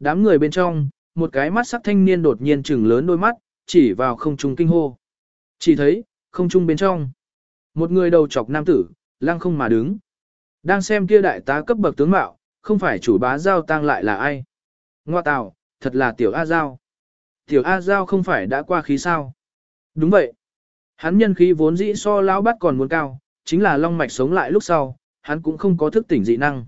đám người bên trong, một cái mắt sắc thanh niên đột nhiên trừng lớn đôi mắt, chỉ vào không trung kinh hô. Chỉ thấy, không trung bên trong, một người đầu chọc nam tử, lăng không mà đứng. Đang xem kia đại tá cấp bậc tướng mạo, không phải chủ bá giao tang lại là ai. Ngoa tào, thật là tiểu A Giao. Tiểu A Giao không phải đã qua khí sao? Đúng vậy. Hắn nhân khí vốn dĩ so lão bắt còn muốn cao, chính là long mạch sống lại lúc sau, hắn cũng không có thức tỉnh dị năng.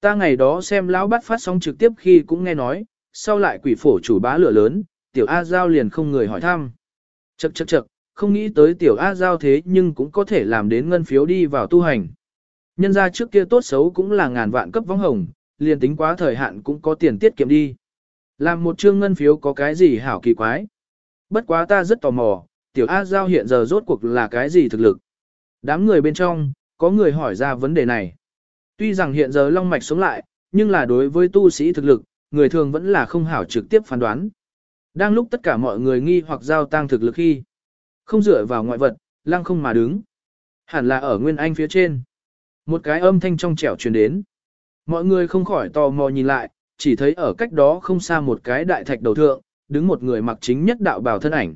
Ta ngày đó xem lão bắt phát sóng trực tiếp khi cũng nghe nói, sau lại quỷ phổ chủ bá lửa lớn, tiểu A Giao liền không người hỏi thăm. Chậc chậc chậc, không nghĩ tới tiểu A Giao thế nhưng cũng có thể làm đến ngân phiếu đi vào tu hành. Nhân ra trước kia tốt xấu cũng là ngàn vạn cấp vong hồng, liền tính quá thời hạn cũng có tiền tiết kiệm đi. Làm một trương ngân phiếu có cái gì hảo kỳ quái. Bất quá ta rất tò mò, tiểu A Giao hiện giờ rốt cuộc là cái gì thực lực. Đám người bên trong, có người hỏi ra vấn đề này. Tuy rằng hiện giờ long mạch sống lại, nhưng là đối với tu sĩ thực lực, người thường vẫn là không hảo trực tiếp phán đoán. Đang lúc tất cả mọi người nghi hoặc giao tăng thực lực khi, không dựa vào ngoại vật, lăng không mà đứng. Hẳn là ở Nguyên Anh phía trên. Một cái âm thanh trong trẻo truyền đến. Mọi người không khỏi tò mò nhìn lại, chỉ thấy ở cách đó không xa một cái đại thạch đầu thượng, đứng một người mặc chính nhất đạo bào thân ảnh.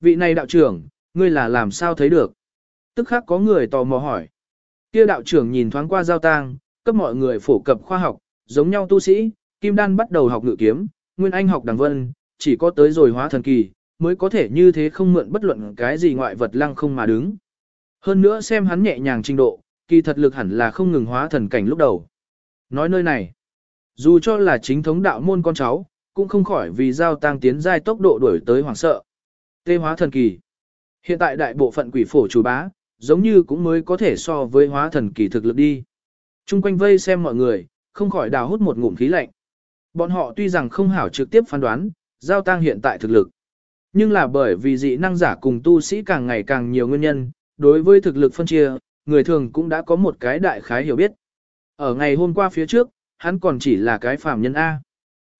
Vị này đạo trưởng, ngươi là làm sao thấy được? Tức khắc có người tò mò hỏi. Kia đạo trưởng nhìn thoáng qua giao tang, cấp mọi người phổ cập khoa học, giống nhau tu sĩ, Kim Đan bắt đầu học ngự kiếm, Nguyên Anh học đằng vân, chỉ có tới rồi hóa thần kỳ, mới có thể như thế không mượn bất luận cái gì ngoại vật lăng không mà đứng. Hơn nữa xem hắn nhẹ nhàng trình độ, kỳ thật lực hẳn là không ngừng hóa thần cảnh lúc đầu. Nói nơi này, dù cho là chính thống đạo môn con cháu, cũng không khỏi vì giao tăng tiến giai tốc độ đuổi tới hoảng sợ. Tê hóa thần kỳ. Hiện tại đại bộ phận quỷ phổ chủ bá, giống như cũng mới có thể so với hóa thần kỳ thực lực đi. Trung quanh vây xem mọi người, không khỏi đào hút một ngụm khí lạnh. Bọn họ tuy rằng không hảo trực tiếp phán đoán, giao tăng hiện tại thực lực. Nhưng là bởi vì dị năng giả cùng tu sĩ càng ngày càng nhiều nguyên nhân, đối với thực lực phân chia, người thường cũng đã có một cái đại khái hiểu biết. Ở ngày hôm qua phía trước, hắn còn chỉ là cái phàm nhân A.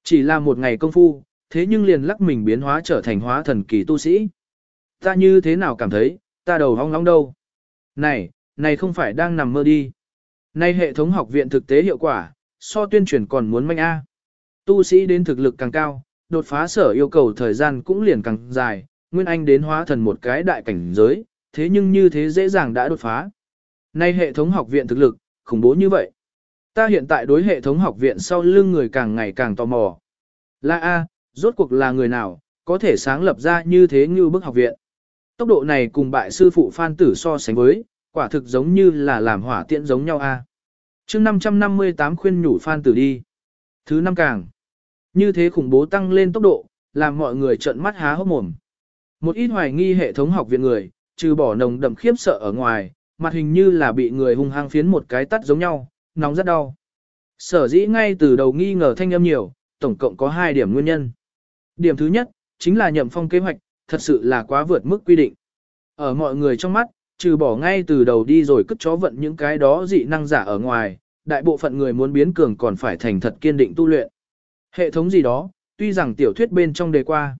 Chỉ là một ngày công phu, thế nhưng liền lắc mình biến hóa trở thành hóa thần kỳ tu sĩ. Ta như thế nào cảm thấy, ta đầu hong long đâu. Này, này không phải đang nằm mơ đi. Nay hệ thống học viện thực tế hiệu quả, so tuyên truyền còn muốn manh A. Tu sĩ đến thực lực càng cao, đột phá sở yêu cầu thời gian cũng liền càng dài, Nguyên Anh đến hóa thần một cái đại cảnh giới, thế nhưng như thế dễ dàng đã đột phá. Nay hệ thống học viện thực lực, khủng bố như vậy. Ta hiện tại đối hệ thống học viện sau lưng người càng ngày càng tò mò. Là A, rốt cuộc là người nào, có thể sáng lập ra như thế như bức học viện. Tốc độ này cùng bại sư phụ Phan Tử so sánh với, quả thực giống như là làm hỏa tiễn giống nhau A. À. chương 558 khuyên nhủ Phan Tử đi. Thứ năm càng. Như thế khủng bố tăng lên tốc độ, làm mọi người trợn mắt há hốc mồm. Một ít hoài nghi hệ thống học viện người, trừ bỏ nồng đậm khiếp sợ ở ngoài, mặt hình như là bị người hung hăng phiến một cái tắt giống nhau, nóng rất đau. Sở dĩ ngay từ đầu nghi ngờ thanh âm nhiều, tổng cộng có hai điểm nguyên nhân. Điểm thứ nhất, chính là nhậm phong kế hoạch, thật sự là quá vượt mức quy định. Ở mọi người trong mắt, trừ bỏ ngay từ đầu đi rồi cất chó vận những cái đó dị năng giả ở ngoài, đại bộ phận người muốn biến cường còn phải thành thật kiên định tu luyện. Hệ thống gì đó, tuy rằng tiểu thuyết bên trong đề qua,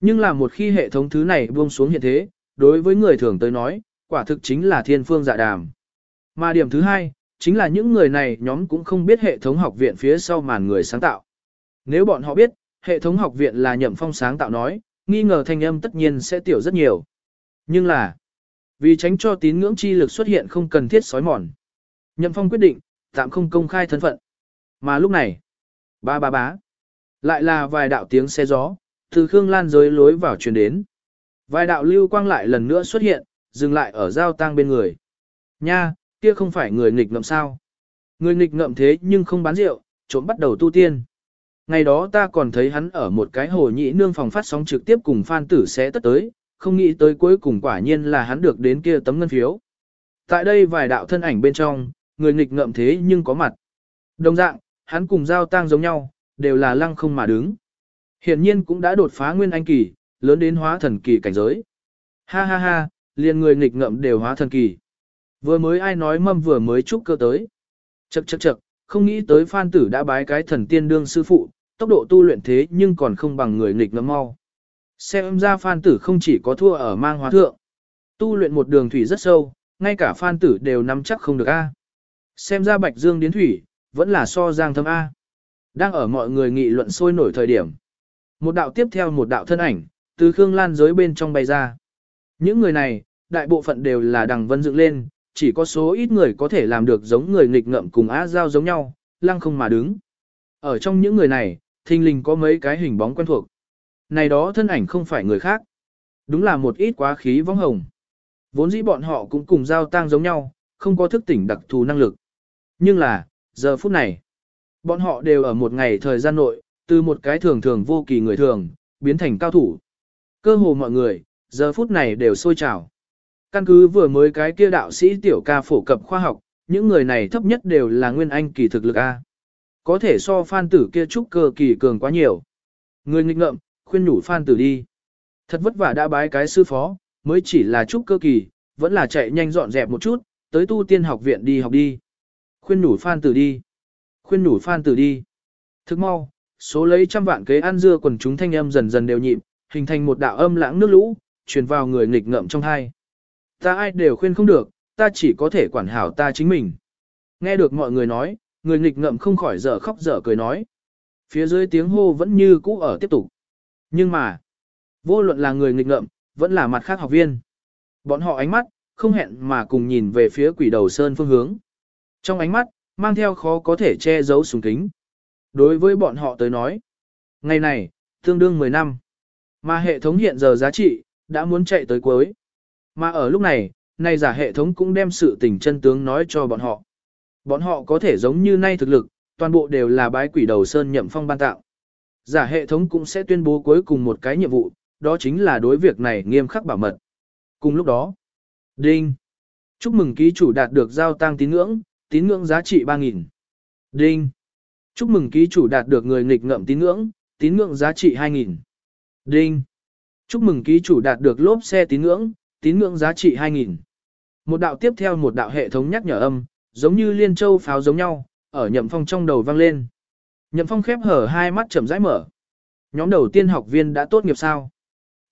nhưng là một khi hệ thống thứ này buông xuống hiện thế, đối với người thường tới nói, quả thực chính là thiên phương dạ đàm. Mà điểm thứ hai, chính là những người này nhóm cũng không biết hệ thống học viện phía sau màn người sáng tạo. Nếu bọn họ biết, hệ thống học viện là nhậm phong sáng tạo nói, nghi ngờ thanh âm tất nhiên sẽ tiểu rất nhiều. Nhưng là, vì tránh cho tín ngưỡng chi lực xuất hiện không cần thiết sói mòn. Nhậm phong quyết định, tạm không công khai thân phận. Mà lúc này, ba ba bá, lại là vài đạo tiếng xe gió, từ Khương Lan giới lối vào truyền đến. Vài đạo lưu quang lại lần nữa xuất hiện, dừng lại ở giao tang bên người. Nha, kia không phải người nghịch ngợm sao. Người nghịch ngợm thế nhưng không bán rượu, trốn bắt đầu tu tiên. Ngày đó ta còn thấy hắn ở một cái hồ nhị nương phòng phát sóng trực tiếp cùng Phan Tử sẽ tất tới, không nghĩ tới cuối cùng quả nhiên là hắn được đến kia tấm ngân phiếu. Tại đây vài đạo thân ảnh bên trong, người nghịch ngợm thế nhưng có mặt. Đồng dạng, hắn cùng giao tang giống nhau, đều là lăng không mà đứng. Hiện nhiên cũng đã đột phá nguyên anh kỳ, lớn đến hóa thần kỳ cảnh giới. Ha ha ha, liền người nghịch ngợm đều hóa thần kỳ. Vừa mới ai nói mâm vừa mới chúc cơ tới. Chậc chậc chậc, không nghĩ tới Phan Tử đã bái cái thần tiên đương sư phụ, tốc độ tu luyện thế nhưng còn không bằng người nghịch ngợm mau. Xem ra Phan Tử không chỉ có thua ở mang hóa thượng. Tu luyện một đường thủy rất sâu, ngay cả Phan Tử đều nắm chắc không được A. Xem ra Bạch Dương Điến Thủy, vẫn là so giang thâm A. Đang ở mọi người nghị luận sôi nổi thời điểm. Một đạo tiếp theo một đạo thân ảnh, từ Khương Lan giới bên trong bay ra. Những người này, đại bộ phận đều là đằng vân dựng lên, chỉ có số ít người có thể làm được giống người nghịch ngợm cùng á giao giống nhau, lăng không mà đứng. Ở trong những người này, thình lình có mấy cái hình bóng quen thuộc. Này đó thân ảnh không phải người khác. Đúng là một ít quá khí vong hồng. Vốn dĩ bọn họ cũng cùng giao tang giống nhau, không có thức tỉnh đặc thù năng lực. Nhưng là, giờ phút này, bọn họ đều ở một ngày thời gian nội, từ một cái thường thường vô kỳ người thường, biến thành cao thủ. Cơ hồ mọi người, giờ phút này đều sôi trào. Căn cứ vừa mới cái kia đạo sĩ tiểu ca phổ cập khoa học, những người này thấp nhất đều là nguyên anh kỳ thực lực A. Có thể so phan tử kia trúc cơ kỳ cường quá nhiều. Người nghịch ngợm, khuyên nhủ phan tử đi. Thật vất vả đã bái cái sư phó, mới chỉ là trúc cơ kỳ, vẫn là chạy nhanh dọn dẹp một chút, tới tu tiên học viện đi học đi. Khuyên nhủ phan tử đi. Khuyên nhủ phan tử đi. Thức mau, số lấy trăm vạn kế ăn dưa quần chúng thanh âm dần dần đều nhịp, hình thành một đạo âm lãng nước lũ, truyền vào người nghịch ngợm trong hai. Ta ai đều khuyên không được, ta chỉ có thể quản hảo ta chính mình. Nghe được mọi người nói, người nghịch ngợm không khỏi dở khóc dở cười nói. Phía dưới tiếng hô vẫn như cũ ở tiếp tục. Nhưng mà, vô luận là người nghịch ngợm, vẫn là mặt khác học viên. Bọn họ ánh mắt, không hẹn mà cùng nhìn về phía quỷ đầu sơn phương hướng. Trong ánh mắt, mang theo khó có thể che giấu sùng kính. Đối với bọn họ tới nói, ngày này, tương đương 10 năm. Mà hệ thống hiện giờ giá trị, đã muốn chạy tới cuối. Mà ở lúc này, nay giả hệ thống cũng đem sự tình chân tướng nói cho bọn họ. Bọn họ có thể giống như nay thực lực, toàn bộ đều là bái quỷ đầu sơn nhậm phong ban tạo. Giả hệ thống cũng sẽ tuyên bố cuối cùng một cái nhiệm vụ, đó chính là đối việc này nghiêm khắc bảo mật. Cùng lúc đó, Đinh. Chúc mừng ký chủ đạt được giao tăng tín ngưỡng, tín ngưỡng giá trị 3.000. Đinh. Chúc mừng ký chủ đạt được người nghịch ngợm tín ngưỡng, tín ngưỡng giá trị 2.000. Đinh. Chúc mừng ký chủ đạt được lốp xe tín ngưỡng, tín ngưỡng giá trị 2.000. Một đạo tiếp theo một đạo hệ thống nhắc nhở âm, giống như liên châu pháo giống nhau, ở nhậm phong trong đầu vang lên. Nhậm phong khép hở hai mắt chậm rãi mở. Nhóm đầu tiên học viên đã tốt nghiệp sao?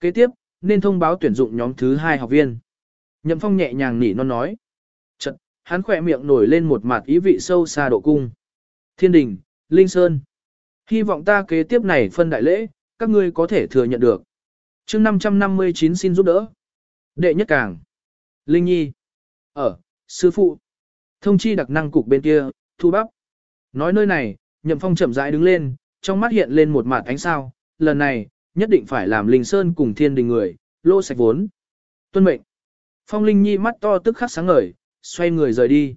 Kế tiếp, nên thông báo tuyển dụng nhóm thứ hai học viên. Nhậm phong nhẹ nhàng nỉ non nói. Chật, hắn khỏe miệng nổi lên một mặt ý vị sâu xa độ cung. Thiên đình, Linh Sơn. Hy vọng ta kế tiếp này phân đại lễ, các ngươi có thể thừa nhận được. chương 559 xin giúp đỡ. Đệ nhất càng. Linh Nhi. Ở, sư phụ. Thông chi đặc năng cục bên kia, thu bắp. Nói nơi này, nhậm phong chậm rãi đứng lên, trong mắt hiện lên một mặt ánh sao, lần này, nhất định phải làm Linh Sơn cùng thiên đình người, lô sạch vốn. Tuân mệnh. Phong Linh Nhi mắt to tức khắc sáng ngời, xoay người rời đi.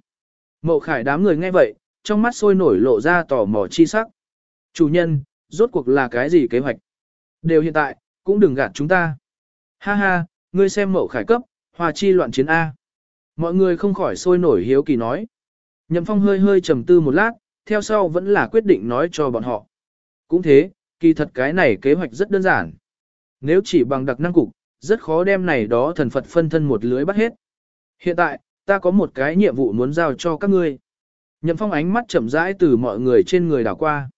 Mậu khải đám người nghe vậy, trong mắt sôi nổi lộ ra tò mò chi sắc. Chủ nhân, rốt cuộc là cái gì kế hoạch? Đều hiện tại, cũng đừng gạt chúng ta. Ha ha, ngươi xem mậu khải cấp, hòa chi loạn chiến A. Mọi người không khỏi sôi nổi hiếu kỳ nói. Nhậm phong hơi hơi trầm tư một lát, theo sau vẫn là quyết định nói cho bọn họ. Cũng thế, kỳ thật cái này kế hoạch rất đơn giản. Nếu chỉ bằng đặc năng cục, rất khó đem này đó thần Phật phân thân một lưới bắt hết. Hiện tại, ta có một cái nhiệm vụ muốn giao cho các ngươi. Nhậm phong ánh mắt chậm rãi từ mọi người trên người đảo qua.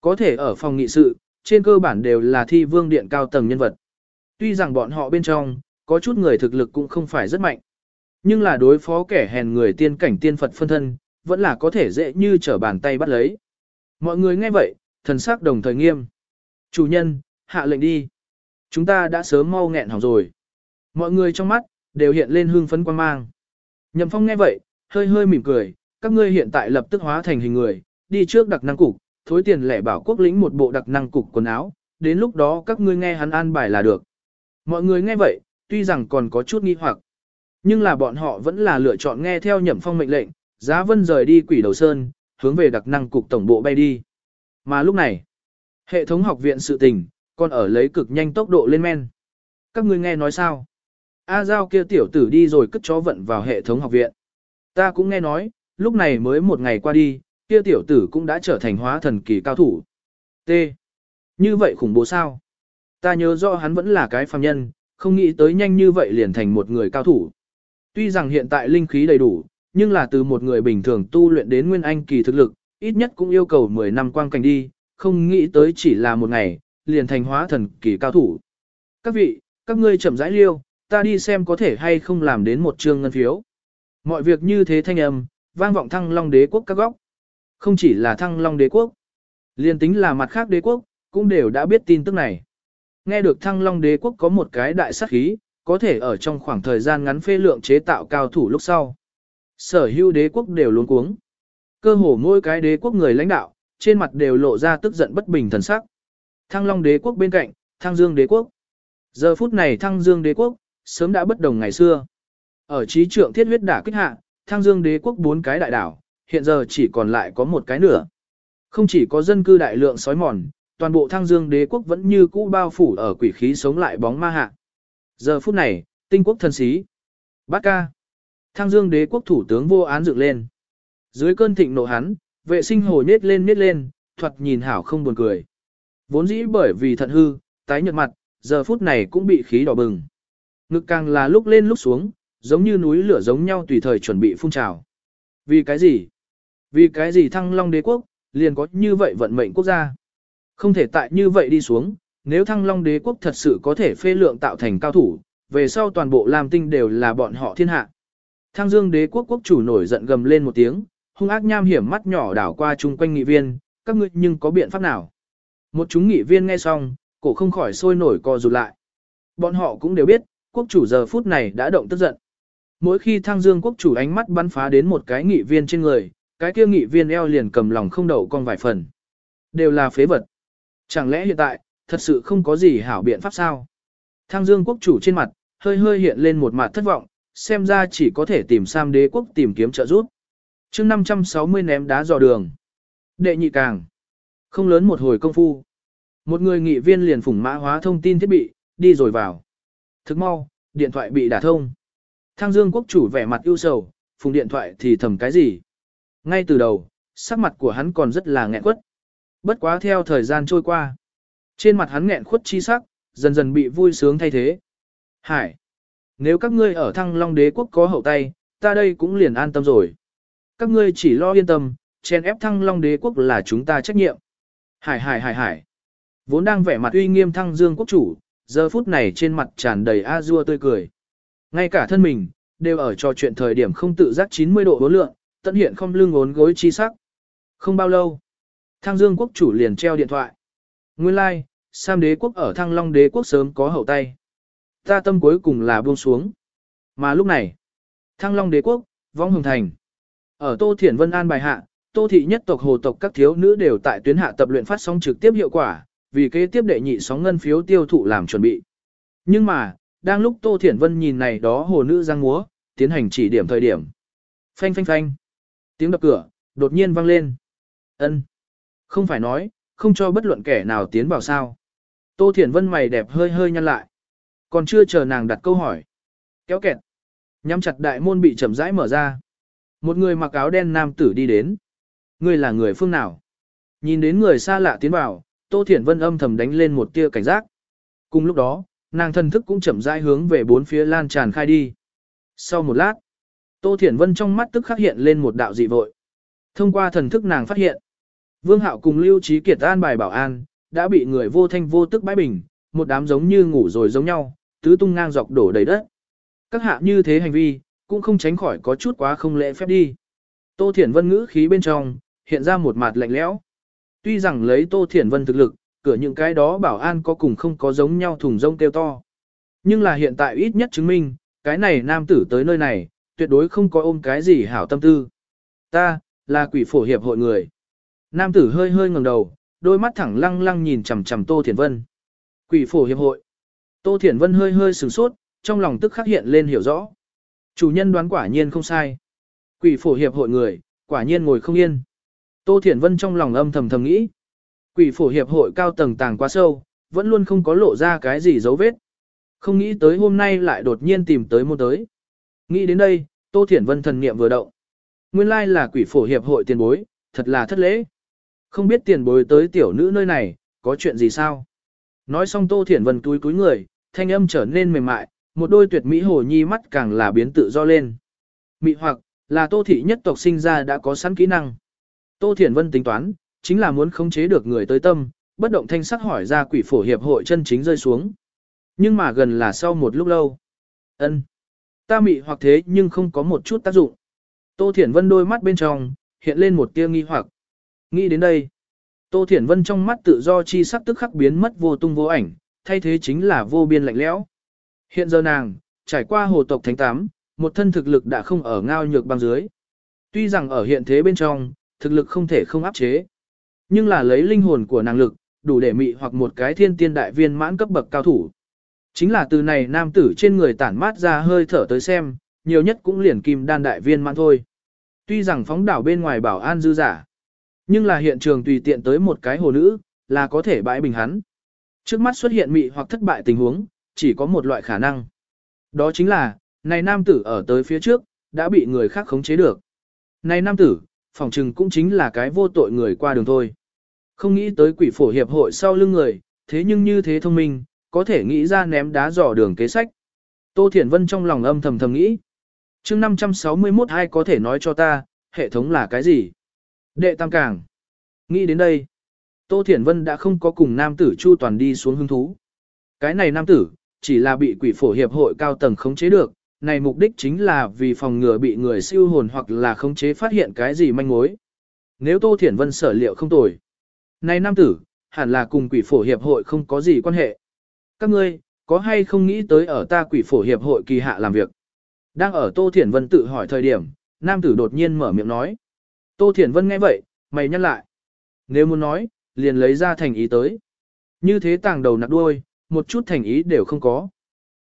Có thể ở phòng nghị sự, trên cơ bản đều là thi vương điện cao tầng nhân vật. Tuy rằng bọn họ bên trong, có chút người thực lực cũng không phải rất mạnh. Nhưng là đối phó kẻ hèn người tiên cảnh tiên Phật phân thân, vẫn là có thể dễ như trở bàn tay bắt lấy. Mọi người nghe vậy, thần sắc đồng thời nghiêm. Chủ nhân, hạ lệnh đi. Chúng ta đã sớm mau nghẹn hỏng rồi. Mọi người trong mắt, đều hiện lên hương phấn quan mang. Nhậm phong nghe vậy, hơi hơi mỉm cười, các ngươi hiện tại lập tức hóa thành hình người, đi trước đặc năng cục, thối tiền lẻ bảo quốc lĩnh một bộ đặc năng cục quần áo, đến lúc đó các ngươi nghe hắn an bài là được. Mọi người nghe vậy, tuy rằng còn có chút nghi hoặc, nhưng là bọn họ vẫn là lựa chọn nghe theo nhậm phong mệnh lệnh, giá vân rời đi quỷ đầu sơn, hướng về đặc năng cục tổng bộ bay đi. Mà lúc này, hệ thống học viện sự tình, còn ở lấy cực nhanh tốc độ lên men. Các ngươi nghe nói sao? A Giao kia tiểu tử đi rồi cất chó vận vào hệ thống học viện. Ta cũng nghe nói, lúc này mới một ngày qua đi, kia tiểu tử cũng đã trở thành hóa thần kỳ cao thủ. T. Như vậy khủng bố sao? Ta nhớ rõ hắn vẫn là cái phàm nhân, không nghĩ tới nhanh như vậy liền thành một người cao thủ. Tuy rằng hiện tại linh khí đầy đủ, nhưng là từ một người bình thường tu luyện đến nguyên anh kỳ thực lực, ít nhất cũng yêu cầu 10 năm quang cảnh đi, không nghĩ tới chỉ là một ngày, liền thành hóa thần kỳ cao thủ. Các vị, các ngươi chậm rãi liêu, ta đi xem có thể hay không làm đến một chương ngân phiếu. Mọi việc như thế thanh âm, vang vọng thăng long đế quốc các góc. Không chỉ là thăng long đế quốc. liền tính là mặt khác đế quốc, cũng đều đã biết tin tức này. Nghe được thăng long đế quốc có một cái đại sát khí, có thể ở trong khoảng thời gian ngắn phê lượng chế tạo cao thủ lúc sau. Sở hữu đế quốc đều luống cuống. Cơ hồ mỗi cái đế quốc người lãnh đạo, trên mặt đều lộ ra tức giận bất bình thần sắc. Thăng long đế quốc bên cạnh, thăng dương đế quốc. Giờ phút này thăng dương đế quốc, sớm đã bất đồng ngày xưa. Ở trí trượng thiết huyết đả kích hạ, thăng dương đế quốc bốn cái đại đảo, hiện giờ chỉ còn lại có một cái nữa. Không chỉ có dân cư đại lượng sói mòn, toàn bộ thăng dương đế quốc vẫn như cũ bao phủ ở quỷ khí sống lại bóng ma hạ. Giờ phút này, tinh quốc thần sĩ. Bát ca. Thăng dương đế quốc thủ tướng vô án dựng lên. Dưới cơn thịnh nộ hắn, vệ sinh hồ nết lên nết lên, thuật nhìn hảo không buồn cười. Vốn dĩ bởi vì thận hư, tái nhợt mặt, giờ phút này cũng bị khí đỏ bừng. Ngực càng là lúc lên lúc xuống, giống như núi lửa giống nhau tùy thời chuẩn bị phun trào. Vì cái gì? Vì cái gì thăng long đế quốc, liền có như vậy vận mệnh quốc gia. Không thể tại như vậy đi xuống, nếu thăng long đế quốc thật sự có thể phê lượng tạo thành cao thủ, về sau toàn bộ Lam Tinh đều là bọn họ thiên hạ. Thăng dương đế quốc quốc chủ nổi giận gầm lên một tiếng, hung ác nham hiểm mắt nhỏ đảo qua chung quanh nghị viên, các ngươi nhưng có biện pháp nào? Một chúng nghị viên nghe xong, cổ không khỏi sôi nổi co rụt lại. Bọn họ cũng đều biết, quốc chủ giờ phút này đã động tức giận. Mỗi khi thăng dương quốc chủ ánh mắt bắn phá đến một cái nghị viên trên người, cái kia nghị viên eo liền cầm lòng không đậu con vài phần. Đều là phế vật. Chẳng lẽ hiện tại, thật sự không có gì hảo biện pháp sao? Thang dương quốc chủ trên mặt, hơi hơi hiện lên một mặt thất vọng, xem ra chỉ có thể tìm Sam đế quốc tìm kiếm trợ giúp. chương 560 ném đá dò đường. Đệ nhị càng. Không lớn một hồi công phu. Một người nghị viên liền phủng mã hóa thông tin thiết bị, đi rồi vào. Thức mau, điện thoại bị đả thông. Thang Dương quốc chủ vẻ mặt ưu sầu, phùng điện thoại thì thầm cái gì. Ngay từ đầu, sắc mặt của hắn còn rất là nghẹn quất. Bất quá theo thời gian trôi qua. Trên mặt hắn nghẹn khuất chi sắc, dần dần bị vui sướng thay thế. Hải! Nếu các ngươi ở thăng long đế quốc có hậu tay, ta đây cũng liền an tâm rồi. Các ngươi chỉ lo yên tâm, chen ép thăng long đế quốc là chúng ta trách nhiệm. Hải hải hải hải! Vốn đang vẻ mặt uy nghiêm thăng dương quốc chủ, giờ phút này trên mặt tràn đầy a dua tươi cười. Ngay cả thân mình, đều ở trò chuyện thời điểm không tự giác 90 độ bốn lượng, tận hiện không lưng ốn gối chi sắc. Không bao lâu, thăng dương quốc chủ liền treo điện thoại. Nguyên lai, Sam đế quốc ở thăng long đế quốc sớm có hậu tay. Ta tâm cuối cùng là buông xuống. Mà lúc này, thăng long đế quốc, vong hồng thành. Ở Tô Thiển Vân An bài hạ, Tô thị nhất tộc hồ tộc các thiếu nữ đều tại tuyến hạ tập luyện phát sóng trực tiếp hiệu quả, vì kế tiếp đệ nhị sóng ngân phiếu tiêu thụ làm chuẩn bị. Nhưng mà, đang lúc Tô Thiển Vân nhìn này đó hồ nữ giang múa, tiến hành chỉ điểm thời điểm. Phanh phanh phanh. Tiếng đập cửa, đột nhiên vang lên. ân Không phải nói, không cho bất luận kẻ nào tiến vào sao. Tô Thiển Vân mày đẹp hơi hơi nhăn lại. Còn chưa chờ nàng đặt câu hỏi. Kéo kẹt. Nhắm chặt đại môn bị chậm rãi mở ra. Một người mặc áo đen nam tử đi đến. Người là người phương nào? Nhìn đến người xa lạ tiến vào, Tô Thiển Vân âm thầm đánh lên một tia cảnh giác. Cùng lúc đó, nàng thần thức cũng chậm rãi hướng về bốn phía lan tràn khai đi. Sau một lát, Tô Thiển Vân trong mắt tức khắc hiện lên một đạo dị vội. Thông qua thần thức nàng phát hiện, Vương Hạo cùng Lưu Trí Kiệt an bài bảo an, đã bị người vô thanh vô tức bãi bình, một đám giống như ngủ rồi giống nhau, tứ tung ngang dọc đổ đầy đất. Các hạ như thế hành vi, cũng không tránh khỏi có chút quá không lễ phép đi. Tô Thiển Vân ngữ khí bên trong, hiện ra một mặt lạnh lẽo. Tuy rằng lấy Tô Thiển Vân thực lực, cửa những cái đó bảo an có cùng không có giống nhau thùng rông kêu to. Nhưng là hiện tại ít nhất chứng minh, cái này nam tử tới nơi này, tuyệt đối không có ôm cái gì hảo tâm tư. Ta, là quỷ phổ hiệp hội người. Nam tử hơi hơi ngẩng đầu, đôi mắt thẳng lăng lăng nhìn chằm chằm Tô Thiển Vân. Quỷ phổ hiệp hội. Tô Thiển Vân hơi hơi sửng sốt, trong lòng tức khắc hiện lên hiểu rõ. Chủ nhân đoán quả nhiên không sai. Quỷ phổ hiệp hội người, quả nhiên ngồi không yên. Tô Thiển Vân trong lòng âm thầm thầm nghĩ. Quỷ phổ hiệp hội cao tầng tàng quá sâu, vẫn luôn không có lộ ra cái gì dấu vết. Không nghĩ tới hôm nay lại đột nhiên tìm tới một tới. Nghĩ đến đây, Tô Thiển Vân thần niệm vừa động. Nguyên lai là quỷ phổ hiệp hội tiền bối, thật là thất lễ. Không biết tiền bối tới tiểu nữ nơi này, có chuyện gì sao? Nói xong Tô Thiển Vân túi cúi người, thanh âm trở nên mềm mại, một đôi tuyệt mỹ hồ nhi mắt càng là biến tự do lên. Mị hoặc, là Tô Thị nhất tộc sinh ra đã có sẵn kỹ năng. Tô Thiển Vân tính toán, chính là muốn khống chế được người tới tâm, bất động thanh sắc hỏi ra quỷ phổ hiệp hội chân chính rơi xuống. Nhưng mà gần là sau một lúc lâu. ân Ta mị hoặc thế nhưng không có một chút tác dụng. Tô Thiển Vân đôi mắt bên trong, hiện lên một tia nghi hoặc. Nghĩ đến đây. Tô Thiển Vân trong mắt tự do chi sắc tức khắc biến mất vô tung vô ảnh, thay thế chính là vô biên lạnh lẽo. Hiện giờ nàng, trải qua hồ tộc thánh tám, một thân thực lực đã không ở ngao nhược băng dưới. Tuy rằng ở hiện thế bên trong, thực lực không thể không áp chế. Nhưng là lấy linh hồn của nàng lực, đủ để mị hoặc một cái thiên tiên đại viên mãn cấp bậc cao thủ. Chính là từ này nam tử trên người tản mát ra hơi thở tới xem, nhiều nhất cũng liền kim đan đại viên mãn thôi. Tuy rằng phóng đảo bên ngoài bảo an dư giả, nhưng là hiện trường tùy tiện tới một cái hồ nữ, là có thể bãi bình hắn. Trước mắt xuất hiện mị hoặc thất bại tình huống, chỉ có một loại khả năng. Đó chính là, này nam tử ở tới phía trước, đã bị người khác khống chế được. Này nam tử, phòng trừng cũng chính là cái vô tội người qua đường thôi. Không nghĩ tới quỷ phổ hiệp hội sau lưng người, thế nhưng như thế thông minh, có thể nghĩ ra ném đá dò đường kế sách. Tô Thiển Vân trong lòng âm thầm thầm nghĩ. chương 561 ai có thể nói cho ta, hệ thống là cái gì? Đệ tam càng. Nghĩ đến đây. Tô Thiển Vân đã không có cùng nam tử Chu Toàn đi xuống hứng thú. Cái này nam tử, chỉ là bị quỷ phổ hiệp hội cao tầng khống chế được, này mục đích chính là vì phòng ngừa bị người siêu hồn hoặc là khống chế phát hiện cái gì manh mối. Nếu Tô Thiển Vân sở liệu không tồi. Này nam tử, hẳn là cùng quỷ phổ hiệp hội không có gì quan hệ. Các ngươi, có hay không nghĩ tới ở ta quỷ phổ hiệp hội kỳ hạ làm việc? Đang ở Tô Thiển Vân tự hỏi thời điểm, nam tử đột nhiên mở miệng nói. Tô Thiển Vân nghe vậy, mày nhắc lại. Nếu muốn nói, liền lấy ra thành ý tới. Như thế tàng đầu nặc đuôi, một chút thành ý đều không có.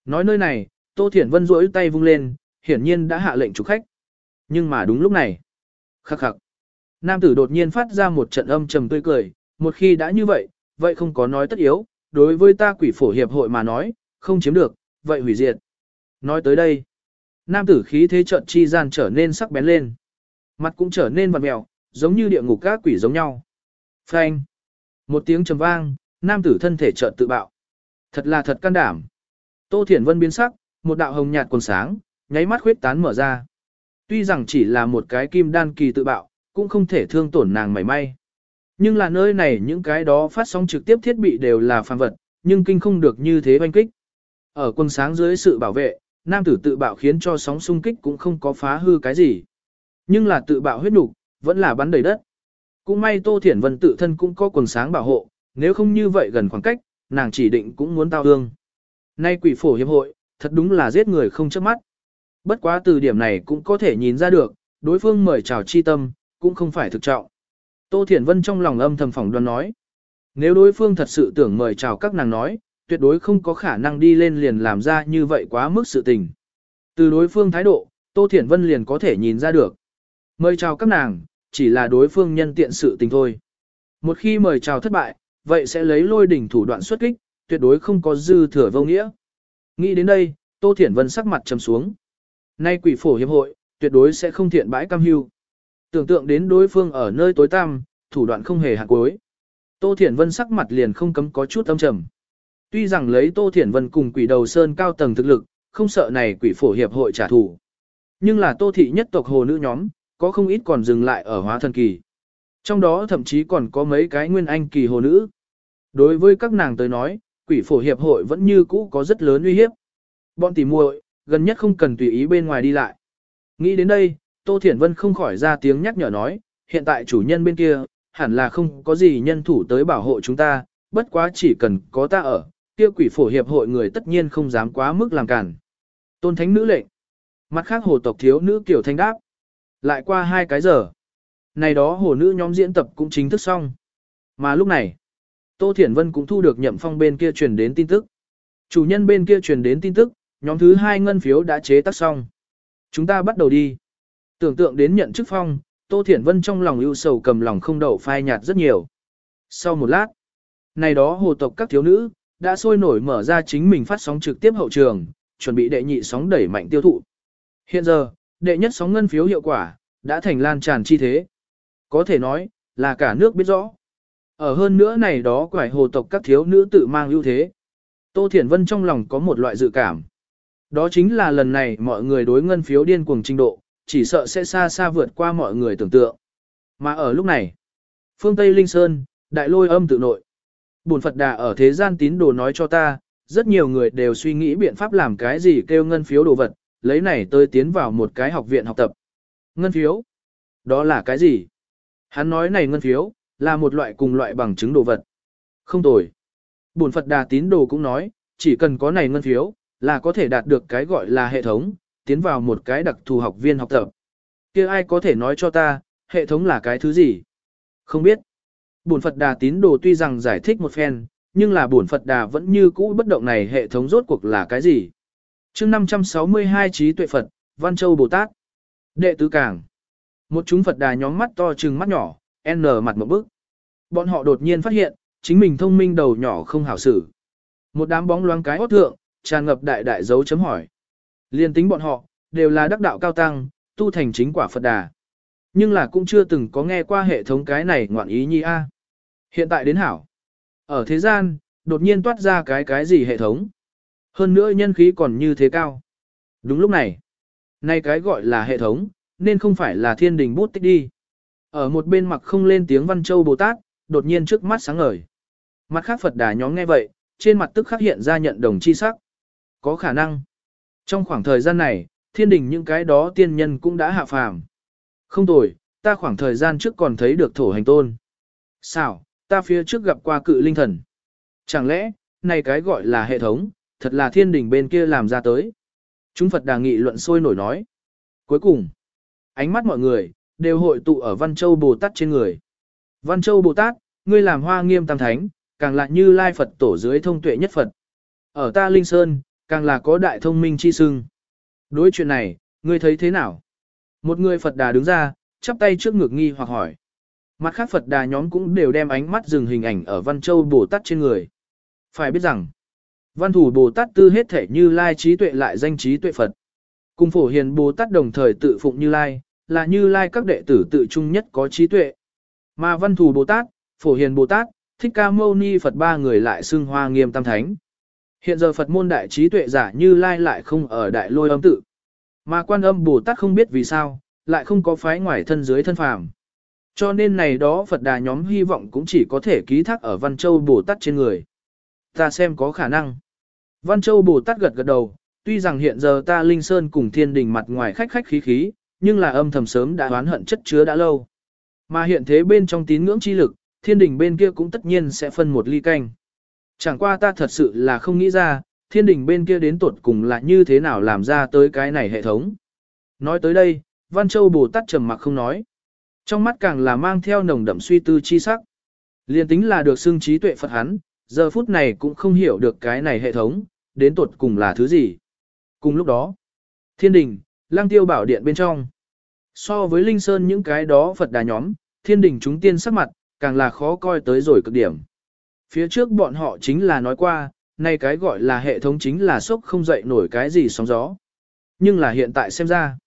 Nói nơi này, Tô Thiển Vân duỗi tay vung lên, hiển nhiên đã hạ lệnh chủ khách. Nhưng mà đúng lúc này, khắc khắc, nam tử đột nhiên phát ra một trận âm trầm tươi cười, một khi đã như vậy, vậy không có nói tất yếu, đối với ta quỷ phổ hiệp hội mà nói, không chiếm được, vậy hủy diệt. Nói tới đây, nam tử khí thế trận chi gian trở nên sắc bén lên. Mặt cũng trở nên vằn mèo, giống như địa ngục các quỷ giống nhau. Phanh. Một tiếng trầm vang, nam tử thân thể chợt tự bạo. Thật là thật can đảm. Tô Thiển Vân biến sắc, một đạo hồng nhạt quần sáng, nháy mắt khuyết tán mở ra. Tuy rằng chỉ là một cái kim đan kỳ tự bạo, cũng không thể thương tổn nàng mảy may. Nhưng là nơi này những cái đó phát sóng trực tiếp thiết bị đều là phàm vật, nhưng kinh không được như thế oanh kích. Ở quần sáng dưới sự bảo vệ, nam tử tự bạo khiến cho sóng xung kích cũng không có phá hư cái gì. Nhưng là tự bạo huyết nục vẫn là bắn đầy đất. Cũng may Tô Thiển Vân tự thân cũng có quần sáng bảo hộ, nếu không như vậy gần khoảng cách, nàng chỉ định cũng muốn tao hương. Nay quỷ phổ hiệp hội, thật đúng là giết người không chớp mắt. Bất quá từ điểm này cũng có thể nhìn ra được, đối phương mời chào chi tâm, cũng không phải thực trọng. Tô Thiển Vân trong lòng âm thầm phỏng đoán nói. Nếu đối phương thật sự tưởng mời chào các nàng nói, tuyệt đối không có khả năng đi lên liền làm ra như vậy quá mức sự tình. Từ đối phương thái độ, Tô Thiển Vân liền có thể nhìn ra được. Mời chào các nàng, chỉ là đối phương nhân tiện sự tình thôi. Một khi mời chào thất bại, vậy sẽ lấy lôi đỉnh thủ đoạn xuất kích, tuyệt đối không có dư thừa vô nghĩa. Nghĩ đến đây, Tô Thiển Vân sắc mặt trầm xuống. Nay quỷ phổ hiệp hội, tuyệt đối sẽ không thiện bãi cam hưu. Tưởng tượng đến đối phương ở nơi tối tăm, thủ đoạn không hề hạ cuối. Tô Thiển Vân sắc mặt liền không cấm có chút âm trầm. Tuy rằng lấy Tô Thiển Vân cùng quỷ đầu sơn cao tầng thực lực, không sợ này quỷ phổ hiệp hội trả thù. Nhưng là Tô Thị nhất tộc hồ nữ nhóm, có không ít còn dừng lại ở hóa thần kỳ. Trong đó thậm chí còn có mấy cái nguyên anh kỳ hồ nữ. Đối với các nàng tới nói, quỷ phổ hiệp hội vẫn như cũ có rất lớn uy hiếp. Bọn tỉ muội gần nhất không cần tùy ý bên ngoài đi lại. Nghĩ đến đây, Tô Thiển Vân không khỏi ra tiếng nhắc nhở nói, hiện tại chủ nhân bên kia, hẳn là không có gì nhân thủ tới bảo hộ chúng ta, bất quá chỉ cần có ta ở, kia quỷ phổ hiệp hội người tất nhiên không dám quá mức làm cản. Tôn thánh nữ lệnh. Mặt khác hồ tộc thiếu nữ kiểu thanh đáp. Lại qua hai cái giờ. Này đó hồ nữ nhóm diễn tập cũng chính thức xong. Mà lúc này, Tô Thiển Vân cũng thu được nhậm phong bên kia truyền đến tin tức. Chủ nhân bên kia truyền đến tin tức, nhóm thứ hai ngân phiếu đã chế tác xong. Chúng ta bắt đầu đi. Tưởng tượng đến nhận chức phong, Tô Thiển Vân trong lòng ưu sầu cầm lòng không đậu phai nhạt rất nhiều. Sau một lát, này đó hồ tộc các thiếu nữ, đã sôi nổi mở ra chính mình phát sóng trực tiếp hậu trường, chuẩn bị đệ nhị sóng đẩy mạnh tiêu thụ. Hiện giờ, đệ nhất sóng ngân phiếu hiệu quả, đã thành lan tràn chi thế. Có thể nói, là cả nước biết rõ. Ở hơn nữa này đó quải hồ tộc các thiếu nữ tự mang ưu thế. Tô Thiển Vân trong lòng có một loại dự cảm. Đó chính là lần này mọi người đối ngân phiếu điên cuồng trình độ, chỉ sợ sẽ xa xa vượt qua mọi người tưởng tượng. Mà ở lúc này, phương Tây Linh Sơn, đại lôi âm tự nội. Bùn Phật Đà ở thế gian tín đồ nói cho ta, rất nhiều người đều suy nghĩ biện pháp làm cái gì kêu ngân phiếu đồ vật, lấy này tôi tiến vào một cái học viện học tập. Ngân phiếu? Đó là cái gì? Hắn nói này ngân phiếu, là một loại cùng loại bằng chứng đồ vật. Không tồi. Bổn Phật Đà tín đồ cũng nói, chỉ cần có này ngân phiếu, là có thể đạt được cái gọi là hệ thống, tiến vào một cái đặc thù học viên học tập. kia ai có thể nói cho ta, hệ thống là cái thứ gì? Không biết. Bổn Phật Đà tín đồ tuy rằng giải thích một phen, nhưng là bổn Phật Đà vẫn như cũ bất động này hệ thống rốt cuộc là cái gì? Chương 562 trí tuệ Phật, Văn Châu Bồ Tát. Đệ tứ Cảng. Một chúng Phật Đà nhóm mắt to trừng mắt nhỏ, N mặt một bức. Bọn họ đột nhiên phát hiện, chính mình thông minh đầu nhỏ không hảo xử. Một đám bóng loáng cái hốt thượng, tràn ngập đại đại dấu chấm hỏi. Liên tính bọn họ, đều là đắc đạo cao tăng, tu thành chính quả Phật Đà. Nhưng là cũng chưa từng có nghe qua hệ thống cái này ngoạn ý nhi a. Hiện tại đến hảo. Ở thế gian, đột nhiên toát ra cái cái gì hệ thống. Hơn nữa nhân khí còn như thế cao. Đúng lúc này, nay cái gọi là hệ thống, nên không phải là thiên đình bút tích đi. Ở một bên mặt không lên tiếng Văn Châu Bồ Tát, đột nhiên trước mắt sáng ngời. Mặt khác Phật đà nhóm nghe vậy, trên mặt tức khắc hiện ra nhận đồng chi sắc. Có khả năng. Trong khoảng thời gian này, thiên đình những cái đó tiên nhân cũng đã hạ phàm. Không tồi, ta khoảng thời gian trước còn thấy được thổ hành tôn. Sao, ta phía trước gặp qua cự linh thần. Chẳng lẽ, này cái gọi là hệ thống, thật là thiên đình bên kia làm ra tới. Chúng Phật đà nghị luận sôi nổi nói. Cuối cùng, ánh mắt mọi người, đều hội tụ ở Văn Châu Bồ Tát trên người. Văn Châu Bồ Tát, ngươi làm hoa nghiêm tam thánh, càng lại như lai Phật tổ dưới thông tuệ nhất Phật. Ở ta Linh Sơn, càng là có đại thông minh chi sưng. Đối chuyện này, ngươi thấy thế nào? Một người Phật đà đứng ra, chắp tay trước ngực nghi hoặc hỏi. Mặt khác Phật đà nhóm cũng đều đem ánh mắt dừng hình ảnh ở Văn Châu Bồ Tát trên người. Phải biết rằng, Văn thủ Bồ Tát tư hết thể như lai trí tuệ lại danh trí tuệ Phật. Cùng phổ hiền Bồ Tát đồng thời tự phụng như lai, là như lai các đệ tử tự trung nhất có trí tuệ. Mà văn thù Bồ Tát, phổ hiền Bồ Tát, thích ca mâu ni Phật ba người lại xưng hoa nghiêm tam thánh. Hiện giờ Phật môn đại trí tuệ giả như lai lại không ở đại lôi âm tự. Mà quan âm Bồ Tát không biết vì sao, lại không có phái ngoài thân dưới thân phàm. Cho nên này đó Phật đà nhóm hy vọng cũng chỉ có thể ký thác ở Văn Châu Bồ Tát trên người. Ta xem có khả năng. Văn Châu Bồ Tát gật gật đầu, tuy rằng hiện giờ ta Linh Sơn cùng thiên đình mặt ngoài khách khách khí khí, nhưng là âm thầm sớm đã oán hận chất chứa đã lâu. Mà hiện thế bên trong tín ngưỡng chi lực, thiên đình bên kia cũng tất nhiên sẽ phân một ly canh. Chẳng qua ta thật sự là không nghĩ ra, thiên đình bên kia đến tuột cùng là như thế nào làm ra tới cái này hệ thống. Nói tới đây, Văn Châu Bồ Tát trầm mặc không nói. Trong mắt càng là mang theo nồng đậm suy tư chi sắc. Liên tính là được xưng trí tuệ Phật hắn, giờ phút này cũng không hiểu được cái này hệ thống, đến tuột cùng là thứ gì. Cùng lúc đó, thiên đình, lang tiêu bảo điện bên trong. So với Linh Sơn những cái đó Phật đà nhóm, thiên đình chúng tiên sắc mặt, càng là khó coi tới rồi cực điểm. Phía trước bọn họ chính là nói qua, nay cái gọi là hệ thống chính là sốc không dậy nổi cái gì sóng gió. Nhưng là hiện tại xem ra,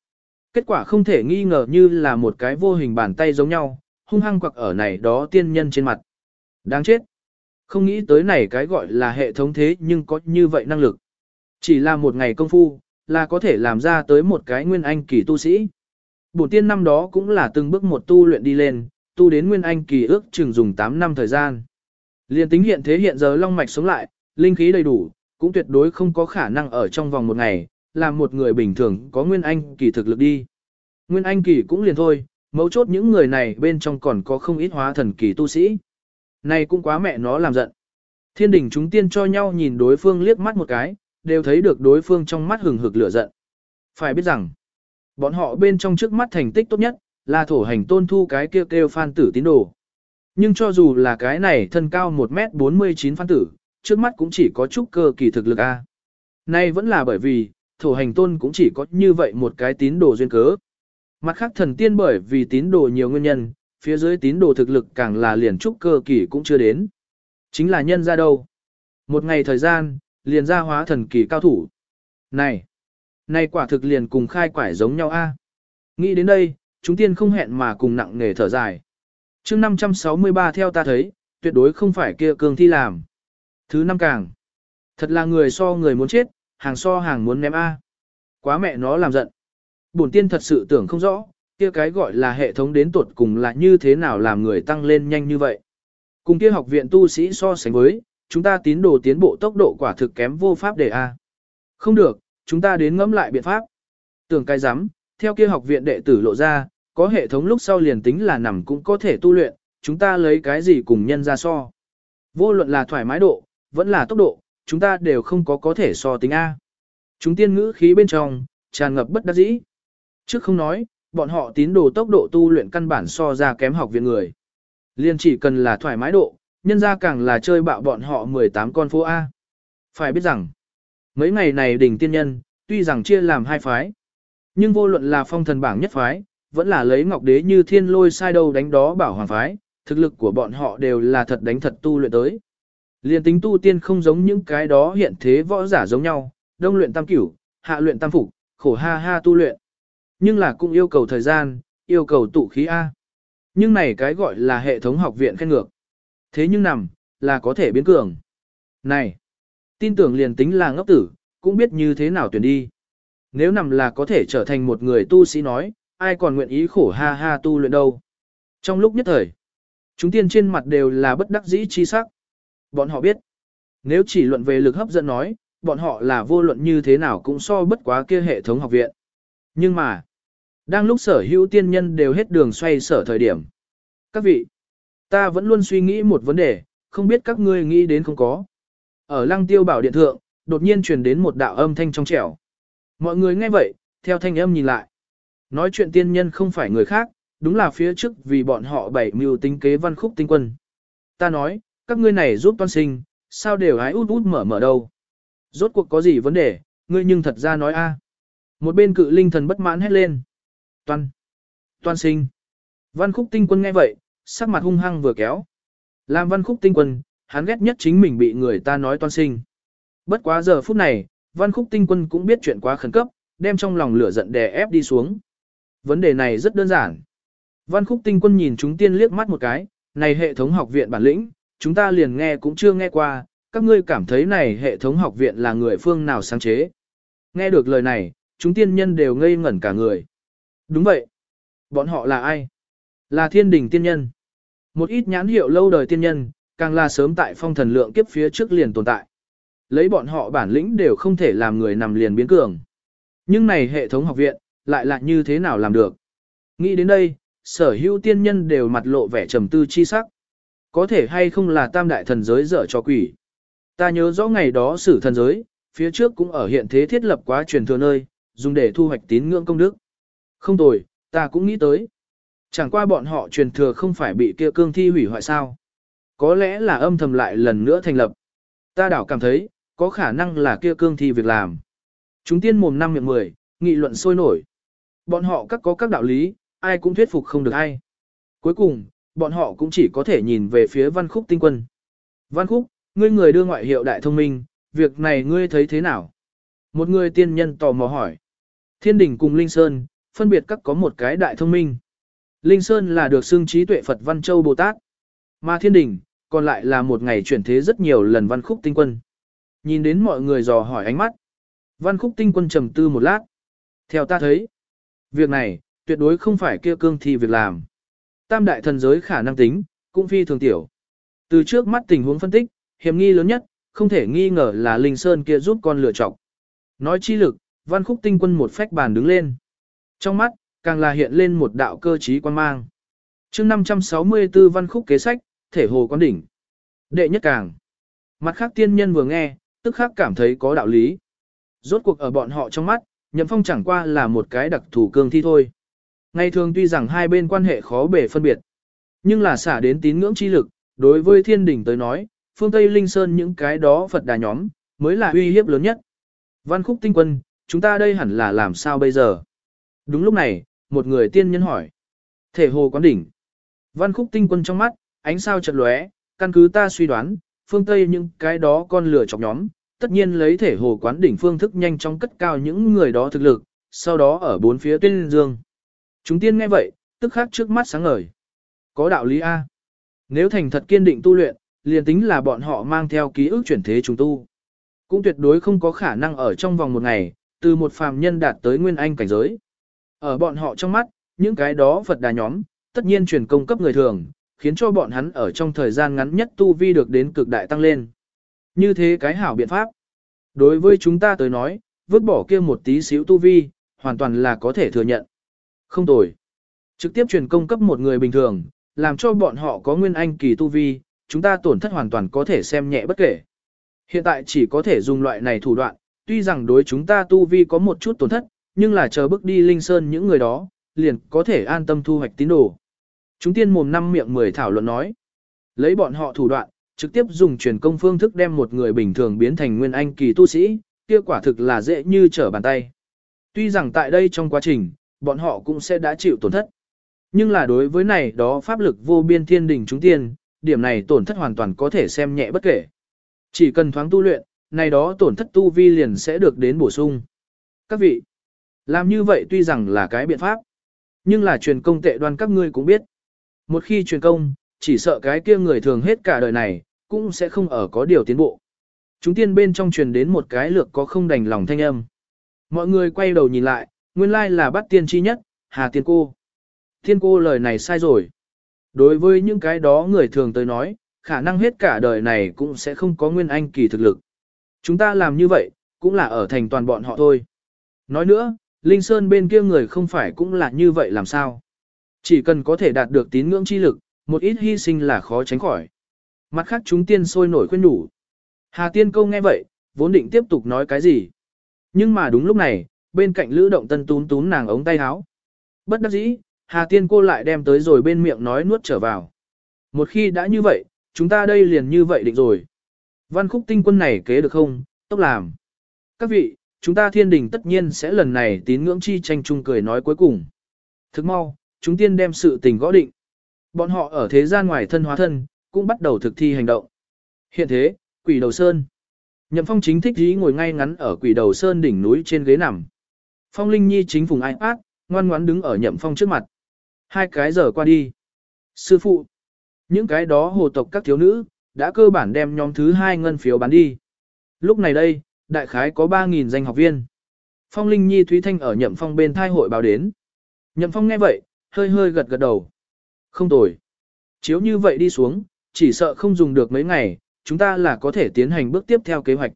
kết quả không thể nghi ngờ như là một cái vô hình bàn tay giống nhau, hung hăng quặc ở này đó tiên nhân trên mặt. Đáng chết. Không nghĩ tới này cái gọi là hệ thống thế nhưng có như vậy năng lực. Chỉ là một ngày công phu, là có thể làm ra tới một cái nguyên anh kỳ tu sĩ. Bổn tiên năm đó cũng là từng bước một tu luyện đi lên, tu đến nguyên anh kỳ ước chừng dùng 8 năm thời gian. Liên tính hiện thế hiện giờ long mạch sống lại, linh khí đầy đủ, cũng tuyệt đối không có khả năng ở trong vòng một ngày, làm một người bình thường có nguyên anh kỳ thực lực đi. Nguyên anh kỳ cũng liền thôi, mấu chốt những người này bên trong còn có không ít hóa thần kỳ tu sĩ. Này cũng quá mẹ nó làm giận. Thiên đình chúng tiên cho nhau nhìn đối phương liếc mắt một cái, đều thấy được đối phương trong mắt hừng hực lửa giận. Phải biết rằng, bọn họ bên trong trước mắt thành tích tốt nhất, là thổ hành tôn thu cái kêu kêu phan tử tín đồ. Nhưng cho dù là cái này thân cao 1m49 phan tử, trước mắt cũng chỉ có chút cơ kỳ thực lực A. Nay vẫn là bởi vì, thổ hành tôn cũng chỉ có như vậy một cái tín đồ duyên cớ. Mặt khác thần tiên bởi vì tín đồ nhiều nguyên nhân, phía dưới tín đồ thực lực càng là liền trúc cơ kỳ cũng chưa đến. Chính là nhân ra đâu. Một ngày thời gian, liền ra hóa thần kỳ cao thủ. Này, này quả thực liền cùng khai quải giống nhau a. Nghĩ đến đây, chúng tiên không hẹn mà cùng nặng nghề thở dài. chương 563 theo ta thấy, tuyệt đối không phải kia cường thi làm. Thứ năm càng. Thật là người so người muốn chết, hàng so hàng muốn ném A. Quá mẹ nó làm giận. Bổn tiên thật sự tưởng không rõ, kia cái gọi là hệ thống đến tuột cùng là như thế nào làm người tăng lên nhanh như vậy. Cùng kia học viện tu sĩ so sánh với, chúng ta tín đồ tiến bộ tốc độ quả thực kém vô pháp để A. Không được, chúng ta đến ngẫm lại biện pháp. Tưởng cái rắm theo kia học viện đệ tử lộ ra, có hệ thống lúc sau liền tính là nằm cũng có thể tu luyện, chúng ta lấy cái gì cùng nhân ra so. Vô luận là thoải mái độ, vẫn là tốc độ, chúng ta đều không có có thể so tính A. Chúng tiên ngữ khí bên trong, tràn ngập bất đắc dĩ. Trước không nói, bọn họ tín đồ tốc độ tu luyện căn bản so ra kém học viện người. Liên chỉ cần là thoải mái độ, nhân ra càng là chơi bạo bọn họ 18 con phố A. Phải biết rằng, mấy ngày này đỉnh tiên nhân, tuy rằng chia làm hai phái, nhưng vô luận là phong thần bảng nhất phái, vẫn là lấy ngọc đế như thiên lôi sai đâu đánh đó bảo hoàng phái, thực lực của bọn họ đều là thật đánh thật tu luyện tới. Liên tính tu tiên không giống những cái đó hiện thế võ giả giống nhau, đông luyện tam cửu, hạ luyện tam phục, khổ ha ha tu luyện. Nhưng là cũng yêu cầu thời gian, yêu cầu tụ khí A. Nhưng này cái gọi là hệ thống học viện khen ngược. Thế nhưng nằm, là có thể biến cường. Này, tin tưởng liền tính là ngốc tử, cũng biết như thế nào tuyển đi. Nếu nằm là có thể trở thành một người tu sĩ nói, ai còn nguyện ý khổ ha ha tu luyện đâu. Trong lúc nhất thời, chúng tiên trên mặt đều là bất đắc dĩ chi sắc. Bọn họ biết, nếu chỉ luận về lực hấp dẫn nói, bọn họ là vô luận như thế nào cũng so bất quá kia hệ thống học viện. Nhưng mà, đang lúc sở hữu tiên nhân đều hết đường xoay sở thời điểm. Các vị, ta vẫn luôn suy nghĩ một vấn đề, không biết các ngươi nghĩ đến không có. Ở lăng tiêu bảo điện thượng, đột nhiên truyền đến một đạo âm thanh trong trẻo. Mọi người nghe vậy, theo thanh âm nhìn lại. Nói chuyện tiên nhân không phải người khác, đúng là phía trước vì bọn họ bảy mưu tính kế văn khúc tinh quân. Ta nói, các ngươi này giúp toan sinh, sao đều hái út út mở mở đâu. Rốt cuộc có gì vấn đề, ngươi nhưng thật ra nói a. Một bên cự linh thần bất mãn hét lên. Toan. Toan sinh. Văn khúc tinh quân nghe vậy, sắc mặt hung hăng vừa kéo. Làm văn khúc tinh quân, hắn ghét nhất chính mình bị người ta nói toan sinh. Bất quá giờ phút này, văn khúc tinh quân cũng biết chuyện quá khẩn cấp, đem trong lòng lửa giận đè ép đi xuống. Vấn đề này rất đơn giản. Văn khúc tinh quân nhìn chúng tiên liếc mắt một cái, này hệ thống học viện bản lĩnh, chúng ta liền nghe cũng chưa nghe qua, các ngươi cảm thấy này hệ thống học viện là người phương nào sáng chế. Nghe được lời này, chúng tiên nhân đều ngây ngẩn cả người. Đúng vậy. Bọn họ là ai? Là thiên đình tiên nhân. Một ít nhãn hiệu lâu đời tiên nhân, càng là sớm tại phong thần lượng kiếp phía trước liền tồn tại. Lấy bọn họ bản lĩnh đều không thể làm người nằm liền biến cường. Nhưng này hệ thống học viện, lại là như thế nào làm được? Nghĩ đến đây, sở hữu tiên nhân đều mặt lộ vẻ trầm tư chi sắc. Có thể hay không là tam đại thần giới dở cho quỷ. Ta nhớ rõ ngày đó sử thần giới, phía trước cũng ở hiện thế thiết lập quá truyền thừa nơi, dùng để thu hoạch tín ngưỡng công đức. Không tồi, ta cũng nghĩ tới. Chẳng qua bọn họ truyền thừa không phải bị kia cương thi hủy hoại sao. Có lẽ là âm thầm lại lần nữa thành lập. Ta đảo cảm thấy, có khả năng là kia cương thi việc làm. Chúng tiên mồm năm miệng mười, nghị luận sôi nổi. Bọn họ các có các đạo lý, ai cũng thuyết phục không được ai. Cuối cùng, bọn họ cũng chỉ có thể nhìn về phía văn khúc tinh quân. Văn khúc, ngươi người đưa ngoại hiệu đại thông minh, việc này ngươi thấy thế nào? Một người tiên nhân tò mò hỏi. Thiên đỉnh cùng Linh Sơn, phân biệt các có một cái đại thông minh. Linh Sơn là được xưng trí tuệ Phật Văn Châu Bồ Tát. Mà thiên đỉnh, còn lại là một ngày chuyển thế rất nhiều lần văn khúc tinh quân. Nhìn đến mọi người dò hỏi ánh mắt. Văn khúc tinh quân trầm tư một lát. Theo ta thấy, việc này, tuyệt đối không phải kia cương thi việc làm. Tam đại thần giới khả năng tính, cũng phi thường tiểu. Từ trước mắt tình huống phân tích, hiểm nghi lớn nhất, không thể nghi ngờ là Linh Sơn kia giúp con lựa chọc. Nói chi lực, văn khúc tinh quân một phách bàn đứng lên. Trong mắt, càng là hiện lên một đạo cơ trí quan mang. chương 564 văn khúc kế sách, thể hồ quan đỉnh. Đệ nhất càng. Mặt khác tiên nhân vừa nghe, tức khắc cảm thấy có đạo lý. Rốt cuộc ở bọn họ trong mắt, nhậm phong chẳng qua là một cái đặc thủ cương thi thôi. Ngày thường tuy rằng hai bên quan hệ khó bể phân biệt, nhưng là xả đến tín ngưỡng chi lực, đối với thiên đình tới nói, phương Tây Linh Sơn những cái đó Phật đà nhóm, mới là uy hiếp lớn nhất. Văn khúc tinh quân, chúng ta đây hẳn là làm sao bây giờ? Đúng lúc này, một người tiên nhân hỏi. Thể hồ quán đỉnh. Văn khúc tinh quân trong mắt, ánh sao chật lóe, căn cứ ta suy đoán, phương Tây những cái đó con lửa chọc nhóm, tất nhiên lấy thể hồ quán đỉnh phương thức nhanh chóng cất cao những người đó thực lực, sau đó ở bốn phía tuyên dương. Chúng tiên nghe vậy, tức khắc trước mắt sáng ngời. Có đạo lý A. Nếu thành thật kiên định tu luyện, liền tính là bọn họ mang theo ký ức chuyển thế chúng tu. Cũng tuyệt đối không có khả năng ở trong vòng một ngày, từ một phàm nhân đạt tới nguyên anh cảnh giới. Ở bọn họ trong mắt, những cái đó Phật đà nhóm, tất nhiên truyền công cấp người thường, khiến cho bọn hắn ở trong thời gian ngắn nhất tu vi được đến cực đại tăng lên. Như thế cái hảo biện pháp. Đối với chúng ta tới nói, vứt bỏ kia một tí xíu tu vi, hoàn toàn là có thể thừa nhận. Không tồi. Trực tiếp truyền công cấp một người bình thường, làm cho bọn họ có nguyên anh kỳ tu vi, chúng ta tổn thất hoàn toàn có thể xem nhẹ bất kể. Hiện tại chỉ có thể dùng loại này thủ đoạn, tuy rằng đối chúng ta tu vi có một chút tổn thất, nhưng là chờ bước đi linh sơn những người đó, liền có thể an tâm thu hoạch tín đồ. Chúng tiên mồm năm miệng mười thảo luận nói. Lấy bọn họ thủ đoạn, trực tiếp dùng truyền công phương thức đem một người bình thường biến thành nguyên anh kỳ tu sĩ, kia quả thực là dễ như trở bàn tay. Tuy rằng tại đây trong quá trình, bọn họ cũng sẽ đã chịu tổn thất. Nhưng là đối với này đó pháp lực vô biên thiên đình chúng tiên, điểm này tổn thất hoàn toàn có thể xem nhẹ bất kể. Chỉ cần thoáng tu luyện, này đó tổn thất tu vi liền sẽ được đến bổ sung. Các vị, làm như vậy tuy rằng là cái biện pháp, nhưng là truyền công tệ đoan các ngươi cũng biết. Một khi truyền công, chỉ sợ cái kia người thường hết cả đời này, cũng sẽ không ở có điều tiến bộ. Chúng tiên bên trong truyền đến một cái lược có không đành lòng thanh âm. Mọi người quay đầu nhìn lại, nguyên lai là bắt tiên chi nhất, Hà Tiên Cô. Tiên Cô lời này sai rồi. Đối với những cái đó người thường tới nói, khả năng hết cả đời này cũng sẽ không có nguyên anh kỳ thực lực. Chúng ta làm như vậy, cũng là ở thành toàn bọn họ thôi. Nói nữa, Linh Sơn bên kia người không phải cũng là như vậy làm sao. Chỉ cần có thể đạt được tín ngưỡng chi lực, một ít hy sinh là khó tránh khỏi. Mặt khác chúng tiên sôi nổi khuyên đủ. Hà tiên câu nghe vậy, vốn định tiếp tục nói cái gì. Nhưng mà đúng lúc này, bên cạnh lữ động tân tún tún nàng ống tay áo. Bất đắc dĩ, Hà tiên cô lại đem tới rồi bên miệng nói nuốt trở vào. Một khi đã như vậy, chúng ta đây liền như vậy định rồi. Văn khúc tinh quân này kế được không, tốc làm. Các vị, chúng ta thiên đình tất nhiên sẽ lần này tín ngưỡng chi tranh chung cười nói cuối cùng. Thức mau, chúng tiên đem sự tình gõ định. Bọn họ ở thế gian ngoài thân hóa thân, cũng bắt đầu thực thi hành động. Hiện thế, quỷ đầu sơn. Nhậm phong chính thích dí ngồi ngay ngắn ở quỷ đầu sơn đỉnh núi trên ghế nằm. Phong Linh Nhi chính vùng ai ác, ngoan ngoãn đứng ở nhậm phong trước mặt. Hai cái giờ qua đi. Sư phụ. Những cái đó hồ tộc các thiếu nữ, đã cơ bản đem nhóm thứ hai ngân phiếu bán đi. Lúc này đây, đại khái có 3.000 danh học viên. Phong Linh Nhi Thúy Thanh ở nhậm phong bên thai hội báo đến. Nhậm phong nghe vậy, hơi hơi gật gật đầu. Không tồi. Chiếu như vậy đi xuống, chỉ sợ không dùng được mấy ngày, chúng ta là có thể tiến hành bước tiếp theo kế hoạch.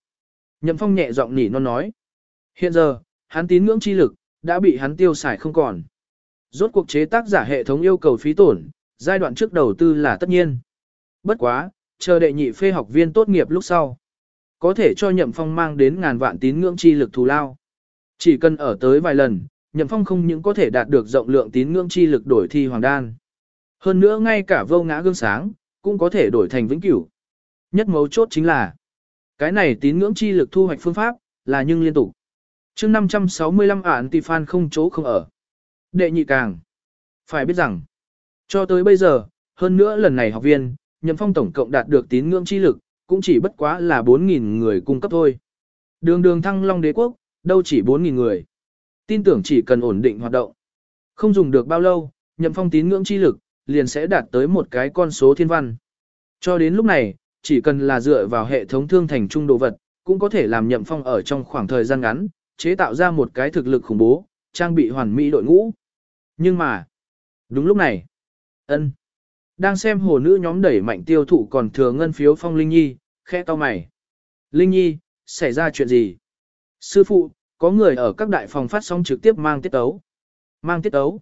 Nhậm phong nhẹ giọng nỉ non nói. Hiện giờ, hắn tín ngưỡng chi lực, đã bị hắn tiêu xài không còn. Rốt cuộc chế tác giả hệ thống yêu cầu phí tổn, giai đoạn trước đầu tư là tất nhiên. Bất quá, chờ đệ nhị phê học viên tốt nghiệp lúc sau. Có thể cho Nhậm Phong mang đến ngàn vạn tín ngưỡng chi lực thù lao. Chỉ cần ở tới vài lần, Nhậm Phong không những có thể đạt được rộng lượng tín ngưỡng chi lực đổi thi hoàng đan. Hơn nữa ngay cả vô ngã gương sáng, cũng có thể đổi thành vĩnh cửu. Nhất mấu chốt chính là, cái này tín ngưỡng chi lực thu hoạch phương pháp, là nhưng liên tục. chương 565 ản tỷ phan không chỗ không ở. Đệ nhị càng. Phải biết rằng, cho tới bây giờ, hơn nữa lần này học viên, Nhậm Phong tổng cộng đạt được tín ngưỡng chi lực, cũng chỉ bất quá là 4.000 người cung cấp thôi. Đường đường thăng long đế quốc, đâu chỉ 4.000 người. Tin tưởng chỉ cần ổn định hoạt động. Không dùng được bao lâu, Nhậm Phong tín ngưỡng chi lực, liền sẽ đạt tới một cái con số thiên văn. Cho đến lúc này, chỉ cần là dựa vào hệ thống thương thành trung đồ vật, cũng có thể làm Nhậm Phong ở trong khoảng thời gian ngắn, chế tạo ra một cái thực lực khủng bố, trang bị hoàn mỹ đội ngũ. Nhưng mà, đúng lúc này, ân đang xem hồ nữ nhóm đẩy mạnh tiêu thụ còn thừa ngân phiếu phong Linh Nhi, khẽ to mày. Linh Nhi, xảy ra chuyện gì? Sư phụ, có người ở các đại phòng phát sóng trực tiếp mang tiết tấu. Mang tiết tấu.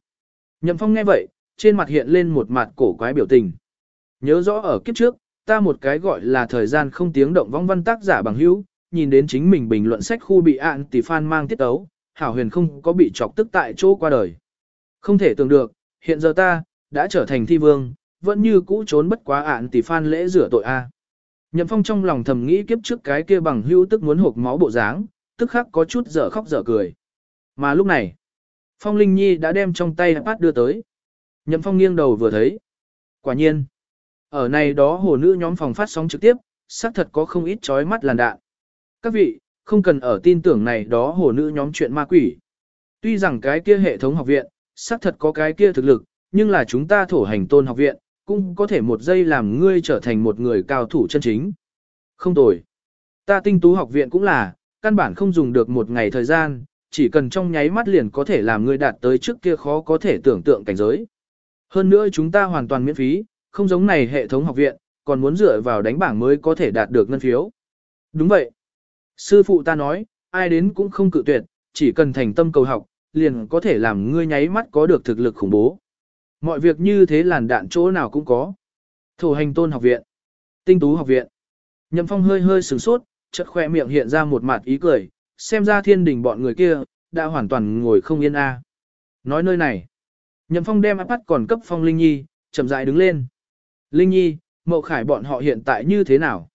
Nhậm phong nghe vậy, trên mặt hiện lên một mặt cổ quái biểu tình. Nhớ rõ ở kiếp trước, ta một cái gọi là thời gian không tiếng động vong văn tác giả bằng hữu, nhìn đến chính mình bình luận sách khu bị ạn tỷ fan mang tiết tấu, hảo huyền không có bị chọc tức tại chỗ qua đời. Không thể tưởng được, hiện giờ ta, đã trở thành thi vương, vẫn như cũ trốn bất quá ạn tỷ phan lễ rửa tội a. Nhậm Phong trong lòng thầm nghĩ kiếp trước cái kia bằng hữu tức muốn hộp máu bộ dáng, tức khắc có chút dở khóc dở cười. Mà lúc này, Phong Linh Nhi đã đem trong tay iPad đưa tới. Nhậm Phong nghiêng đầu vừa thấy. Quả nhiên, ở này đó hồ nữ nhóm phòng phát sóng trực tiếp, xác thật có không ít chói mắt làn đạn. Các vị, không cần ở tin tưởng này đó hồ nữ nhóm chuyện ma quỷ. Tuy rằng cái kia hệ thống học viện, xác thật có cái kia thực lực, nhưng là chúng ta thổ hành tôn học viện, cũng có thể một giây làm ngươi trở thành một người cao thủ chân chính. Không tồi. Ta tinh tú học viện cũng là, căn bản không dùng được một ngày thời gian, chỉ cần trong nháy mắt liền có thể làm ngươi đạt tới trước kia khó có thể tưởng tượng cảnh giới. Hơn nữa chúng ta hoàn toàn miễn phí, không giống này hệ thống học viện, còn muốn dựa vào đánh bảng mới có thể đạt được ngân phiếu. Đúng vậy. Sư phụ ta nói, ai đến cũng không cự tuyệt, chỉ cần thành tâm cầu học, liền có thể làm ngươi nháy mắt có được thực lực khủng bố. Mọi việc như thế làn đạn chỗ nào cũng có. Thổ hành tôn học viện, tinh tú học viện. Nhậm phong hơi hơi sửng sốt, chợt khoe miệng hiện ra một mặt ý cười, xem ra thiên đình bọn người kia, đã hoàn toàn ngồi không yên a. Nói nơi này, Nhậm phong đem áp còn cấp phong Linh Nhi, chậm rãi đứng lên. Linh Nhi, mậu khải bọn họ hiện tại như thế nào?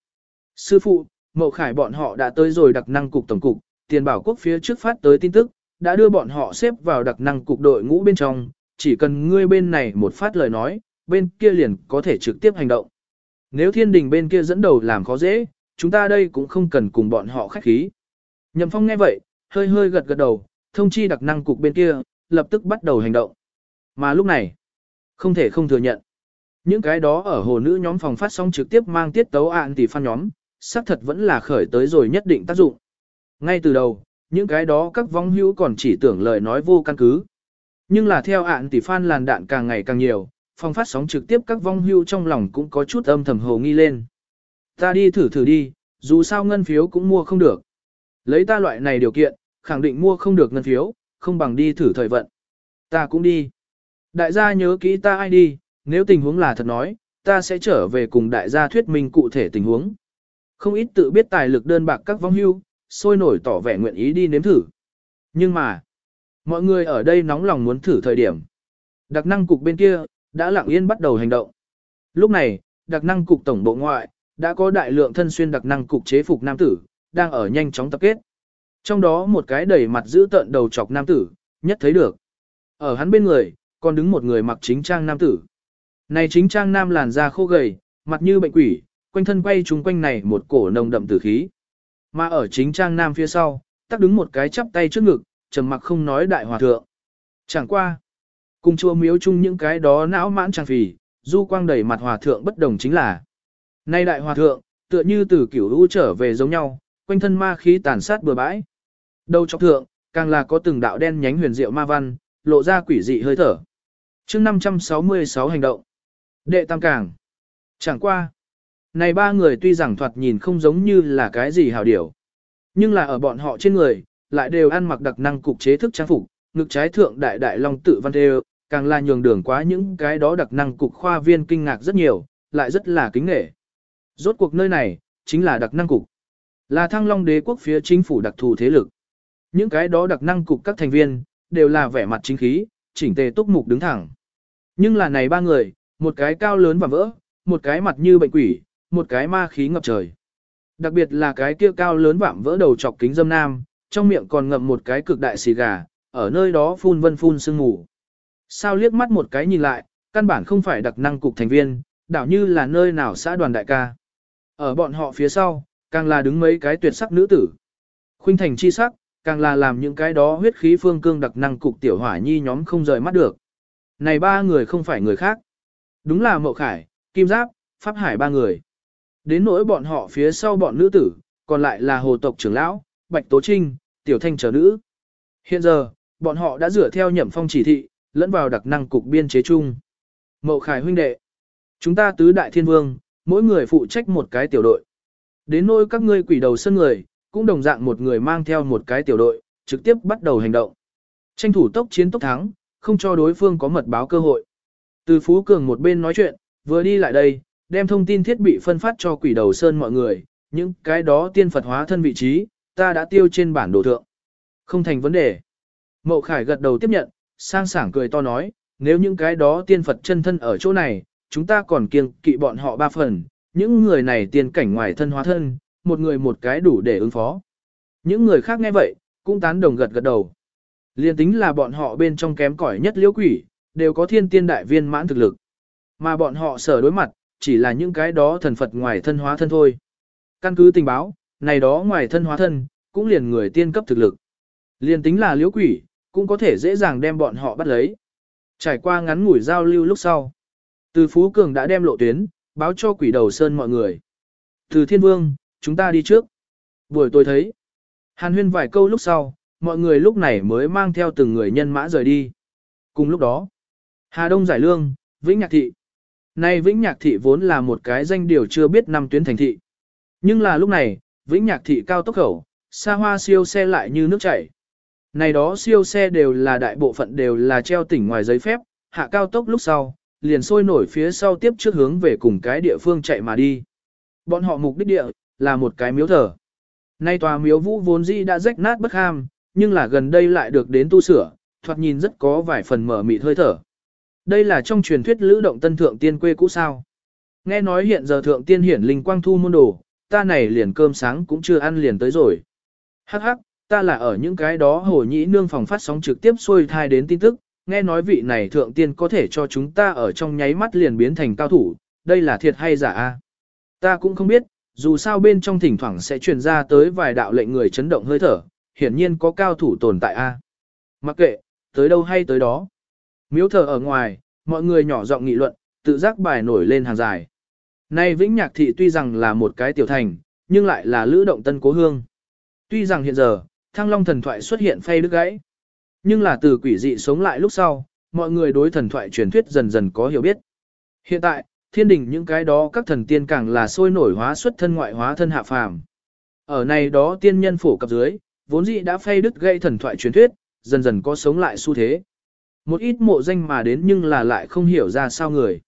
Sư phụ, mậu khải bọn họ đã tới rồi đặc năng cục tổng cục, tiền bảo quốc phía trước phát tới tin tức, đã đưa bọn họ xếp vào đặc năng cục đội ngũ bên trong, chỉ cần ngươi bên này một phát lời nói, bên kia liền có thể trực tiếp hành động. Nếu thiên đình bên kia dẫn đầu làm khó dễ, chúng ta đây cũng không cần cùng bọn họ khách khí. Nhậm phong nghe vậy, hơi hơi gật gật đầu, thông chi đặc năng cục bên kia, lập tức bắt đầu hành động. Mà lúc này, không thể không thừa nhận. Những cái đó ở hồ nữ nhóm phòng phát sóng trực tiếp mang tiết tấu ạn tỷ phan nhóm, xác thật vẫn là khởi tới rồi nhất định tác dụng. Ngay từ đầu, những cái đó các vong hữu còn chỉ tưởng lời nói vô căn cứ. Nhưng là theo ạn tỷ fan làn đạn càng ngày càng nhiều, phòng phát sóng trực tiếp các vong hưu trong lòng cũng có chút âm thầm hồ nghi lên. Ta đi thử thử đi, dù sao ngân phiếu cũng mua không được. Lấy ta loại này điều kiện, khẳng định mua không được ngân phiếu, không bằng đi thử thời vận. Ta cũng đi. Đại gia nhớ kỹ ta ai đi, nếu tình huống là thật nói, ta sẽ trở về cùng đại gia thuyết minh cụ thể tình huống. Không ít tự biết tài lực đơn bạc các vong hưu, sôi nổi tỏ vẻ nguyện ý đi nếm thử. Nhưng mà, mọi người ở đây nóng lòng muốn thử thời điểm. Đặc năng cục bên kia, đã lặng yên bắt đầu hành động. Lúc này, đặc năng cục tổng bộ ngoại, đã có đại lượng thân xuyên đặc năng cục chế phục nam tử, đang ở nhanh chóng tập kết. Trong đó một cái đầy mặt giữ tợn đầu chọc nam tử, nhất thấy được. Ở hắn bên người, còn đứng một người mặc chính trang nam tử. Này chính trang nam làn da khô gầy, mặt như bệnh quỷ, quanh thân quay chúng quanh này một cổ nồng đậm tử khí. Mà ở chính trang nam phía sau, tác đứng một cái chắp tay trước ngực, trầm mặc không nói đại hòa thượng. Chẳng qua. Cùng chùa miếu chung những cái đó não mãn trang phì, du quang đầy mặt hòa thượng bất đồng chính là. Nay đại hòa thượng, tựa như từ kiểu u trở về giống nhau, quanh thân ma khí tàn sát bừa bãi. Đầu chọc thượng, càng là có từng đạo đen nhánh huyền diệu ma văn, lộ ra quỷ dị hơi thở. chương 566 hành động. Đệ tam càng. Chẳng qua. Này ba người tuy rằng thoạt nhìn không giống như là cái gì hào điểu. Nhưng là ở bọn họ trên người, lại đều ăn mặc đặc năng cục chế thức trang phục, ngực trái thượng đại đại long tự văn đều, càng là nhường đường quá những cái đó đặc năng cục khoa viên kinh ngạc rất nhiều, lại rất là kính nghệ. Rốt cuộc nơi này, chính là đặc năng cục. Là thăng long đế quốc phía chính phủ đặc thù thế lực. Những cái đó đặc năng cục các thành viên, đều là vẻ mặt chính khí, chỉnh tề túc mục đứng thẳng. Nhưng là này ba người, một cái cao lớn và vỡ, một cái mặt như bệnh quỷ, một cái ma khí ngập trời. Đặc biệt là cái kia cao lớn vạm vỡ đầu chọc kính dâm nam, trong miệng còn ngậm một cái cực đại xì gà, ở nơi đó phun vân phun sương ngủ. Sao liếc mắt một cái nhìn lại, căn bản không phải đặc năng cục thành viên, đảo như là nơi nào xã đoàn đại ca. Ở bọn họ phía sau, càng là đứng mấy cái tuyệt sắc nữ tử. Khuynh thành chi sắc, càng là làm những cái đó huyết khí phương cương đặc năng cục tiểu hỏa nhi nhóm không rời mắt được. Này ba người không phải người khác. Đúng là Mậu Khải, Kim Giáp, Pháp Hải ba người. Đến nỗi bọn họ phía sau bọn nữ tử, còn lại là hồ tộc trưởng lão, Bạch Tố Trinh, Tiểu Thanh trở nữ. Hiện giờ, bọn họ đã dựa theo nhậm phong chỉ thị, lẫn vào đặc năng cục biên chế chung. Mậu Khải huynh đệ, chúng ta tứ đại thiên vương, mỗi người phụ trách một cái tiểu đội. Đến nỗi các ngươi quỷ đầu sân người, cũng đồng dạng một người mang theo một cái tiểu đội, trực tiếp bắt đầu hành động. Tranh thủ tốc chiến tốc thắng, không cho đối phương có mật báo cơ hội. Từ Phú Cường một bên nói chuyện, vừa đi lại đây, đem thông tin thiết bị phân phát cho quỷ đầu sơn mọi người, những cái đó tiên Phật hóa thân vị trí, ta đã tiêu trên bản đồ thượng. Không thành vấn đề. Mậu Khải gật đầu tiếp nhận, sang sảng cười to nói, nếu những cái đó tiên Phật chân thân ở chỗ này, chúng ta còn kiêng kỵ bọn họ ba phần, những người này tiên cảnh ngoài thân hóa thân, một người một cái đủ để ứng phó. Những người khác nghe vậy, cũng tán đồng gật gật đầu. Liên tính là bọn họ bên trong kém cỏi nhất liễu quỷ, đều có thiên tiên đại viên mãn thực lực. Mà bọn họ sở đối mặt, chỉ là những cái đó thần Phật ngoài thân hóa thân thôi. Căn cứ tình báo, này đó ngoài thân hóa thân, cũng liền người tiên cấp thực lực. liền tính là liễu quỷ, cũng có thể dễ dàng đem bọn họ bắt lấy. Trải qua ngắn ngủi giao lưu lúc sau. Từ Phú Cường đã đem lộ tuyến, báo cho quỷ đầu sơn mọi người. Từ Thiên Vương, chúng ta đi trước. Buổi tôi thấy. Hàn huyên vài câu lúc sau, mọi người lúc này mới mang theo từng người nhân mã rời đi. Cùng lúc đó, Hà Đông Giải Lương, Vĩnh Nhạc Thị. Nay Vĩnh Nhạc Thị vốn là một cái danh điều chưa biết năm tuyến thành thị. Nhưng là lúc này, Vĩnh Nhạc Thị cao tốc khẩu, xa hoa siêu xe lại như nước chảy. Này đó siêu xe đều là đại bộ phận đều là treo tỉnh ngoài giấy phép, hạ cao tốc lúc sau, liền sôi nổi phía sau tiếp trước hướng về cùng cái địa phương chạy mà đi. Bọn họ mục đích địa, là một cái miếu thờ. Nay tòa miếu vũ vốn dĩ đã rách nát bất ham, nhưng là gần đây lại được đến tu sửa, thoạt nhìn rất có vài phần mở mịt hơi thở. Đây là trong truyền thuyết lữ động tân thượng tiên quê cũ sao. Nghe nói hiện giờ thượng tiên hiển linh quang thu môn đồ, ta này liền cơm sáng cũng chưa ăn liền tới rồi. Hắc hắc, ta là ở những cái đó hồ nhĩ nương phòng phát sóng trực tiếp xuôi thai đến tin tức, nghe nói vị này thượng tiên có thể cho chúng ta ở trong nháy mắt liền biến thành cao thủ, đây là thiệt hay giả a? Ta cũng không biết, dù sao bên trong thỉnh thoảng sẽ truyền ra tới vài đạo lệnh người chấn động hơi thở, hiển nhiên có cao thủ tồn tại a. Mặc kệ, tới đâu hay tới đó. Miếu thờ ở ngoài, mọi người nhỏ giọng nghị luận, tự giác bài nổi lên hàng dài. Nay Vĩnh Nhạc Thị tuy rằng là một cái tiểu thành, nhưng lại là lữ động tân cố hương. Tuy rằng hiện giờ, thăng long thần thoại xuất hiện phay đứt gãy. Nhưng là từ quỷ dị sống lại lúc sau, mọi người đối thần thoại truyền thuyết dần dần có hiểu biết. Hiện tại, thiên đình những cái đó các thần tiên càng là sôi nổi hóa xuất thân ngoại hóa thân hạ phàm. Ở này đó tiên nhân phổ cập dưới, vốn dĩ đã phay đứt gây thần thoại truyền thuyết, dần dần có sống lại xu thế. Một ít mộ danh mà đến nhưng là lại không hiểu ra sao người.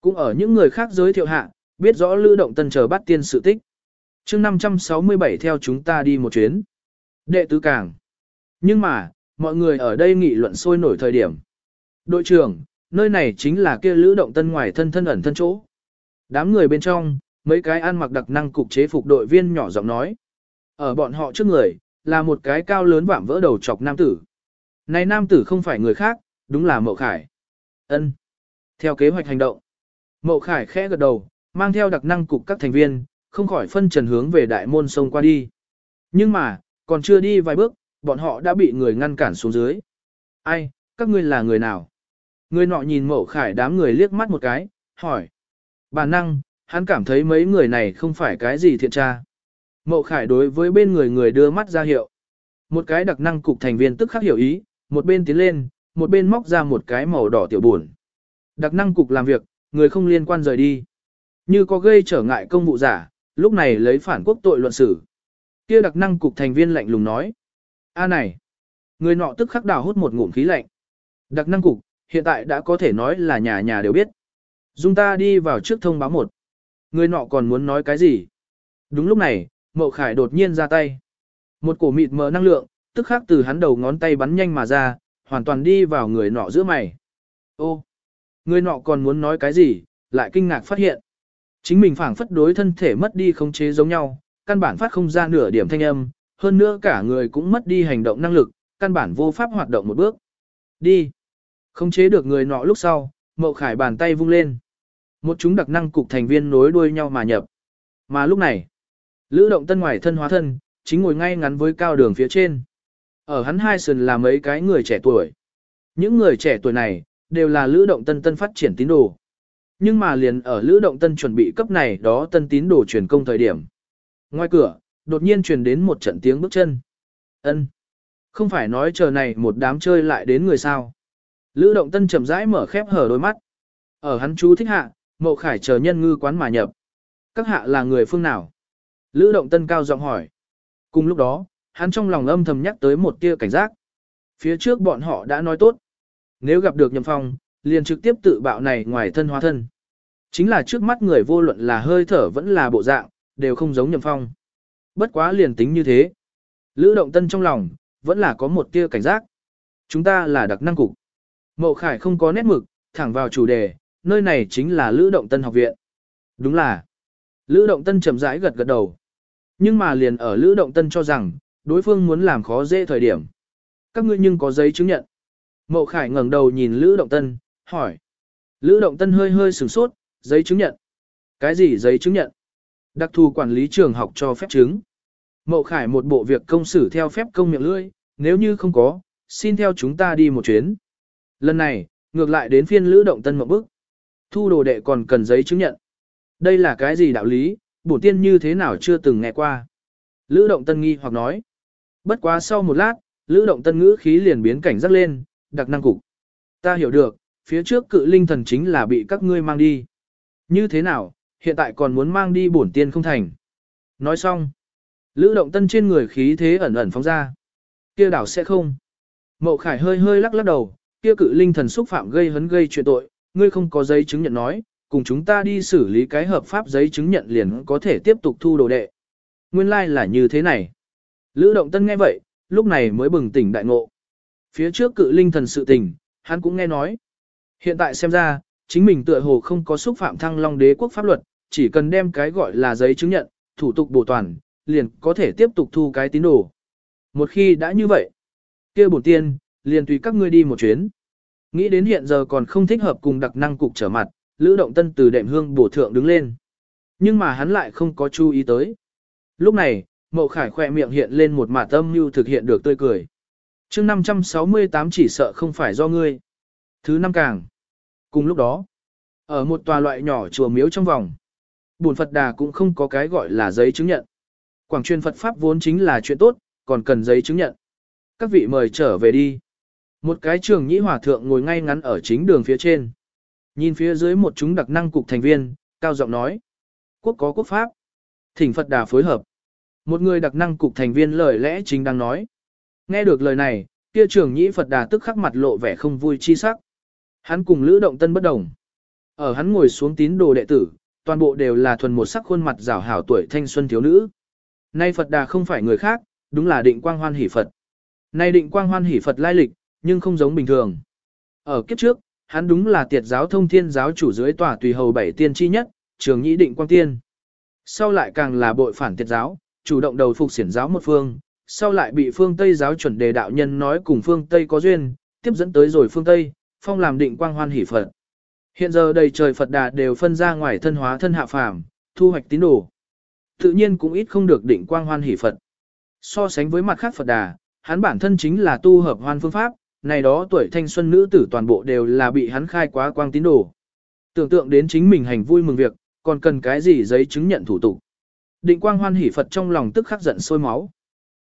Cũng ở những người khác giới thiệu hạ, biết rõ lữ động tân chờ bắt tiên sự tích. chương 567 theo chúng ta đi một chuyến. Đệ tứ càng. Nhưng mà, mọi người ở đây nghị luận sôi nổi thời điểm. Đội trưởng, nơi này chính là kia lữ động tân ngoài thân thân ẩn thân chỗ. Đám người bên trong, mấy cái ăn mặc đặc năng cục chế phục đội viên nhỏ giọng nói. Ở bọn họ trước người, là một cái cao lớn vạm vỡ đầu chọc nam tử. Này nam tử không phải người khác, đúng là Mậu Khải. Ân. Theo kế hoạch hành động, Mậu Khải khẽ gật đầu, mang theo đặc năng cục các thành viên, không khỏi phân trần hướng về đại môn sông qua đi. Nhưng mà, còn chưa đi vài bước, bọn họ đã bị người ngăn cản xuống dưới. Ai, các ngươi là người nào? Người nọ nhìn mẫu Khải đám người liếc mắt một cái, hỏi. bà năng, hắn cảm thấy mấy người này không phải cái gì thiện tra. Mậu Khải đối với bên người người đưa mắt ra hiệu. Một cái đặc năng cục thành viên tức khắc hiểu ý, một bên tiến lên, một bên móc ra một cái màu đỏ tiểu buồn. Đặc năng cục làm việc, người không liên quan rời đi. Như có gây trở ngại công vụ giả, lúc này lấy phản quốc tội luận xử. Kia đặc năng cục thành viên lạnh lùng nói. A này, người nọ tức khắc đào hút một ngụm khí lạnh. Đặc năng cục, hiện tại đã có thể nói là nhà nhà đều biết. Dung ta đi vào trước thông báo một. Người nọ còn muốn nói cái gì? Đúng lúc này, Mậu Khải đột nhiên ra tay. Một cổ mịt mờ năng lượng, tức khắc từ hắn đầu ngón tay bắn nhanh mà ra, hoàn toàn đi vào người nọ giữa mày. Ô, người nọ còn muốn nói cái gì, lại kinh ngạc phát hiện. Chính mình phảng phất đối thân thể mất đi khống chế giống nhau, căn bản phát không ra nửa điểm thanh âm, hơn nữa cả người cũng mất đi hành động năng lực, căn bản vô pháp hoạt động một bước. Đi. Khống chế được người nọ lúc sau, Mậu Khải bàn tay vung lên. Một chúng đặc năng cục thành viên nối đuôi nhau mà nhập. Mà lúc này, Lữ động tân ngoài thân hóa thân, chính ngồi ngay ngắn với cao đường phía trên. Ở hắn hai sườn là mấy cái người trẻ tuổi. Những người trẻ tuổi này, đều là lữ động tân tân phát triển tín đồ. Nhưng mà liền ở lữ động tân chuẩn bị cấp này đó tân tín đồ truyền công thời điểm. Ngoài cửa, đột nhiên truyền đến một trận tiếng bước chân. ân Không phải nói chờ này một đám chơi lại đến người sao. Lữ động tân chậm rãi mở khép hở đôi mắt. Ở hắn chú thích hạ, mộ khải chờ nhân ngư quán mà nhập. Các hạ là người phương nào? Lữ động tân cao giọng hỏi. Cùng lúc đó, hắn trong lòng âm thầm nhắc tới một tia cảnh giác. Phía trước bọn họ đã nói tốt. Nếu gặp được nhậm phong, liền trực tiếp tự bạo này ngoài thân hóa thân. Chính là trước mắt người vô luận là hơi thở vẫn là bộ dạng, đều không giống nhậm phong. Bất quá liền tính như thế. Lữ động tân trong lòng, vẫn là có một tia cảnh giác. Chúng ta là đặc năng cục. Mậu Khải không có nét mực, thẳng vào chủ đề, nơi này chính là Lữ động tân học viện. Đúng là. Lữ động tân chậm rãi gật gật đầu. Nhưng mà liền ở Lữ Động Tân cho rằng, đối phương muốn làm khó dễ thời điểm. Các ngươi nhưng có giấy chứng nhận. Mậu Khải ngẩng đầu nhìn Lữ Động Tân, hỏi. Lữ Động Tân hơi hơi sửng sốt, giấy chứng nhận. Cái gì giấy chứng nhận? Đặc thù quản lý trường học cho phép chứng. Mậu Khải một bộ việc công xử theo phép công miệng lưỡi, nếu như không có, xin theo chúng ta đi một chuyến. Lần này, ngược lại đến phiên Lữ Động Tân một bức. Thu đồ đệ còn cần giấy chứng nhận. Đây là cái gì đạo lý, bổ tiên như thế nào chưa từng nghe qua. Lữ động tân nghi hoặc nói. Bất quá sau một lát, lữ động tân ngữ khí liền biến cảnh rắc lên, đặc năng cục. Ta hiểu được, phía trước cự linh thần chính là bị các ngươi mang đi. Như thế nào, hiện tại còn muốn mang đi bổn tiên không thành. Nói xong. Lữ động tân trên người khí thế ẩn ẩn phóng ra. kia đảo sẽ không. Mậu khải hơi hơi lắc lắc đầu, kia cự linh thần xúc phạm gây hấn gây chuyện tội, ngươi không có giấy chứng nhận nói, cùng chúng ta đi xử lý cái hợp pháp giấy chứng nhận liền có thể tiếp tục thu đồ đệ. Nguyên lai like là như thế này. Lữ Động Tân nghe vậy, lúc này mới bừng tỉnh đại ngộ. Phía trước cự linh thần sự tình, hắn cũng nghe nói. Hiện tại xem ra, chính mình tựa hồ không có xúc phạm thăng long đế quốc pháp luật, chỉ cần đem cái gọi là giấy chứng nhận, thủ tục bổ toàn, liền có thể tiếp tục thu cái tín đồ. Một khi đã như vậy, kia bổn tiên, liền tùy các ngươi đi một chuyến. Nghĩ đến hiện giờ còn không thích hợp cùng đặc năng cục trở mặt, Lữ Động Tân từ đệm hương bổ thượng đứng lên. Nhưng mà hắn lại không có chú ý tới. Lúc này, Mậu Khải khỏe miệng hiện lên một mả tâm như thực hiện được tươi cười. mươi 568 chỉ sợ không phải do ngươi. Thứ năm càng. Cùng lúc đó, ở một tòa loại nhỏ chùa miếu trong vòng, bổn Phật Đà cũng không có cái gọi là giấy chứng nhận. Quảng truyền Phật Pháp vốn chính là chuyện tốt, còn cần giấy chứng nhận. Các vị mời trở về đi. Một cái trường nhĩ hòa thượng ngồi ngay ngắn ở chính đường phía trên. Nhìn phía dưới một chúng đặc năng cục thành viên, cao giọng nói. Quốc có quốc pháp. Thỉnh Phật Đà phối hợp. Một người đặc năng cục thành viên lời lẽ chính đang nói. Nghe được lời này, kia trưởng nhĩ Phật Đà tức khắc mặt lộ vẻ không vui chi sắc. Hắn cùng Lữ Động Tân bất đồng. Ở hắn ngồi xuống tín đồ đệ tử, toàn bộ đều là thuần một sắc khuôn mặt rảo hảo tuổi thanh xuân thiếu nữ. Nay Phật Đà không phải người khác, đúng là định quang hoan hỷ Phật. Nay định quang hoan hỷ Phật lai lịch, nhưng không giống bình thường. Ở kiếp trước, hắn đúng là tiệt giáo thông thiên giáo chủ dưới tòa tùy hầu bảy tiên chi nhất, trường nhĩ định quang tiên. Sau lại càng là bội phản tiệt giáo, chủ động đầu phục xiển giáo một phương, sau lại bị phương Tây giáo chuẩn đề đạo nhân nói cùng phương Tây có duyên, tiếp dẫn tới rồi phương Tây, phong làm định quang hoan hỷ Phật. Hiện giờ đầy trời Phật đà đều phân ra ngoài thân hóa thân hạ phàm, thu hoạch tín đồ. Tự nhiên cũng ít không được định quang hoan hỷ Phật. So sánh với mặt khác Phật đà, hắn bản thân chính là tu hợp hoan phương pháp, này đó tuổi thanh xuân nữ tử toàn bộ đều là bị hắn khai quá quang tín đồ. Tưởng tượng đến chính mình hành vui mừng việc, còn cần cái gì giấy chứng nhận thủ tục. Định quang hoan hỷ Phật trong lòng tức khắc giận sôi máu.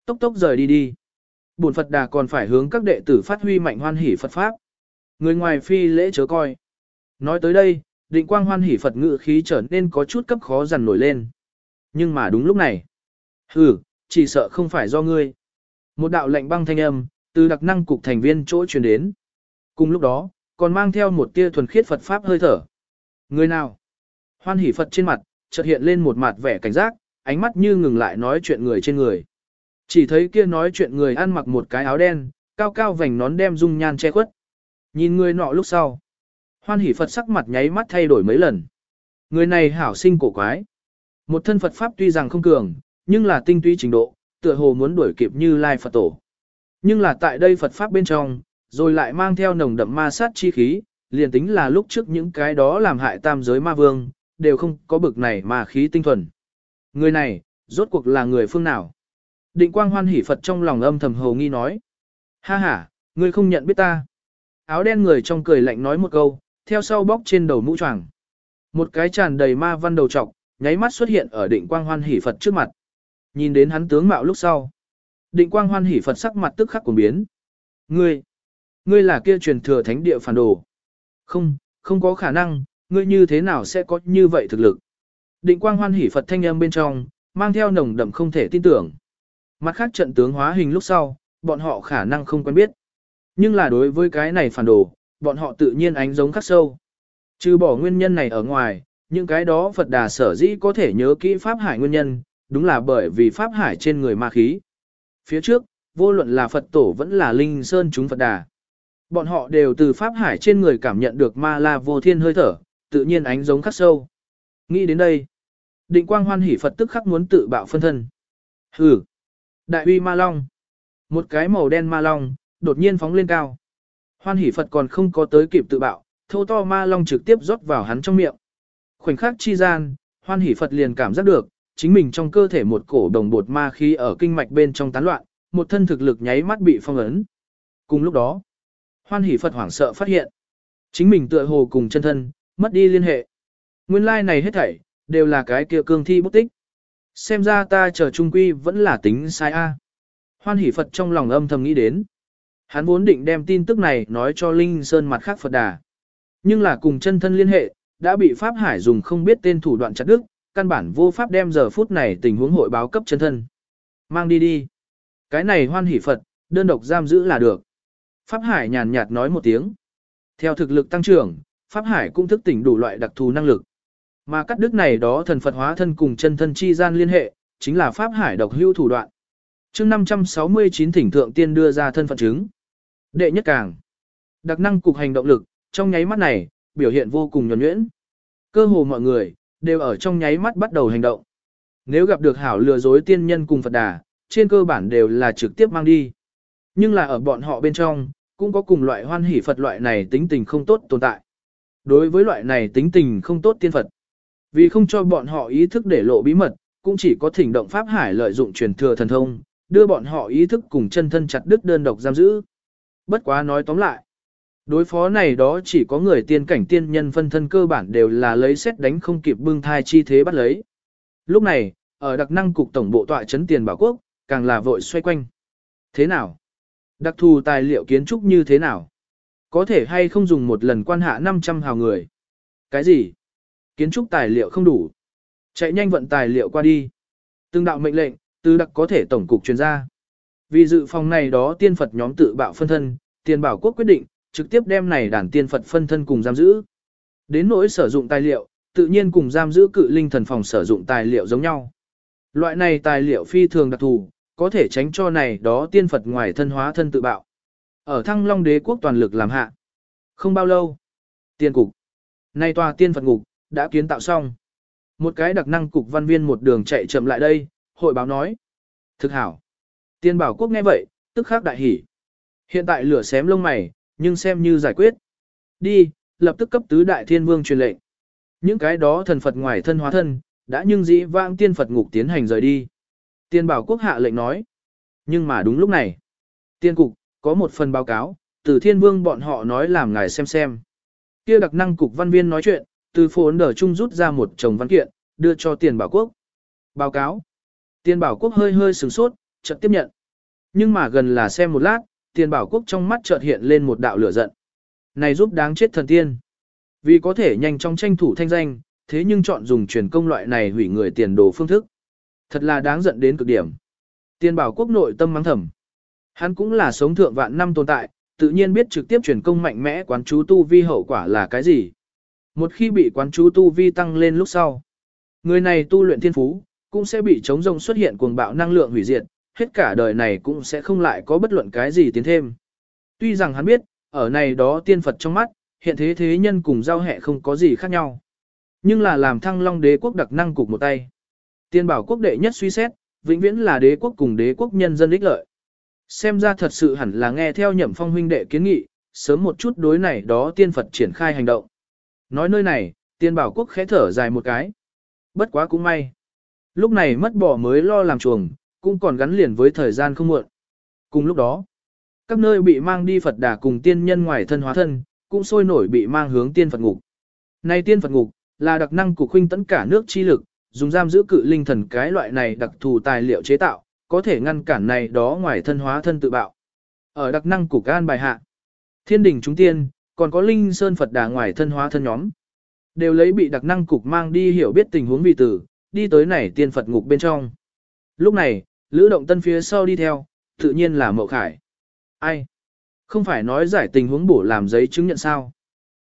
Tốc tốc rời đi đi. Bổn Phật đà còn phải hướng các đệ tử phát huy mạnh hoan hỷ Phật Pháp. Người ngoài phi lễ chớ coi. Nói tới đây, định quang hoan hỷ Phật ngự khí trở nên có chút cấp khó dằn nổi lên. Nhưng mà đúng lúc này. Hừ, chỉ sợ không phải do ngươi. Một đạo lệnh băng thanh âm, từ đặc năng cục thành viên chỗ truyền đến. Cùng lúc đó, còn mang theo một tia thuần khiết Phật Pháp hơi thở. Người nào? Hoan hỷ Phật trên mặt, chợt hiện lên một mặt vẻ cảnh giác, ánh mắt như ngừng lại nói chuyện người trên người. Chỉ thấy kia nói chuyện người ăn mặc một cái áo đen, cao cao vành nón đem dung nhan che khuất. Nhìn người nọ lúc sau. Hoan hỷ Phật sắc mặt nháy mắt thay đổi mấy lần. Người này hảo sinh cổ quái. Một thân Phật Pháp tuy rằng không cường, nhưng là tinh túy trình độ, tựa hồ muốn đuổi kịp như Lai Phật Tổ. Nhưng là tại đây Phật Pháp bên trong, rồi lại mang theo nồng đậm ma sát chi khí, liền tính là lúc trước những cái đó làm hại tam giới ma vương, đều không có bực này mà khí tinh thuần. Người này, rốt cuộc là người phương nào? Định quang hoan hỷ Phật trong lòng âm thầm hồ nghi nói. Ha ha, ngươi không nhận biết ta. Áo đen người trong cười lạnh nói một câu, theo sau bóc trên đầu mũ choàng. Một cái tràn đầy ma văn đầu trọc, nháy mắt xuất hiện ở định quang hoan hỷ Phật trước mặt. Nhìn đến hắn tướng mạo lúc sau. Định quang hoan hỷ Phật sắc mặt tức khắc của biến. Ngươi, ngươi là kia truyền thừa thánh địa phản đồ. Không, không có khả năng, ngươi như thế nào sẽ có như vậy thực lực. Định quang hoan hỷ Phật thanh âm bên trong, mang theo nồng đậm không thể tin tưởng. Mặt khác trận tướng hóa hình lúc sau, bọn họ khả năng không quen biết. Nhưng là đối với cái này phản đồ, bọn họ tự nhiên ánh giống khắc sâu. Trừ bỏ nguyên nhân này ở ngoài, những cái đó Phật đà sở dĩ có thể nhớ kỹ Pháp Hải nguyên nhân, đúng là bởi vì Pháp Hải trên người ma khí. Phía trước, vô luận là Phật tổ vẫn là Linh Sơn chúng Phật đà. Bọn họ đều từ Pháp Hải trên người cảm nhận được ma la vô thiên hơi thở, tự nhiên ánh giống khắc sâu. Nghĩ đến đây, định quang hoan hỉ Phật tức khắc muốn tự bạo phân thân. Hừ, đại uy ma long. Một cái màu đen ma long, đột nhiên phóng lên cao. Hoan Hỷ Phật còn không có tới kịp tự bạo, thô to ma long trực tiếp rót vào hắn trong miệng. Khoảnh khắc chi gian, hoan Hỷ Phật liền cảm giác được, chính mình trong cơ thể một cổ đồng bột ma khí ở kinh mạch bên trong tán loạn, một thân thực lực nháy mắt bị phong ấn. Cùng lúc đó, hoan hỷ Phật hoảng sợ phát hiện, chính mình tựa hồ cùng chân thân, mất đi liên hệ. Nguyên lai này hết thảy, đều là cái kia cương thi bút tích. Xem ra ta chờ trung quy vẫn là tính sai a. Hoan hỷ Phật trong lòng âm thầm nghĩ đến. Hắn vốn định đem tin tức này nói cho Linh Sơn mặt khác Phật đà. Nhưng là cùng chân thân liên hệ, đã bị Pháp Hải dùng không biết tên thủ đoạn chặt đứt, căn bản vô pháp đem giờ phút này tình huống hội báo cấp chân thân. Mang đi đi. Cái này hoan hỷ Phật, đơn độc giam giữ là được. Pháp Hải nhàn nhạt nói một tiếng. Theo thực lực tăng trưởng, Pháp Hải cũng thức tỉnh đủ loại đặc thù năng lực. Mà cắt đứt này đó thần Phật hóa thân cùng chân thân chi gian liên hệ, chính là Pháp Hải độc hưu thủ đoạn. chương 569 thỉnh thượng tiên đưa ra thân phận chứng. Đệ nhất càng. Đặc năng cục hành động lực, trong nháy mắt này, biểu hiện vô cùng nhuẩn nhuyễn. Cơ hồ mọi người, đều ở trong nháy mắt bắt đầu hành động. Nếu gặp được hảo lừa dối tiên nhân cùng Phật đà, trên cơ bản đều là trực tiếp mang đi. Nhưng là ở bọn họ bên trong, cũng có cùng loại hoan hỷ Phật loại này tính tình không tốt tồn tại. Đối với loại này tính tình không tốt tiên Phật, vì không cho bọn họ ý thức để lộ bí mật, cũng chỉ có thỉnh động Pháp Hải lợi dụng truyền thừa thần thông, đưa bọn họ ý thức cùng chân thân chặt đứt đơn độc giam giữ. Bất quá nói tóm lại, đối phó này đó chỉ có người tiên cảnh tiên nhân phân thân cơ bản đều là lấy xét đánh không kịp bưng thai chi thế bắt lấy. Lúc này, ở đặc năng cục tổng bộ tọa chấn tiền bảo quốc, càng là vội xoay quanh. Thế nào? Đặc thù tài liệu kiến trúc như thế nào? Có thể hay không dùng một lần quan hạ 500 hào người? Cái gì? Kiến trúc tài liệu không đủ. Chạy nhanh vận tài liệu qua đi. Từng đạo mệnh lệnh, từ đặc có thể tổng cục truyền ra. Vì dự phòng này đó tiên Phật nhóm tự bạo phân thân, tiền bảo quốc quyết định, trực tiếp đem này đàn tiên Phật phân thân cùng giam giữ. Đến nỗi sử dụng tài liệu, tự nhiên cùng giam giữ cự linh thần phòng sử dụng tài liệu giống nhau. Loại này tài liệu phi thường đặc thù, có thể tránh cho này đó tiên Phật ngoài thân hóa thân tự bạo. Ở thăng long đế quốc toàn lực làm hạ. Không bao lâu. Tiên cục. Nay tòa tiên Phật ngục, đã kiến tạo xong. Một cái đặc năng cục văn viên một đường chạy chậm lại đây, hội báo nói. Thực hảo. Tiên bảo quốc nghe vậy, tức khắc đại hỉ. Hiện tại lửa xém lông mày, nhưng xem như giải quyết. Đi, lập tức cấp tứ đại thiên vương truyền lệnh. Những cái đó thần Phật ngoài thân hóa thân, đã nhưng dĩ vãng tiên Phật ngục tiến hành rời đi. Tiên bảo quốc hạ lệnh nói. Nhưng mà đúng lúc này, tiên cục, có một phần báo cáo, từ thiên vương bọn họ nói làm ngài xem xem. Kia đặc năng cục văn viên nói chuyện, từ phồn đờ trung rút ra một chồng văn kiện, đưa cho tiền bảo quốc. Báo cáo. Tiền bảo quốc hơi hơi sửng sốt, chợt tiếp nhận. Nhưng mà gần là xem một lát, tiền bảo quốc trong mắt chợt hiện lên một đạo lửa giận. Này giúp đáng chết thần tiên. Vì có thể nhanh chóng tranh thủ thanh danh, thế nhưng chọn dùng truyền công loại này hủy người tiền đồ phương thức. Thật là đáng giận đến cực điểm. Tiền bảo quốc nội tâm mắng thầm. Hắn cũng là sống thượng vạn năm tồn tại, tự nhiên biết trực tiếp truyền công mạnh mẽ quán chú tu vi hậu quả là cái gì. Một khi bị quán chú tu vi tăng lên lúc sau, người này tu luyện thiên phú, cũng sẽ bị chống rông xuất hiện cuồng bạo năng lượng hủy diệt, hết cả đời này cũng sẽ không lại có bất luận cái gì tiến thêm. Tuy rằng hắn biết, ở này đó tiên Phật trong mắt, hiện thế thế nhân cùng giao hệ không có gì khác nhau. Nhưng là làm thăng long đế quốc đặc năng cục một tay. Tiên bảo quốc đệ nhất suy xét, vĩnh viễn là đế quốc cùng đế quốc nhân dân ích lợi. Xem ra thật sự hẳn là nghe theo nhậm phong huynh đệ kiến nghị, sớm một chút đối này đó tiên Phật triển khai hành động. Nói nơi này, tiên bảo quốc khẽ thở dài một cái. Bất quá cũng may. Lúc này mất bỏ mới lo làm chuồng, cũng còn gắn liền với thời gian không muộn. Cùng lúc đó, các nơi bị mang đi Phật đà cùng tiên nhân ngoài thân hóa thân, cũng sôi nổi bị mang hướng tiên Phật ngục. Này tiên Phật ngục, là đặc năng của khuynh tấn cả nước chi lực, dùng giam giữ cự linh thần cái loại này đặc thù tài liệu chế tạo, có thể ngăn cản này đó ngoài thân hóa thân tự bạo. Ở đặc năng cục an bài hạ, thiên đình chúng tiên, còn có linh sơn Phật đà ngoài thân hóa thân nhóm. Đều lấy bị đặc năng cục mang đi hiểu biết tình huống vị tử, đi tới này tiên Phật ngục bên trong. Lúc này, Lữ Động Tân phía sau đi theo, tự nhiên là Mậu Khải. Ai? Không phải nói giải tình huống bổ làm giấy chứng nhận sao?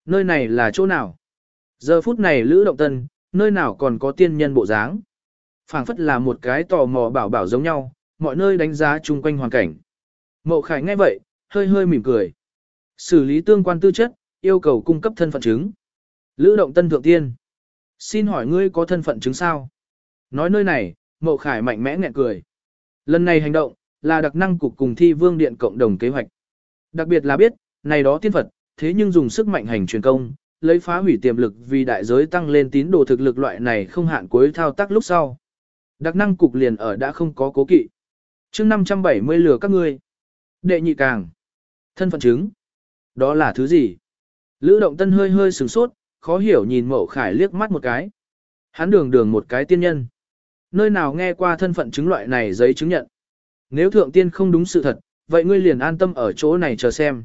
Nơi này là chỗ nào? Giờ phút này Lữ Động Tân, nơi nào còn có tiên nhân bộ dáng? phảng phất là một cái tò mò bảo bảo giống nhau, mọi nơi đánh giá chung quanh hoàn cảnh. Mậu Khải nghe vậy, hơi hơi mỉm cười. Xử lý tương quan tư chất, yêu cầu cung cấp thân phận chứng. Lữ động tân thượng tiên. Xin hỏi ngươi có thân phận chứng sao? Nói nơi này, Mậu Khải mạnh mẽ nghẹn cười. Lần này hành động, là đặc năng cục cùng thi vương điện cộng đồng kế hoạch. Đặc biệt là biết, này đó tiên Phật, thế nhưng dùng sức mạnh hành truyền công, lấy phá hủy tiềm lực vì đại giới tăng lên tín đồ thực lực loại này không hạn cuối thao tác lúc sau. Đặc năng cục liền ở đã không có cố kỵ. chương 570 lừa các ngươi. Đệ nhị càng. Thân phận chứng. Đó là thứ gì? Lữ động tân hơi hơi sửng sốt, khó hiểu nhìn mẫu khải liếc mắt một cái. Hắn đường đường một cái tiên nhân. Nơi nào nghe qua thân phận chứng loại này giấy chứng nhận. Nếu thượng tiên không đúng sự thật, vậy ngươi liền an tâm ở chỗ này chờ xem.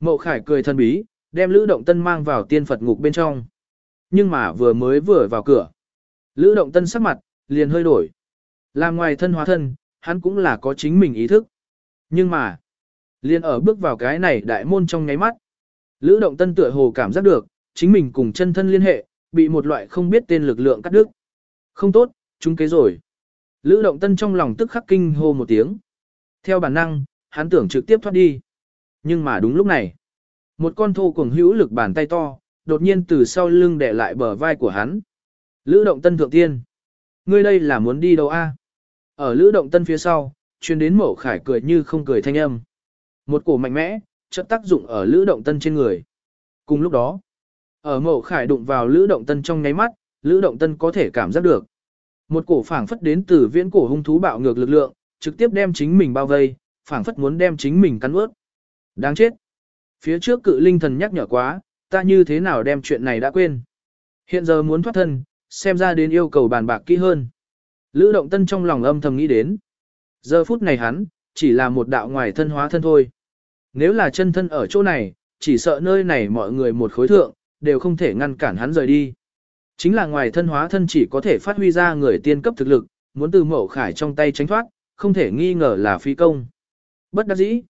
Mậu khải cười thân bí, đem Lữ Động Tân mang vào tiên Phật ngục bên trong. Nhưng mà vừa mới vừa vào cửa. Lữ Động Tân sắc mặt, liền hơi đổi. Làm ngoài thân hóa thân, hắn cũng là có chính mình ý thức. Nhưng mà, liền ở bước vào cái này đại môn trong nháy mắt. Lữ động tân tựa hồ cảm giác được, chính mình cùng chân thân liên hệ, bị một loại không biết tên lực lượng cắt đứt. Không tốt, chúng kế rồi. Lữ động tân trong lòng tức khắc kinh hô một tiếng. Theo bản năng, hắn tưởng trực tiếp thoát đi. Nhưng mà đúng lúc này, một con thô cuồng hữu lực bàn tay to, đột nhiên từ sau lưng đè lại bờ vai của hắn. Lữ động tân thượng tiên. Ngươi đây là muốn đi đâu a? Ở lữ động tân phía sau, truyền đến mẫu khải cười như không cười thanh âm. Một cổ mạnh mẽ, chất tác dụng ở lữ động tân trên người. Cùng lúc đó, ở mẫu khải đụng vào lữ động tân trong nháy mắt, lữ động tân có thể cảm giác được. Một cổ phảng phất đến từ viễn cổ hung thú bạo ngược lực lượng, trực tiếp đem chính mình bao vây, phảng phất muốn đem chính mình cắn ướt. Đáng chết. Phía trước cự linh thần nhắc nhở quá, ta như thế nào đem chuyện này đã quên. Hiện giờ muốn thoát thân, xem ra đến yêu cầu bàn bạc kỹ hơn. Lữ động tân trong lòng âm thầm nghĩ đến. Giờ phút này hắn, chỉ là một đạo ngoài thân hóa thân thôi. Nếu là chân thân ở chỗ này, chỉ sợ nơi này mọi người một khối thượng, đều không thể ngăn cản hắn rời đi. Chính là ngoài thân hóa thân chỉ có thể phát huy ra người tiên cấp thực lực, muốn từ mẫu khải trong tay tránh thoát, không thể nghi ngờ là phi công. Bất đắc dĩ.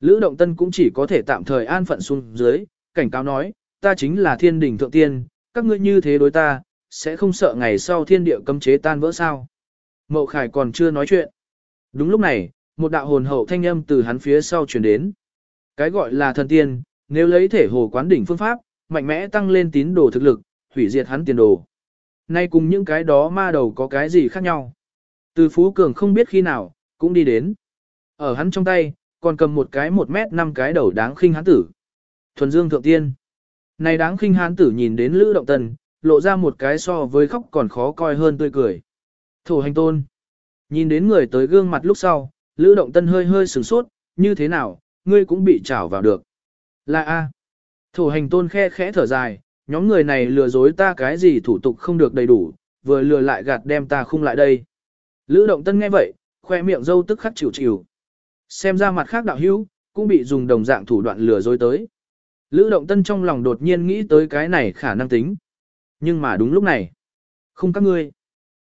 Lữ Động Tân cũng chỉ có thể tạm thời an phận xuống dưới, cảnh cáo nói, ta chính là thiên đình thượng tiên, các ngươi như thế đối ta, sẽ không sợ ngày sau thiên địa cấm chế tan vỡ sao. Mậu Khải còn chưa nói chuyện. Đúng lúc này, một đạo hồn hậu thanh âm từ hắn phía sau truyền đến. Cái gọi là thần tiên, nếu lấy thể hồ quán đỉnh phương pháp, mạnh mẽ tăng lên tín đồ thực lực, hủy diệt hắn tiền đồ. Nay cùng những cái đó ma đầu có cái gì khác nhau. Từ Phú Cường không biết khi nào, cũng đi đến. Ở hắn trong tay, còn cầm một cái một mét năm cái đầu đáng khinh hán tử. Thuần Dương Thượng Tiên. Này đáng khinh hán tử nhìn đến Lữ Động Tân, lộ ra một cái so với khóc còn khó coi hơn tươi cười. Thổ hành tôn. Nhìn đến người tới gương mặt lúc sau, Lữ Động Tân hơi hơi sửng sốt, như thế nào, ngươi cũng bị trảo vào được. Là A. Thổ hành tôn khe khẽ thở dài, nhóm người này lừa dối ta cái gì thủ tục không được đầy đủ, vừa lừa lại gạt đem ta khung lại đây. Lữ Động Tân nghe vậy, khoe miệng dâu tức khắc chịu chịu. Xem ra mặt khác đạo hữu, cũng bị dùng đồng dạng thủ đoạn lừa dối tới. Lữ Động Tân trong lòng đột nhiên nghĩ tới cái này khả năng tính. Nhưng mà đúng lúc này, không các ngươi.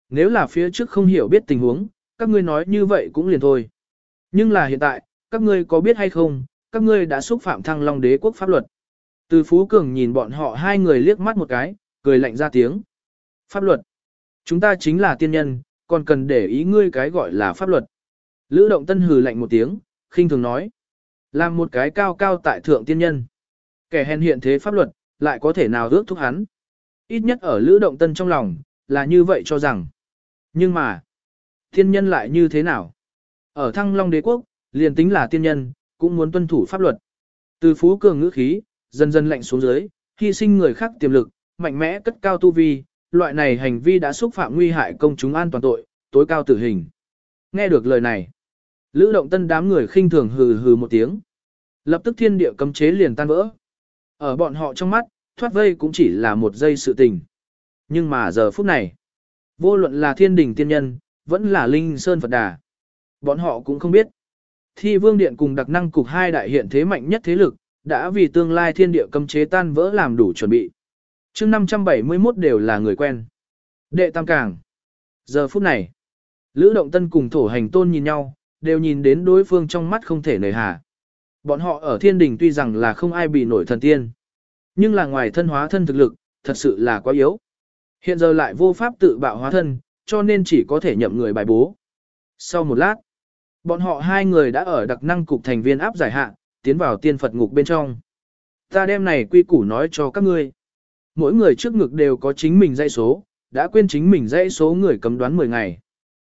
Nếu là phía trước không hiểu biết tình huống, các ngươi nói như vậy cũng liền thôi. Nhưng là hiện tại, các ngươi có biết hay không, các ngươi đã xúc phạm thăng long đế quốc pháp luật. Từ Phú Cường nhìn bọn họ hai người liếc mắt một cái, cười lạnh ra tiếng. Pháp luật. Chúng ta chính là tiên nhân, còn cần để ý ngươi cái gọi là pháp luật. Lữ động tân hừ lạnh một tiếng, khinh thường nói. Làm một cái cao cao tại thượng tiên nhân. Kẻ hèn hiện thế pháp luật, lại có thể nào ước thúc hắn. Ít nhất ở lữ động tân trong lòng, là như vậy cho rằng. Nhưng mà, tiên nhân lại như thế nào? Ở thăng long đế quốc, liền tính là tiên nhân, cũng muốn tuân thủ pháp luật. Từ phú cường ngữ khí, dần dần lạnh xuống dưới, hy sinh người khác tiềm lực, mạnh mẽ cất cao tu vi, loại này hành vi đã xúc phạm nguy hại công chúng an toàn tội, tối cao tử hình. Nghe được lời này, Lữ động tân đám người khinh thường hừ hừ một tiếng. Lập tức thiên địa cấm chế liền tan vỡ. Ở bọn họ trong mắt, thoát vây cũng chỉ là một giây sự tình. Nhưng mà giờ phút này, vô luận là thiên đình tiên nhân, vẫn là linh sơn Phật đà. Bọn họ cũng không biết. Thi vương điện cùng đặc năng cục hai đại hiện thế mạnh nhất thế lực, đã vì tương lai thiên địa cấm chế tan vỡ làm đủ chuẩn bị. chương 571 đều là người quen. Đệ tam cảng. Giờ phút này, Lữ động tân cùng thổ hành tôn nhìn nhau, đều nhìn đến đối phương trong mắt không thể nời hà. Bọn họ ở thiên đình tuy rằng là không ai bị nổi thần tiên, nhưng là ngoài thân hóa thân thực lực, thật sự là quá yếu. Hiện giờ lại vô pháp tự bạo hóa thân, cho nên chỉ có thể nhậm người bài bố. Sau một lát, bọn họ hai người đã ở đặc năng cục thành viên áp giải hạ, tiến vào tiên Phật ngục bên trong. Ta đem này quy củ nói cho các ngươi. Mỗi người trước ngực đều có chính mình dãy số, đã quên chính mình dãy số người cấm đoán 10 ngày.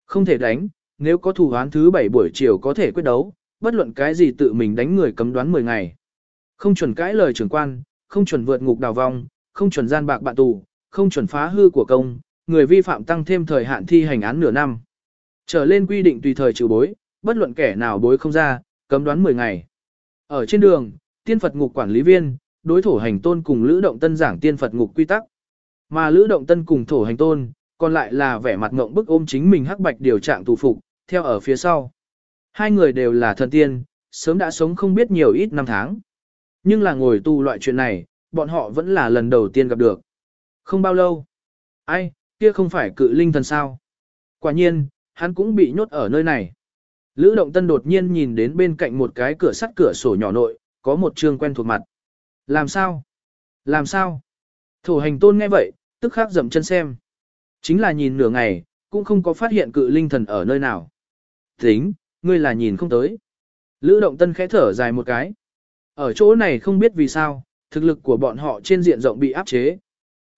Không thể đánh, nếu có thủ án thứ 7 buổi chiều có thể quyết đấu, bất luận cái gì tự mình đánh người cấm đoán 10 ngày. Không chuẩn cãi lời trưởng quan, không chuẩn vượt ngục đào vong, không chuẩn gian bạc bạn tù, không chuẩn phá hư của công, người vi phạm tăng thêm thời hạn thi hành án nửa năm. Trở lên quy định tùy thời trừ bối, bất luận kẻ nào bối không ra, cấm đoán 10 ngày. Ở trên đường, tiên Phật ngục quản lý viên, đối thổ hành tôn cùng Lữ Động Tân giảng tiên Phật ngục quy tắc. Mà Lữ Động Tân cùng thổ hành tôn, còn lại là vẻ mặt ngộng bức ôm chính mình hắc bạch điều trạng tù phục, theo ở phía sau. Hai người đều là thần tiên, sớm đã sống không biết nhiều ít năm tháng. Nhưng là ngồi tu loại chuyện này, bọn họ vẫn là lần đầu tiên gặp được. Không bao lâu. Ai, kia không phải cự linh thần sao? Quả nhiên, hắn cũng bị nhốt ở nơi này. Lữ Động Tân đột nhiên nhìn đến bên cạnh một cái cửa sắt cửa sổ nhỏ nội, có một trương quen thuộc mặt. Làm sao? Làm sao? Thổ hành tôn nghe vậy, tức khắc dậm chân xem. Chính là nhìn nửa ngày, cũng không có phát hiện cự linh thần ở nơi nào. Tính, ngươi là nhìn không tới. Lữ Động Tân khẽ thở dài một cái. Ở chỗ này không biết vì sao, thực lực của bọn họ trên diện rộng bị áp chế.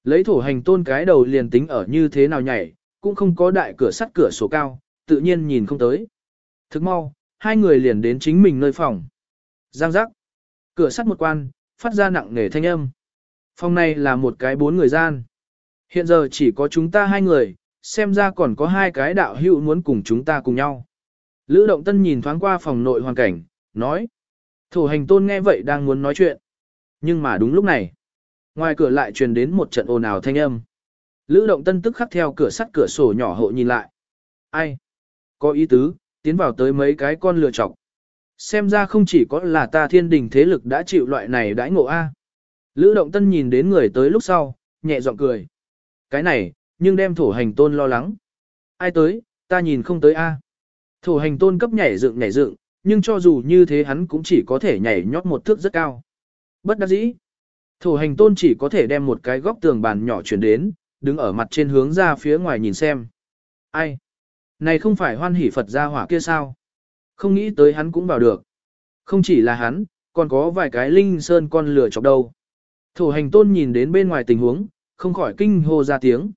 Lấy thổ hành tôn cái đầu liền tính ở như thế nào nhảy, cũng không có đại cửa sắt cửa sổ cao, tự nhiên nhìn không tới. Thức mau, hai người liền đến chính mình nơi phòng. Giang giác. Cửa sắt một quan, phát ra nặng nề thanh âm. Phòng này là một cái bốn người gian. Hiện giờ chỉ có chúng ta hai người, xem ra còn có hai cái đạo hữu muốn cùng chúng ta cùng nhau. Lữ Động Tân nhìn thoáng qua phòng nội hoàn cảnh, nói. Thủ hành tôn nghe vậy đang muốn nói chuyện. Nhưng mà đúng lúc này, ngoài cửa lại truyền đến một trận ồn ào thanh âm. Lữ Động Tân tức khắc theo cửa sắt cửa sổ nhỏ hộ nhìn lại. Ai? Có ý tứ, tiến vào tới mấy cái con lừa chọc. Xem ra không chỉ có là ta thiên đình thế lực đã chịu loại này đãi ngộ A. Lữ Động Tân nhìn đến người tới lúc sau, nhẹ giọng cười. Cái này, nhưng đem thổ hành tôn lo lắng. Ai tới, ta nhìn không tới A. Thổ hành tôn cấp nhảy dựng nhảy dựng, nhưng cho dù như thế hắn cũng chỉ có thể nhảy nhót một thước rất cao. Bất đắc dĩ. Thổ hành tôn chỉ có thể đem một cái góc tường bàn nhỏ chuyển đến, đứng ở mặt trên hướng ra phía ngoài nhìn xem. Ai? Này không phải hoan hỷ Phật gia hỏa kia sao? Không nghĩ tới hắn cũng vào được. Không chỉ là hắn, còn có vài cái linh sơn con lửa chọc đầu. Thổ hành tôn nhìn đến bên ngoài tình huống, không khỏi kinh hô ra tiếng.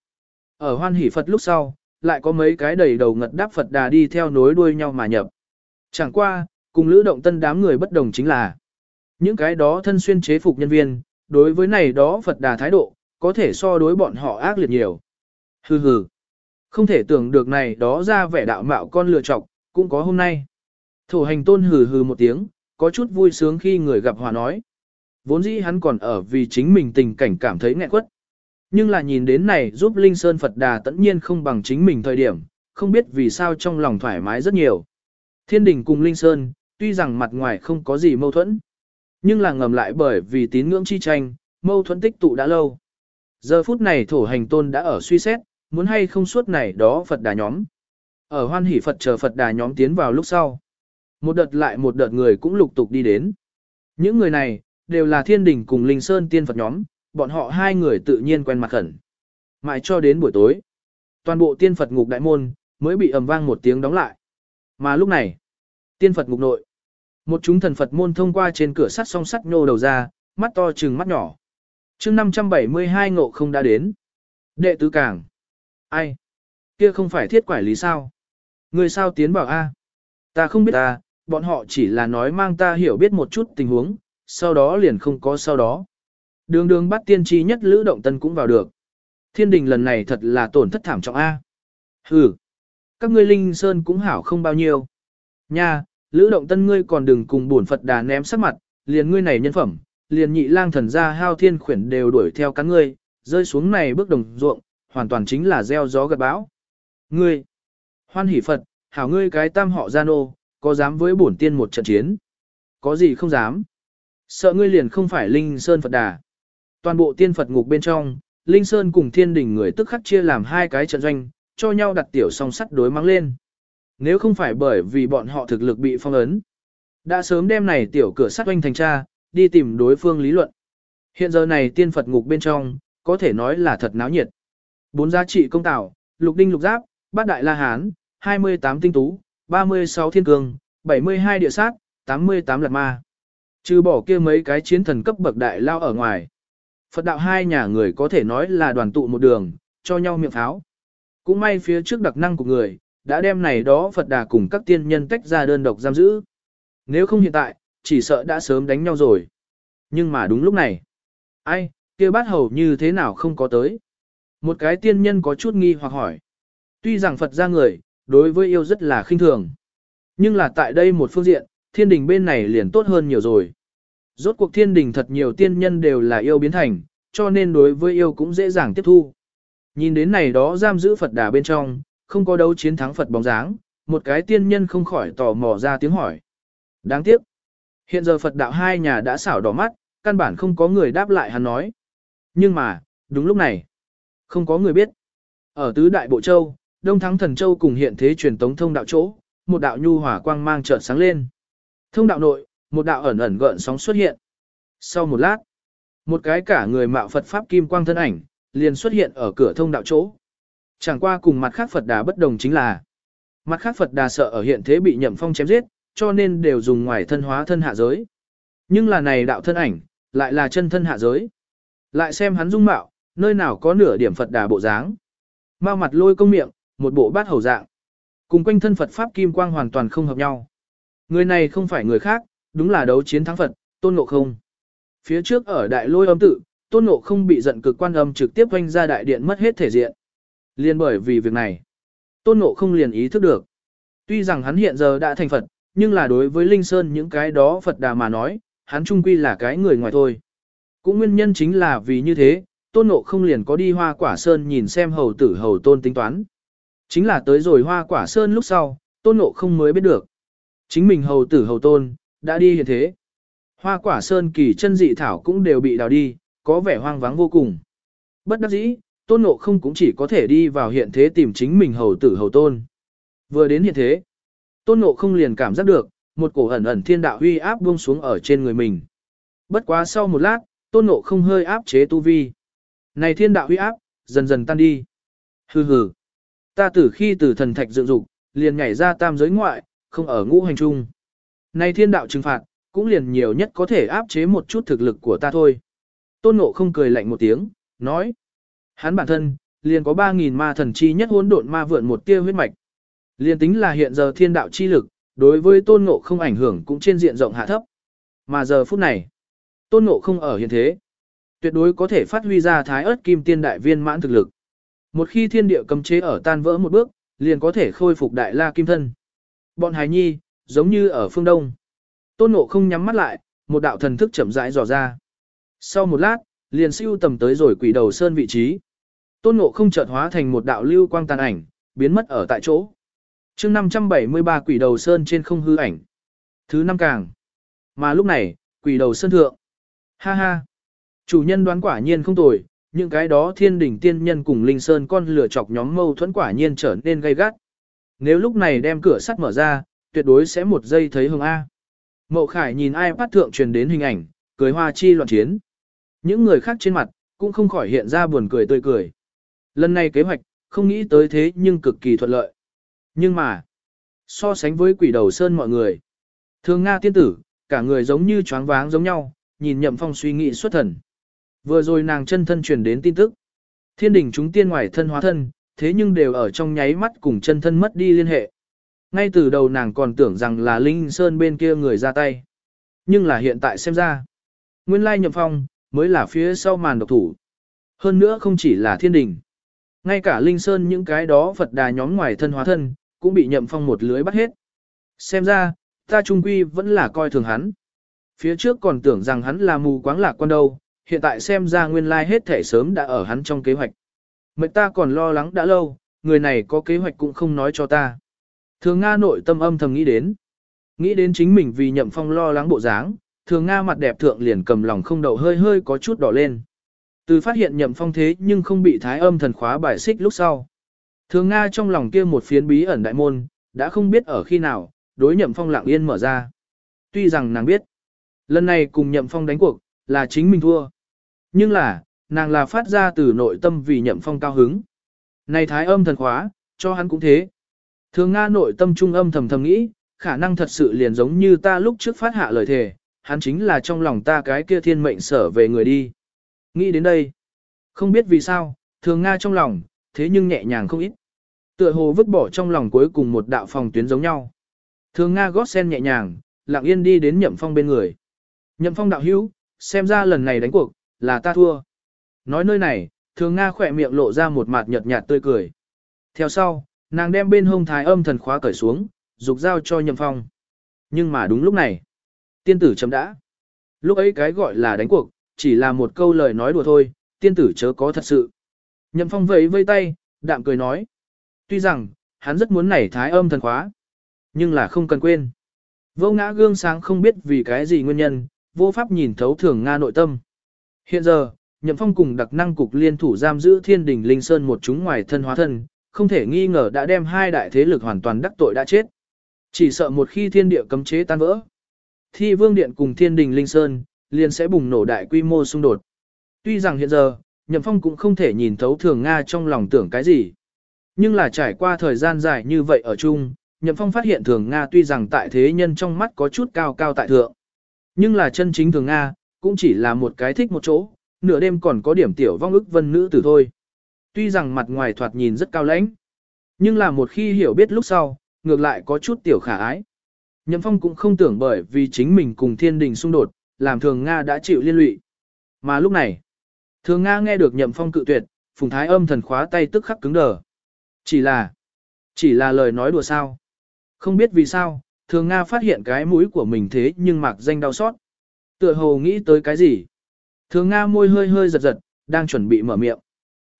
Ở hoan hỷ Phật lúc sau, lại có mấy cái đầy đầu ngật đáp Phật đà đi theo nối đuôi nhau mà nhập. Chẳng qua, cùng lữ động tân đám người bất đồng chính là những cái đó thân xuyên chế phục nhân viên, đối với này đó Phật đà thái độ, có thể so đối bọn họ ác liệt nhiều. Hừ hừ. Không thể tưởng được này đó ra vẻ đạo mạo con lừa chọc, cũng có hôm nay. Thổ hành tôn hừ hừ một tiếng, có chút vui sướng khi người gặp hòa nói. Vốn dĩ hắn còn ở vì chính mình tình cảnh cảm thấy nghẹn quất. Nhưng là nhìn đến này giúp Linh Sơn Phật Đà tất nhiên không bằng chính mình thời điểm, không biết vì sao trong lòng thoải mái rất nhiều. Thiên đình cùng Linh Sơn, tuy rằng mặt ngoài không có gì mâu thuẫn, nhưng là ngầm lại bởi vì tín ngưỡng chi tranh, mâu thuẫn tích tụ đã lâu. Giờ phút này thổ hành tôn đã ở suy xét, muốn hay không suốt này đó Phật đà nhóm. Ở hoan hỷ Phật chờ Phật đà nhóm tiến vào lúc sau. Một đợt lại một đợt người cũng lục tục đi đến. Những người này, đều là thiên đình cùng linh sơn tiên Phật nhóm, bọn họ hai người tự nhiên quen mặt khẩn. Mãi cho đến buổi tối, toàn bộ tiên Phật ngục đại môn, mới bị ầm vang một tiếng đóng lại. Mà lúc này, tiên Phật ngục nội, một chúng thần Phật môn thông qua trên cửa sắt song sắt nhô đầu ra, mắt to trừng mắt nhỏ. chương 572 ngộ không đã đến. Đệ tứ cảng. Ai? Kia không phải thiết quản lý sao? Người sao tiến bảo A? Ta không biết ta, bọn họ chỉ là nói mang ta hiểu biết một chút tình huống, sau đó liền không có sau đó. Đường đường bắt tiên tri nhất Lữ Động Tân cũng vào được. Thiên đình lần này thật là tổn thất thảm trọng A. Hừ. Các ngươi linh sơn cũng hảo không bao nhiêu. Nha, Lữ Động Tân ngươi còn đừng cùng bổn Phật đà ném sắc mặt, liền ngươi này nhân phẩm, liền nhị lang thần gia hao thiên khuyển đều đuổi theo các ngươi, rơi xuống này bước đồng ruộng, hoàn toàn chính là gieo gió gặt bão. Ngươi, hoan hỷ Phật, hảo ngươi cái tam họ gian ô, có dám với bổn tiên một trận chiến? Có gì không dám? Sợ ngươi liền không phải Linh Sơn Phật Đà. Toàn bộ tiên Phật ngục bên trong, Linh Sơn cùng thiên đình người tức khắc chia làm hai cái trận doanh, cho nhau đặt tiểu song sắt đối mắng lên. Nếu không phải bởi vì bọn họ thực lực bị phong ấn, đã sớm đem này tiểu cửa sắt doanh thành cha, đi tìm đối phương lý luận. Hiện giờ này tiên Phật ngục bên trong, có thể nói là thật náo nhiệt. Bốn giá trị công tảo, lục đinh lục giáp, bát đại la hán, 28 tinh tú, 36 thiên cường, 72 địa sát, 88 lạt ma. Trừ bỏ kia mấy cái chiến thần cấp bậc đại lao ở ngoài. Phật đạo hai nhà người có thể nói là đoàn tụ một đường, cho nhau miệng pháo. Cũng may phía trước đặc năng của người, đã đem này đó Phật đà cùng các tiên nhân tách ra đơn độc giam giữ. Nếu không hiện tại, chỉ sợ đã sớm đánh nhau rồi. Nhưng mà đúng lúc này, ai, kia bát hầu như thế nào không có tới. Một cái tiên nhân có chút nghi hoặc hỏi. Tuy rằng Phật ra người, đối với yêu rất là khinh thường. Nhưng là tại đây một phương diện, thiên đình bên này liền tốt hơn nhiều rồi. Rốt cuộc thiên đình thật nhiều tiên nhân đều là yêu biến thành, cho nên đối với yêu cũng dễ dàng tiếp thu. Nhìn đến này đó giam giữ Phật đà bên trong, không có đấu chiến thắng Phật bóng dáng, một cái tiên nhân không khỏi tò mò ra tiếng hỏi. Đáng tiếc. Hiện giờ Phật đạo hai nhà đã xảo đỏ mắt, căn bản không có người đáp lại hắn nói. Nhưng mà, đúng lúc này, không có người biết. Ở tứ đại bộ châu, Đông Thắng Thần Châu cùng hiện thế truyền tống thông đạo chỗ, một đạo nhu hỏa quang mang chợt sáng lên. Thông đạo nội, một đạo ẩn ẩn gợn sóng xuất hiện. Sau một lát, một cái cả người mạo Phật Pháp Kim Quang thân ảnh, liền xuất hiện ở cửa thông đạo chỗ. Chẳng qua cùng mặt khác Phật đà bất đồng chính là, mặt khác Phật đà sợ ở hiện thế bị nhậm phong chém giết, cho nên đều dùng ngoài thân hóa thân hạ giới. Nhưng là này đạo thân ảnh, lại là chân thân hạ giới. Lại xem hắn dung mạo, nơi nào có nửa điểm Phật đà bộ dáng. Mao mặt lôi công miệng, một bộ bát hầu dạng. Cùng quanh thân Phật Pháp Kim Quang hoàn toàn không hợp nhau. Người này không phải người khác, đúng là đấu chiến thắng Phật, tôn ngộ không. Phía trước ở đại lôi âm tự, tôn ngộ không bị giận cực quan âm trực tiếp quanh ra đại điện mất hết thể diện. Liên bởi vì việc này, tôn ngộ không liền ý thức được. Tuy rằng hắn hiện giờ đã thành Phật, nhưng là đối với Linh Sơn những cái đó Phật đà mà nói, hắn trung quy là cái người ngoài thôi. Cũng nguyên nhân chính là vì như thế, tôn ngộ không liền có đi hoa quả sơn nhìn xem hầu tử hầu tôn tính toán. Chính là tới rồi hoa quả sơn lúc sau, tôn ngộ không mới biết được. Chính mình hầu tử hầu tôn, đã đi hiện thế. Hoa quả sơn kỳ chân dị thảo cũng đều bị đào đi, có vẻ hoang vắng vô cùng. Bất đắc dĩ, tôn ngộ không cũng chỉ có thể đi vào hiện thế tìm chính mình hầu tử hầu tôn. Vừa đến hiện thế, tôn ngộ không liền cảm giác được, một cổ ẩn ẩn thiên đạo huy áp buông xuống ở trên người mình. Bất quá sau một lát, tôn ngộ không hơi áp chế tu vi. Này thiên đạo huy áp, dần dần tan đi. Hừ hừ. Ta từ khi từ thần thạch dựng dục, liền nhảy ra tam giới ngoại, không ở ngũ hành trung. Này thiên đạo trừng phạt, cũng liền nhiều nhất có thể áp chế một chút thực lực của ta thôi. Tôn ngộ không cười lạnh một tiếng, nói. Hắn bản thân, liền có 3.000 ma thần chi nhất hỗn độn ma vượn một tia huyết mạch. Liền tính là hiện giờ thiên đạo chi lực, đối với tôn ngộ không ảnh hưởng cũng trên diện rộng hạ thấp. Mà giờ phút này, tôn ngộ không ở hiện thế. Tuyệt đối có thể phát huy ra thái ớt kim tiên đại viên mãn thực lực. Một khi thiên địa cấm chế ở tan vỡ một bước, liền có thể khôi phục đại la kim thân. Bọn hài nhi, giống như ở phương đông. Tôn ngộ không nhắm mắt lại, một đạo thần thức chậm rãi dò ra. Sau một lát, liền siêu tầm tới rồi quỷ đầu sơn vị trí. Tôn ngộ không chợt hóa thành một đạo lưu quang tàn ảnh, biến mất ở tại chỗ. chương 573 quỷ đầu sơn trên không hư ảnh. Thứ năm càng. Mà lúc này, quỷ đầu sơn thượng. Ha ha. Chủ nhân đoán quả nhiên không tồi, những cái đó thiên đỉnh tiên nhân cùng linh sơn con lửa chọc nhóm mâu thuẫn quả nhiên trở nên gay gắt. Nếu lúc này đem cửa sắt mở ra, tuyệt đối sẽ một giây thấy hồng A. Mậu Khải nhìn ai phát thượng truyền đến hình ảnh, cười hoa chi loạn chiến. Những người khác trên mặt, cũng không khỏi hiện ra buồn cười tươi cười. Lần này kế hoạch, không nghĩ tới thế nhưng cực kỳ thuận lợi. Nhưng mà, so sánh với quỷ đầu sơn mọi người, thường Nga tiên tử, cả người giống như choáng váng giống nhau, nhìn nhậm phong suy nghĩ xuất thần. Vừa rồi nàng chân thân truyền đến tin tức. Thiên đình chúng tiên ngoài thân hóa thân, thế nhưng đều ở trong nháy mắt cùng chân thân mất đi liên hệ. Ngay từ đầu nàng còn tưởng rằng là Linh Sơn bên kia người ra tay. Nhưng là hiện tại xem ra. Nguyên lai nhậm phong, mới là phía sau màn độc thủ. Hơn nữa không chỉ là thiên đình. Ngay cả Linh Sơn những cái đó Phật đà nhóm ngoài thân hóa thân, cũng bị nhậm phong một lưới bắt hết. Xem ra, ta trung quy vẫn là coi thường hắn. Phía trước còn tưởng rằng hắn là mù quáng lạc quan đâu, hiện tại xem ra nguyên lai hết thể sớm đã ở hắn trong kế hoạch. Mệnh ta còn lo lắng đã lâu, người này có kế hoạch cũng không nói cho ta. Thường Nga nội tâm âm thầm nghĩ đến. Nghĩ đến chính mình vì nhậm phong lo lắng bộ dáng, thường Nga mặt đẹp thượng liền cầm lòng không đậu hơi hơi có chút đỏ lên. Từ phát hiện nhậm phong thế nhưng không bị thái âm thần khóa bài xích lúc sau. Thường Nga trong lòng kia một phiến bí ẩn đại môn, đã không biết ở khi nào, đối nhậm phong lặng yên mở ra. Tuy rằng nàng biết, lần này cùng nhậm phong đánh cuộc, là chính mình thua. Nhưng là, nàng là phát ra từ nội tâm vì nhậm phong cao hứng. Này thái âm thần khóa, cho hắn cũng thế. Thường Nga nội tâm trung âm thầm thầm nghĩ, khả năng thật sự liền giống như ta lúc trước phát hạ lời thề, hắn chính là trong lòng ta cái kia thiên mệnh sở về người đi. Nghĩ đến đây, không biết vì sao, thường Nga trong lòng, thế nhưng nhẹ nhàng không ít. Tựa hồ vứt bỏ trong lòng cuối cùng một đạo phòng tuyến giống nhau. Thường Nga gót sen nhẹ nhàng, lặng yên đi đến nhậm phong bên người. Nhậm phong đạo hữu, xem ra lần này đánh cuộc, là ta thua. Nói nơi này, thường Nga khỏe miệng lộ ra một mặt nhợt nhạt tươi cười. Theo sau, nàng đem bên hông thái âm thần khóa cởi xuống, dục giao cho nhậm phong. Nhưng mà đúng lúc này, tiên tử chấm đã. Lúc ấy cái gọi là đánh cuộc, chỉ là một câu lời nói đùa thôi, tiên tử chớ có thật sự. Nhậm phong vẫy vây tay, đạm cười nói. Tuy rằng, hắn rất muốn nảy thái âm thần khóa, nhưng là không cần quên. Vô ngã gương sáng không biết vì cái gì nguyên nhân, vô pháp nhìn thấu thường Nga nội tâm. Hiện giờ, Nhậm Phong cùng đặc năng cục liên thủ giam giữ thiên đình Linh Sơn một chúng ngoài thân hóa thân, không thể nghi ngờ đã đem hai đại thế lực hoàn toàn đắc tội đã chết. Chỉ sợ một khi thiên địa cấm chế tan vỡ, thi vương điện cùng thiên đình linh sơn, liền sẽ bùng nổ đại quy mô xung đột. Tuy rằng hiện giờ, Nhậm Phong cũng không thể nhìn thấu thường Nga trong lòng tưởng cái gì. Nhưng là trải qua thời gian dài như vậy ở chung, Nhậm Phong phát hiện thường Nga tuy rằng tại thế nhân trong mắt có chút cao cao tại thượng. Nhưng là chân chính thường Nga, cũng chỉ là một cái thích một chỗ, nửa đêm còn có điểm tiểu vong ức vân nữ tử thôi. Tuy rằng mặt ngoài thoạt nhìn rất cao lãnh, nhưng là một khi hiểu biết lúc sau, ngược lại có chút tiểu khả ái. Nhậm Phong cũng không tưởng bởi vì chính mình cùng thiên đình xung đột, làm thường Nga đã chịu liên lụy. Mà lúc này, thường Nga nghe được Nhậm Phong cự tuyệt, phùng thái âm thần khóa tay tức khắc cứng đờ. Chỉ là, chỉ là lời nói đùa sao. Không biết vì sao, thường Nga phát hiện cái mũi của mình thế nhưng mặc danh đau xót. Tựa hồ nghĩ tới cái gì. Thường Nga môi hơi hơi giật giật, đang chuẩn bị mở miệng.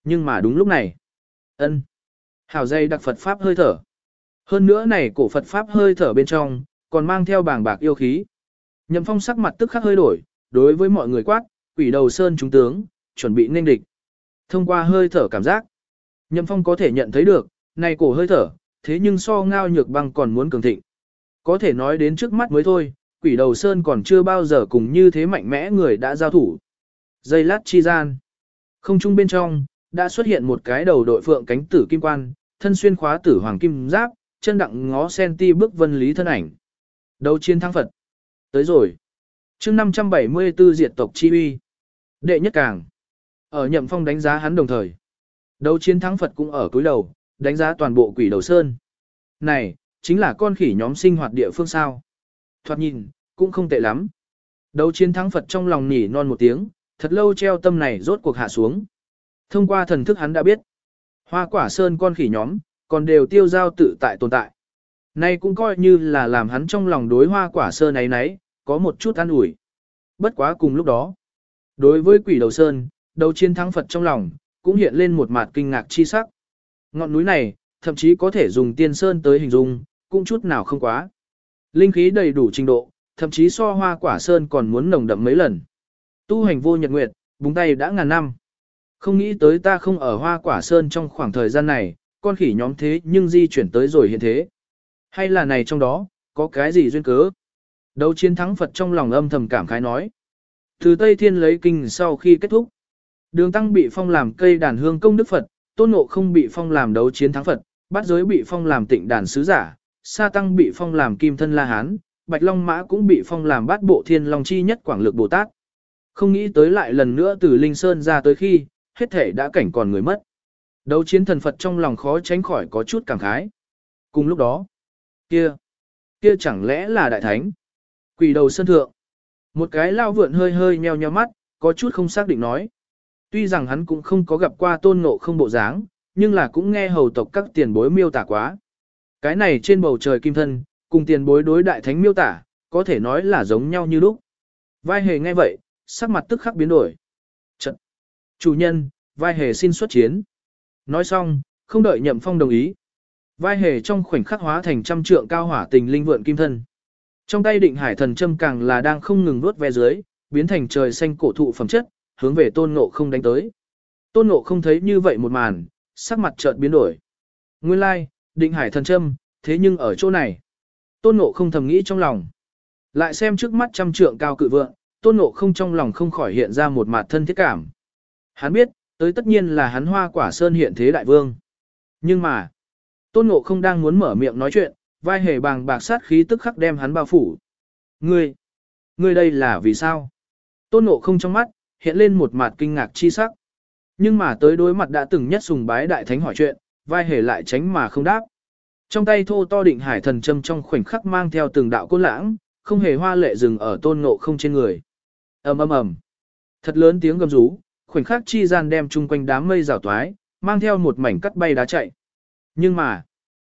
Nhưng mà đúng lúc này. ân Hảo dây đặc Phật Pháp hơi thở. Hơn nữa này cổ Phật Pháp hơi thở bên trong, còn mang theo bảng bạc yêu khí. Nhậm phong sắc mặt tức khắc hơi đổi, đối với mọi người quát, quỷ đầu sơn trung tướng, chuẩn bị nên địch. Thông qua hơi thở cảm giác, Nhậm phong có thể nhận thấy được, này cổ hơi thở, thế nhưng so ngao nhược băng còn muốn cường thịnh. Có thể nói đến trước mắt mới thôi, quỷ đầu sơn còn chưa bao giờ cùng như thế mạnh mẽ người đã giao thủ. Dây lát chi gian. Không trung bên trong, đã xuất hiện một cái đầu đội phượng cánh tử kim quan, thân xuyên khóa tử hoàng kim giáp, chân đặng ngó sen ti bước vân lý thân ảnh. Đấu chiến thắng Phật. Tới rồi. chương 574 diệt tộc chi uy. Đệ nhất càng. Ở nhậm phong đánh giá hắn đồng thời. Đấu chiến thắng Phật cũng ở cuối đầu, đánh giá toàn bộ quỷ đầu sơn. Này, chính là con khỉ nhóm sinh hoạt địa phương sao. Thoạt nhìn, cũng không tệ lắm. Đấu chiến thắng Phật trong lòng nỉ non một tiếng, thật lâu treo tâm này rốt cuộc hạ xuống. Thông qua thần thức hắn đã biết, hoa quả sơn con khỉ nhóm, còn đều tiêu giao tự tại tồn tại. Nay cũng coi như là làm hắn trong lòng đối hoa quả sơn ấy nấy, có một chút an ủi. Bất quá cùng lúc đó, đối với quỷ đầu sơn, đầu chiến thắng Phật trong lòng, cũng hiện lên một mặt kinh ngạc chi sắc. Ngọn núi này, thậm chí có thể dùng tiên sơn tới hình dung, cũng chút nào không quá. Linh khí đầy đủ trình độ, thậm chí so hoa quả sơn còn muốn nồng đậm mấy lần. Tu hành vô nhật nguyệt, búng tay đã ngàn năm. Không nghĩ tới ta không ở hoa quả sơn trong khoảng thời gian này, con khỉ nhóm thế nhưng di chuyển tới rồi hiện thế. Hay là này trong đó, có cái gì duyên cớ? Đấu chiến thắng Phật trong lòng âm thầm cảm khái nói. Từ Tây Thiên lấy kinh sau khi kết thúc. Đường Tăng bị phong làm cây đàn hương công đức Phật, Tôn Ngộ không bị phong làm đấu chiến thắng Phật, bát giới bị phong làm tịnh đàn sứ giả, Sa Tăng bị phong làm kim thân La Hán, Bạch Long Mã cũng bị phong làm bát bộ thiên long chi nhất quảng lực Bồ Tát. Không nghĩ tới lại lần nữa từ Linh Sơn ra tới khi, hết thể đã cảnh còn người mất. Đấu chiến thần Phật trong lòng khó tránh khỏi có chút cảm khái. Cùng lúc đó, kia, kia chẳng lẽ là đại thánh? Quỷ đầu sơn thượng. Một cái lao vượn hơi hơi nheo nheo mắt, có chút không xác định nói. Tuy rằng hắn cũng không có gặp qua tôn ngộ không bộ dáng, nhưng là cũng nghe hầu tộc các tiền bối miêu tả quá. Cái này trên bầu trời kim thân, cùng tiền bối đối đại thánh miêu tả, có thể nói là giống nhau như lúc. Vai hề nghe vậy, sắc mặt tức khắc biến đổi. Trận. Chủ nhân, vai hề xin xuất chiến. Nói xong, không đợi nhậm phong đồng ý. Vai hề trong khoảnh khắc hóa thành trăm trượng cao hỏa tình linh vượn kim thân. Trong tay định hải thần châm càng là đang không ngừng nuốt ve dưới, biến thành trời xanh cổ thụ phẩm chất, hướng về tôn ngộ không đánh tới. Tôn ngộ không thấy như vậy một màn, sắc mặt chợt biến đổi. Nguyên lai, định hải thần châm, thế nhưng ở chỗ này. Tôn ngộ không thầm nghĩ trong lòng. Lại xem trước mắt trăm trượng cao cự vượng, tôn ngộ không trong lòng không khỏi hiện ra một mặt thân thiết cảm. Hắn biết, tới tất nhiên là hắn hoa quả sơn hiện thế đại vương. Nhưng mà, tôn ngộ không đang muốn mở miệng nói chuyện, vai hề bàng bạc sát khí tức khắc đem hắn bao phủ. Ngươi, ngươi đây là vì sao? Tôn ngộ không trong mắt, hiện lên một mặt kinh ngạc chi sắc. Nhưng mà tới đối mặt đã từng nhất sùng bái đại thánh hỏi chuyện, vai hề lại tránh mà không đáp. Trong tay thô to định hải thần châm trong khoảnh khắc mang theo từng đạo côn lãng, không hề hoa lệ dừng ở tôn ngộ không trên người ầm ầm ầm. Thật lớn tiếng gầm rú, khoảnh khắc chi gian đem chung quanh đám mây rào toái, mang theo một mảnh cắt bay đá chạy. Nhưng mà,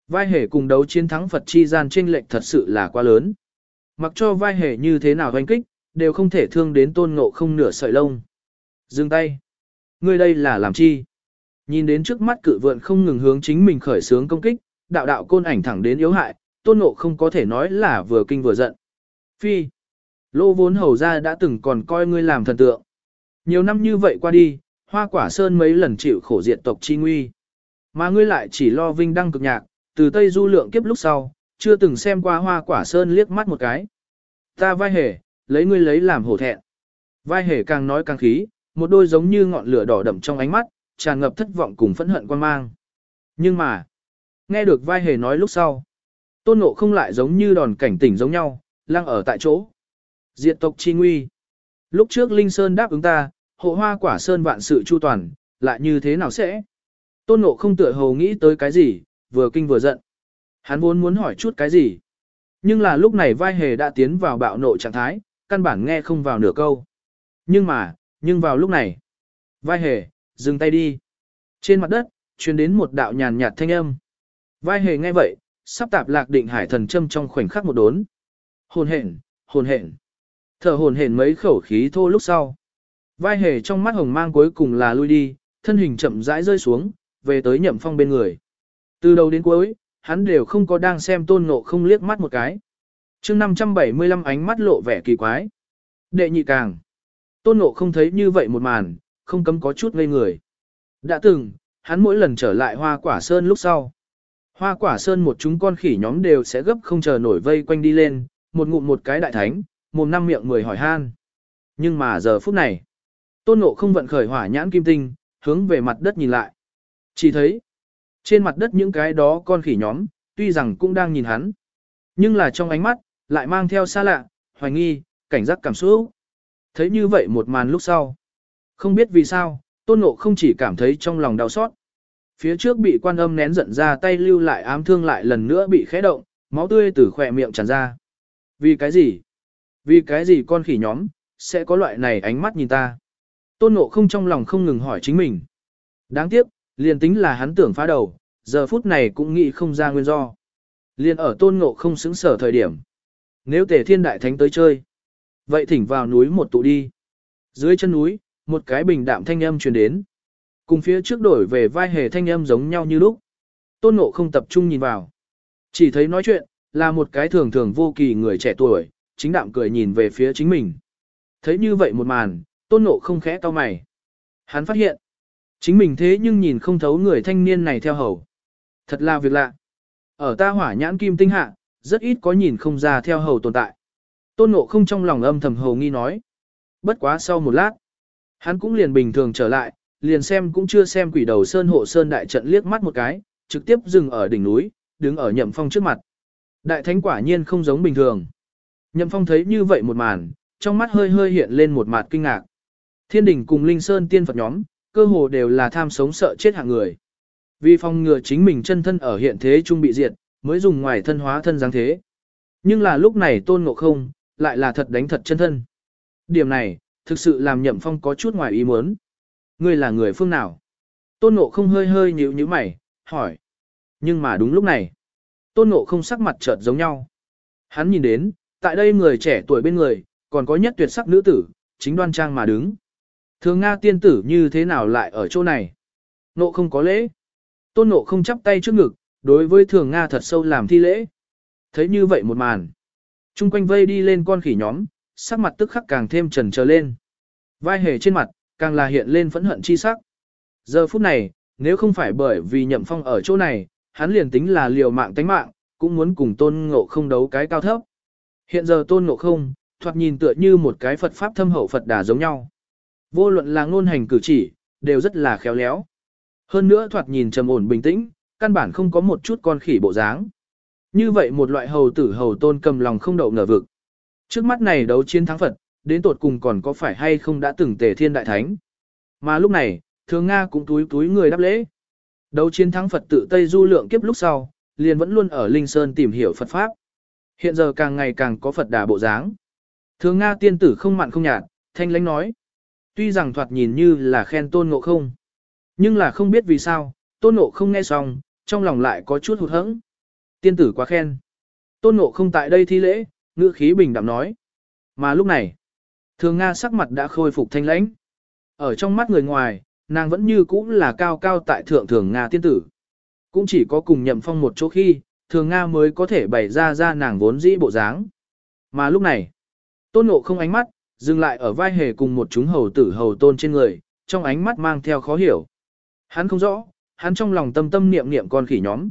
vai hề cùng đấu chiến thắng Phật chi gian trên lệnh thật sự là quá lớn. Mặc cho vai hề như thế nào hoành kích, đều không thể thương đến tôn ngộ không nửa sợi lông. Dừng tay. Ngươi đây là làm chi? Nhìn đến trước mắt cự vượn không ngừng hướng chính mình khởi sướng công kích, đạo đạo côn ảnh thẳng đến yếu hại, tôn ngộ không có thể nói là vừa kinh vừa giận. Phi. Lô vốn hầu ra đã từng còn coi ngươi làm thần tượng. Nhiều năm như vậy qua đi, hoa quả sơn mấy lần chịu khổ diện tộc chi nguy. Mà ngươi lại chỉ lo vinh đăng cực nhạc, từ Tây du lượng kiếp lúc sau, chưa từng xem qua hoa quả sơn liếc mắt một cái. Ta vai hề, lấy ngươi lấy làm hổ thẹn. Vai hề càng nói càng khí, một đôi giống như ngọn lửa đỏ đậm trong ánh mắt, tràn ngập thất vọng cùng phẫn hận quan mang. Nhưng mà, nghe được vai hề nói lúc sau, tôn ngộ không lại giống như đòn cảnh tỉnh giống nhau, lăng ở tại chỗ. Diệt tộc chi nguy. Lúc trước Linh Sơn đáp ứng ta, hộ hoa quả sơn vạn sự chu toàn, lại như thế nào sẽ? Tôn ngộ không tựa hồ nghĩ tới cái gì, vừa kinh vừa giận. Hắn vốn muốn hỏi chút cái gì. Nhưng là lúc này vai hề đã tiến vào bạo nộ trạng thái, căn bản nghe không vào nửa câu. Nhưng mà, nhưng vào lúc này, vai hề, dừng tay đi. Trên mặt đất, truyền đến một đạo nhàn nhạt thanh âm. Vai hề nghe vậy, sắp tạp lạc định hải thần châm trong khoảnh khắc một đốn. Hồn hển, hồn hển. Thở hồn hển mấy khẩu khí thô lúc sau. Vai hề trong mắt hồng mang cuối cùng là lui đi, thân hình chậm rãi rơi xuống, về tới nhậm phong bên người. Từ đầu đến cuối, hắn đều không có đang xem tôn ngộ không liếc mắt một cái. chương 575 ánh mắt lộ vẻ kỳ quái. Đệ nhị càng. Tôn ngộ không thấy như vậy một màn, không cấm có chút ngây người. Đã từng, hắn mỗi lần trở lại hoa quả sơn lúc sau. Hoa quả sơn một chúng con khỉ nhóm đều sẽ gấp không chờ nổi vây quanh đi lên, một ngụm một cái đại thánh, mồm năm miệng mười hỏi han. Nhưng mà giờ phút này, tôn ngộ không vận khởi hỏa nhãn kim tinh, hướng về mặt đất nhìn lại. Chỉ thấy, trên mặt đất những cái đó con khỉ nhóm, tuy rằng cũng đang nhìn hắn. Nhưng là trong ánh mắt, lại mang theo xa lạ, hoài nghi, cảnh giác cảm xúc. Thấy như vậy một màn lúc sau. Không biết vì sao, tôn ngộ không chỉ cảm thấy trong lòng đau xót. Phía trước bị quan âm nén giận ra tay lưu lại ám thương lại lần nữa bị khẽ động, máu tươi từ khỏe miệng tràn ra. Vì cái gì? Vì cái gì con khỉ nhóm, sẽ có loại này ánh mắt nhìn ta? Tôn ngộ không trong lòng không ngừng hỏi chính mình. Đáng tiếc, liền tính là hắn tưởng phá đầu, giờ phút này cũng nghĩ không ra nguyên do. Liền ở tôn ngộ không xứng sở thời điểm. Nếu tề thiên đại thánh tới chơi, vậy thỉnh vào núi một tụ đi. Dưới chân núi, một cái bình đạm thanh âm truyền đến. Cùng phía trước đổi về vai hề thanh âm giống nhau như lúc. Tôn ngộ không tập trung nhìn vào. Chỉ thấy nói chuyện, là một cái thường thường vô kỳ người trẻ tuổi, chính đạm cười nhìn về phía chính mình. Thấy như vậy một màn, tôn ngộ không khẽ to mày. Hắn phát hiện, chính mình thế nhưng nhìn không thấu người thanh niên này theo hầu. Thật là việc lạ. Ở ta hỏa nhãn kim tinh hạ, rất ít có nhìn không ra theo hầu tồn tại. Tôn ngộ không trong lòng âm thầm hầu nghi nói. Bất quá sau một lát, hắn cũng liền bình thường trở lại, liền xem cũng chưa xem quỷ đầu sơn hộ sơn đại trận liếc mắt một cái, trực tiếp dừng ở đỉnh núi, đứng ở nhậm phong trước mặt. Đại thánh quả nhiên không giống bình thường. Nhậm phong thấy như vậy một màn, trong mắt hơi hơi hiện lên một mặt kinh ngạc. Thiên đỉnh cùng linh sơn tiên Phật nhóm, cơ hồ đều là tham sống sợ chết hạng người. Vì phong ngừa chính mình chân thân ở hiện thế trung bị diệt, mới dùng ngoài thân hóa thân dáng thế. Nhưng là lúc này tôn ngộ không, lại là thật đánh thật chân thân. Điểm này, thực sự làm nhậm phong có chút ngoài ý muốn. Ngươi là người phương nào? Tôn ngộ không hơi hơi nhíu nhíu mày, hỏi. Nhưng mà đúng lúc này, tôn ngộ không sắc mặt chợt giống nhau. Hắn nhìn đến, tại đây người trẻ tuổi bên người, còn có nhất tuyệt sắc nữ tử, chính đoan trang mà đứng. Thường Nga tiên tử như thế nào lại ở chỗ này? Nộ không có lễ. Tôn nộ không chắp tay trước ngực, đối với thường Nga thật sâu làm thi lễ. Thấy như vậy một màn. Trung quanh vây đi lên con khỉ nhóm, sắc mặt tức khắc càng thêm trần trở lên. Vai hề trên mặt, càng là hiện lên phẫn hận chi sắc. Giờ phút này, nếu không phải bởi vì nhậm phong ở chỗ này, hắn liền tính là liều mạng tánh mạng, cũng muốn cùng tôn ngộ không đấu cái cao thấp. Hiện giờ tôn ngộ không, thoạt nhìn tựa như một cái Phật Pháp thâm hậu Phật đà giống nhau. Vô luận là ngôn hành cử chỉ, đều rất là khéo léo. Hơn nữa thoạt nhìn trầm ổn bình tĩnh, căn bản không có một chút con khỉ bộ dáng. Như vậy một loại hầu tử hầu tôn cầm lòng không đậu ngờ vực. Trước mắt này đấu chiến thắng Phật, đến tột cùng còn có phải hay không đã từng tề thiên đại thánh. Mà lúc này, thường Nga cũng túi túi người đáp lễ. Đấu chiến thắng Phật tự Tây du lượng kiếp lúc sau, liền vẫn luôn ở Linh Sơn tìm hiểu Phật Pháp. Hiện giờ càng ngày càng có Phật đà bộ dáng. Thường Nga tiên tử không mặn không nhạt, thanh lãnh nói. Tuy rằng thoạt nhìn như là khen tôn ngộ không. Nhưng là không biết vì sao, tôn ngộ không nghe xong, trong lòng lại có chút hụt hẫng. Tiên tử quá khen. Tôn ngộ không tại đây thi lễ, ngữ khí bình đạm nói. Mà lúc này, thường Nga sắc mặt đã khôi phục thanh lãnh. Ở trong mắt người ngoài, nàng vẫn như cũ là cao cao tại thượng thường Nga tiên tử. Cũng chỉ có cùng nhậm phong một chỗ khi, thường Nga mới có thể bày ra ra nàng vốn dĩ bộ dáng. Mà lúc này, tôn ngộ không ánh mắt, dừng lại ở vai hề cùng một chúng hầu tử hầu tôn trên người, trong ánh mắt mang theo khó hiểu. Hắn không rõ, hắn trong lòng tâm tâm niệm niệm con khỉ nhóm.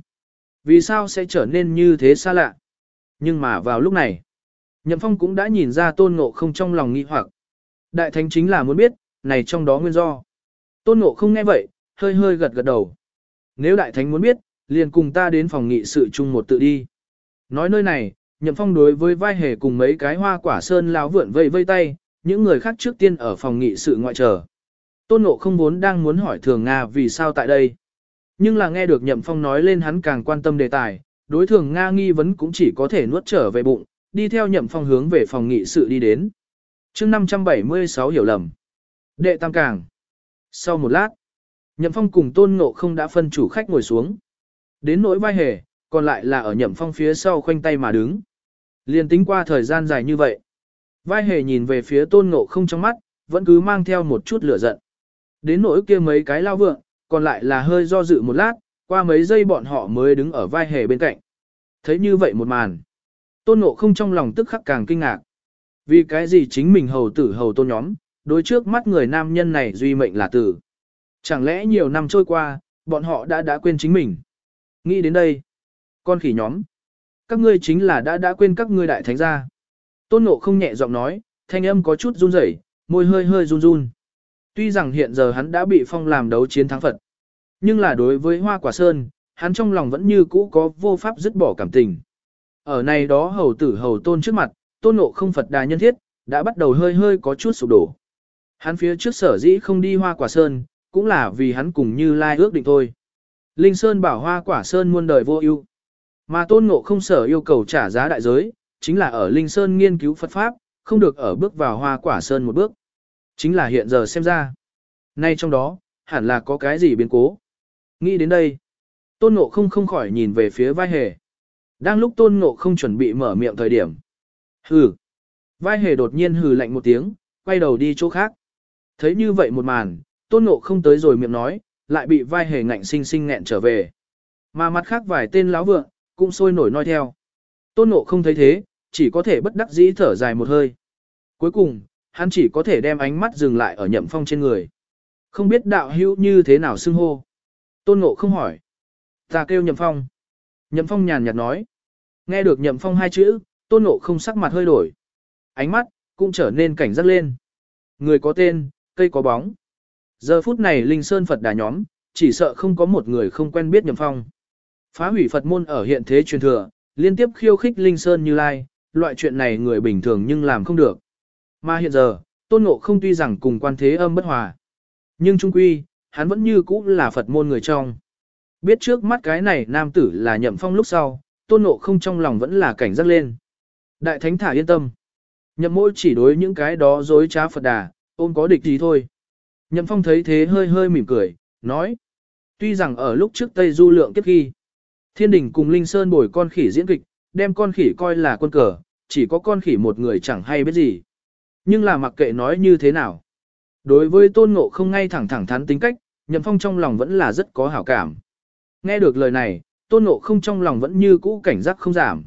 Vì sao sẽ trở nên như thế xa lạ? Nhưng mà vào lúc này, Nhậm Phong cũng đã nhìn ra tôn ngộ không trong lòng nghi hoặc. Đại thánh chính là muốn biết, này trong đó nguyên do. Tôn ngộ không nghe vậy, hơi hơi gật gật đầu. Nếu đại thánh muốn biết, liền cùng ta đến phòng nghị sự chung một tự đi. Nói nơi này, Nhậm Phong đối với vai hề cùng mấy cái hoa quả sơn lao vượn vây vây tay, những người khác trước tiên ở phòng nghị sự ngoại chờ. Tôn Ngộ không vốn đang muốn hỏi Thường Nga vì sao tại đây. Nhưng là nghe được Nhậm Phong nói lên hắn càng quan tâm đề tài, đối thường Nga nghi vấn cũng chỉ có thể nuốt trở về bụng, đi theo Nhậm Phong hướng về phòng nghị sự đi đến. chương 576 hiểu lầm. Đệ Tam Càng. Sau một lát, Nhậm Phong cùng Tôn Ngộ không đã phân chủ khách ngồi xuống. Đến nỗi vai hề, còn lại là ở Nhậm Phong phía sau khoanh tay mà đứng. Liên tính qua thời gian dài như vậy. Vai hề nhìn về phía Tôn Ngộ không trong mắt, vẫn cứ mang theo một chút lửa giận. Đến nỗi kia mấy cái lao vượng, còn lại là hơi do dự một lát, qua mấy giây bọn họ mới đứng ở vai hề bên cạnh. Thấy như vậy một màn. Tôn ngộ không trong lòng tức khắc càng kinh ngạc. Vì cái gì chính mình hầu tử hầu tôn nhóm, đối trước mắt người nam nhân này duy mệnh là tử. Chẳng lẽ nhiều năm trôi qua, bọn họ đã đã quên chính mình. Nghĩ đến đây. Con khỉ nhóm. Các ngươi chính là đã đã quên các ngươi đại thánh gia. Tôn ngộ không nhẹ giọng nói, thanh âm có chút run rẩy, môi hơi hơi run run. Tuy rằng hiện giờ hắn đã bị phong làm đấu chiến thắng Phật, nhưng là đối với hoa quả sơn, hắn trong lòng vẫn như cũ có vô pháp dứt bỏ cảm tình. Ở này đó hầu tử hầu tôn trước mặt, tôn ngộ không Phật đà nhân thiết, đã bắt đầu hơi hơi có chút sụp đổ. Hắn phía trước sở dĩ không đi hoa quả sơn, cũng là vì hắn cùng như lai ước định thôi. Linh Sơn bảo hoa quả sơn muôn đời vô ưu, Mà tôn ngộ không sở yêu cầu trả giá đại giới, chính là ở Linh Sơn nghiên cứu Phật Pháp, không được ở bước vào hoa quả sơn một bước. Chính là hiện giờ xem ra. Nay trong đó, hẳn là có cái gì biến cố. Nghĩ đến đây, tôn ngộ không không khỏi nhìn về phía vai hề. Đang lúc tôn ngộ không chuẩn bị mở miệng thời điểm. Hừ. Vai hề đột nhiên hừ lạnh một tiếng, quay đầu đi chỗ khác. Thấy như vậy một màn, tôn ngộ không tới rồi miệng nói, lại bị vai hề ngạnh sinh sinh nghẹn trở về. Mà mặt khác vài tên láo vượng, cũng sôi nổi nói theo. Tôn ngộ không thấy thế, chỉ có thể bất đắc dĩ thở dài một hơi. Cuối cùng, hắn chỉ có thể đem ánh mắt dừng lại ở nhậm phong trên người. Không biết đạo hữu như thế nào xưng hô. Tôn ngộ không hỏi. Ta kêu nhậm phong. Nhậm phong nhàn nhạt nói. Nghe được nhậm phong hai chữ, tôn ngộ không sắc mặt hơi đổi. Ánh mắt, cũng trở nên cảnh giác lên. Người có tên, cây có bóng. Giờ phút này Linh Sơn Phật đà nhóm, chỉ sợ không có một người không quen biết nhậm phong. Phá hủy Phật môn ở hiện thế truyền thừa, liên tiếp khiêu khích Linh Sơn như lai, loại chuyện này người bình thường nhưng làm không được. Mà hiện giờ, tôn ngộ không tuy rằng cùng quan thế âm bất hòa. Nhưng trung quy, hắn vẫn như cũ là Phật môn người trong. Biết trước mắt cái này nam tử là nhậm phong lúc sau, tôn ngộ không trong lòng vẫn là cảnh giác lên. Đại thánh thả yên tâm. Nhậm mỗi chỉ đối những cái đó dối trá Phật đà, ôm có địch gì thôi. Nhậm phong thấy thế hơi hơi mỉm cười, nói. Tuy rằng ở lúc trước Tây Du lượng kiếp ghi thiên đình cùng Linh Sơn bồi con khỉ diễn kịch, đem con khỉ coi là quân cờ, chỉ có con khỉ một người chẳng hay biết gì. Nhưng là mặc kệ nói như thế nào. Đối với tôn ngộ không ngay thẳng thẳng thắn tính cách, nhậm phong trong lòng vẫn là rất có hảo cảm. Nghe được lời này, tôn ngộ không trong lòng vẫn như cũ cảnh giác không giảm.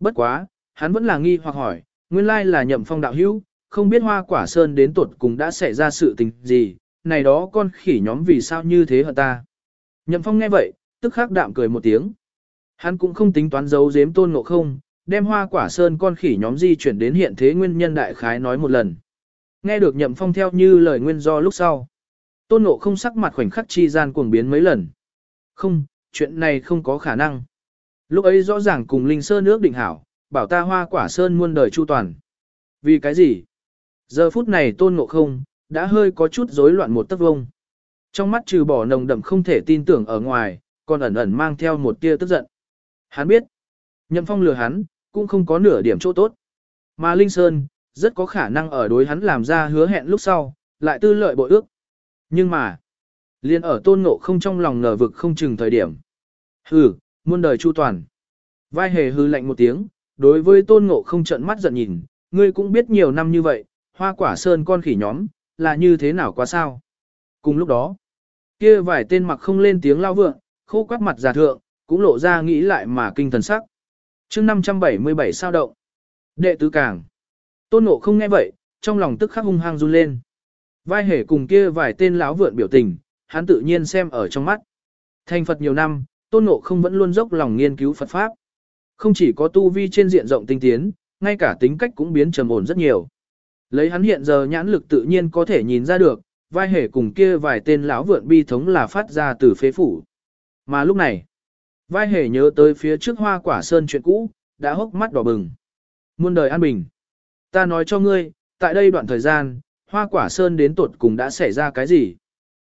Bất quá, hắn vẫn là nghi hoặc hỏi, nguyên lai là nhậm phong đạo hữu, không biết hoa quả sơn đến tuột cùng đã xảy ra sự tình gì, này đó con khỉ nhóm vì sao như thế hả ta. Nhậm phong nghe vậy, tức khắc đạm cười một tiếng. Hắn cũng không tính toán giấu giếm tôn ngộ không, đem hoa quả sơn con khỉ nhóm di chuyển đến hiện thế nguyên nhân đại khái nói một lần. Nghe được nhậm phong theo như lời nguyên do lúc sau. Tôn ngộ không sắc mặt khoảnh khắc chi gian cuồng biến mấy lần. Không, chuyện này không có khả năng. Lúc ấy rõ ràng cùng Linh Sơn ước định hảo, bảo ta hoa quả sơn muôn đời chu toàn. Vì cái gì? Giờ phút này tôn ngộ không, đã hơi có chút rối loạn một tấc vông. Trong mắt trừ bỏ nồng đậm không thể tin tưởng ở ngoài, còn ẩn ẩn mang theo một tia tức giận. Hắn biết, nhậm phong lừa hắn, cũng không có nửa điểm chỗ tốt. Mà Linh Sơn, rất có khả năng ở đối hắn làm ra hứa hẹn lúc sau, lại tư lợi bội ước. Nhưng mà, liền ở tôn ngộ không trong lòng ngờ vực không chừng thời điểm. Hừ, muôn đời chu toàn. Vai hề hư lạnh một tiếng, đối với tôn ngộ không trận mắt giận nhìn, ngươi cũng biết nhiều năm như vậy, hoa quả sơn con khỉ nhóm, là như thế nào quá sao. Cùng lúc đó, kia vài tên mặc không lên tiếng lao vượng, khô quát mặt giả thượng, cũng lộ ra nghĩ lại mà kinh thần sắc chương 577 sao động. Đệ tứ càng. Tôn ngộ không nghe vậy, trong lòng tức khắc hung hăng run lên. Vai hề cùng kia vài tên lão vượn biểu tình, hắn tự nhiên xem ở trong mắt. Thành Phật nhiều năm, tôn ngộ không vẫn luôn dốc lòng nghiên cứu Phật Pháp. Không chỉ có tu vi trên diện rộng tinh tiến, ngay cả tính cách cũng biến trầm ổn rất nhiều. Lấy hắn hiện giờ nhãn lực tự nhiên có thể nhìn ra được, vai hề cùng kia vài tên lão vượn bi thống là phát ra từ phế phủ. Mà lúc này, vai hề nhớ tới phía trước hoa quả sơn chuyện cũ, đã hốc mắt đỏ bừng. Muôn đời an bình. Ta nói cho ngươi, tại đây đoạn thời gian, hoa quả sơn đến tuột cùng đã xảy ra cái gì?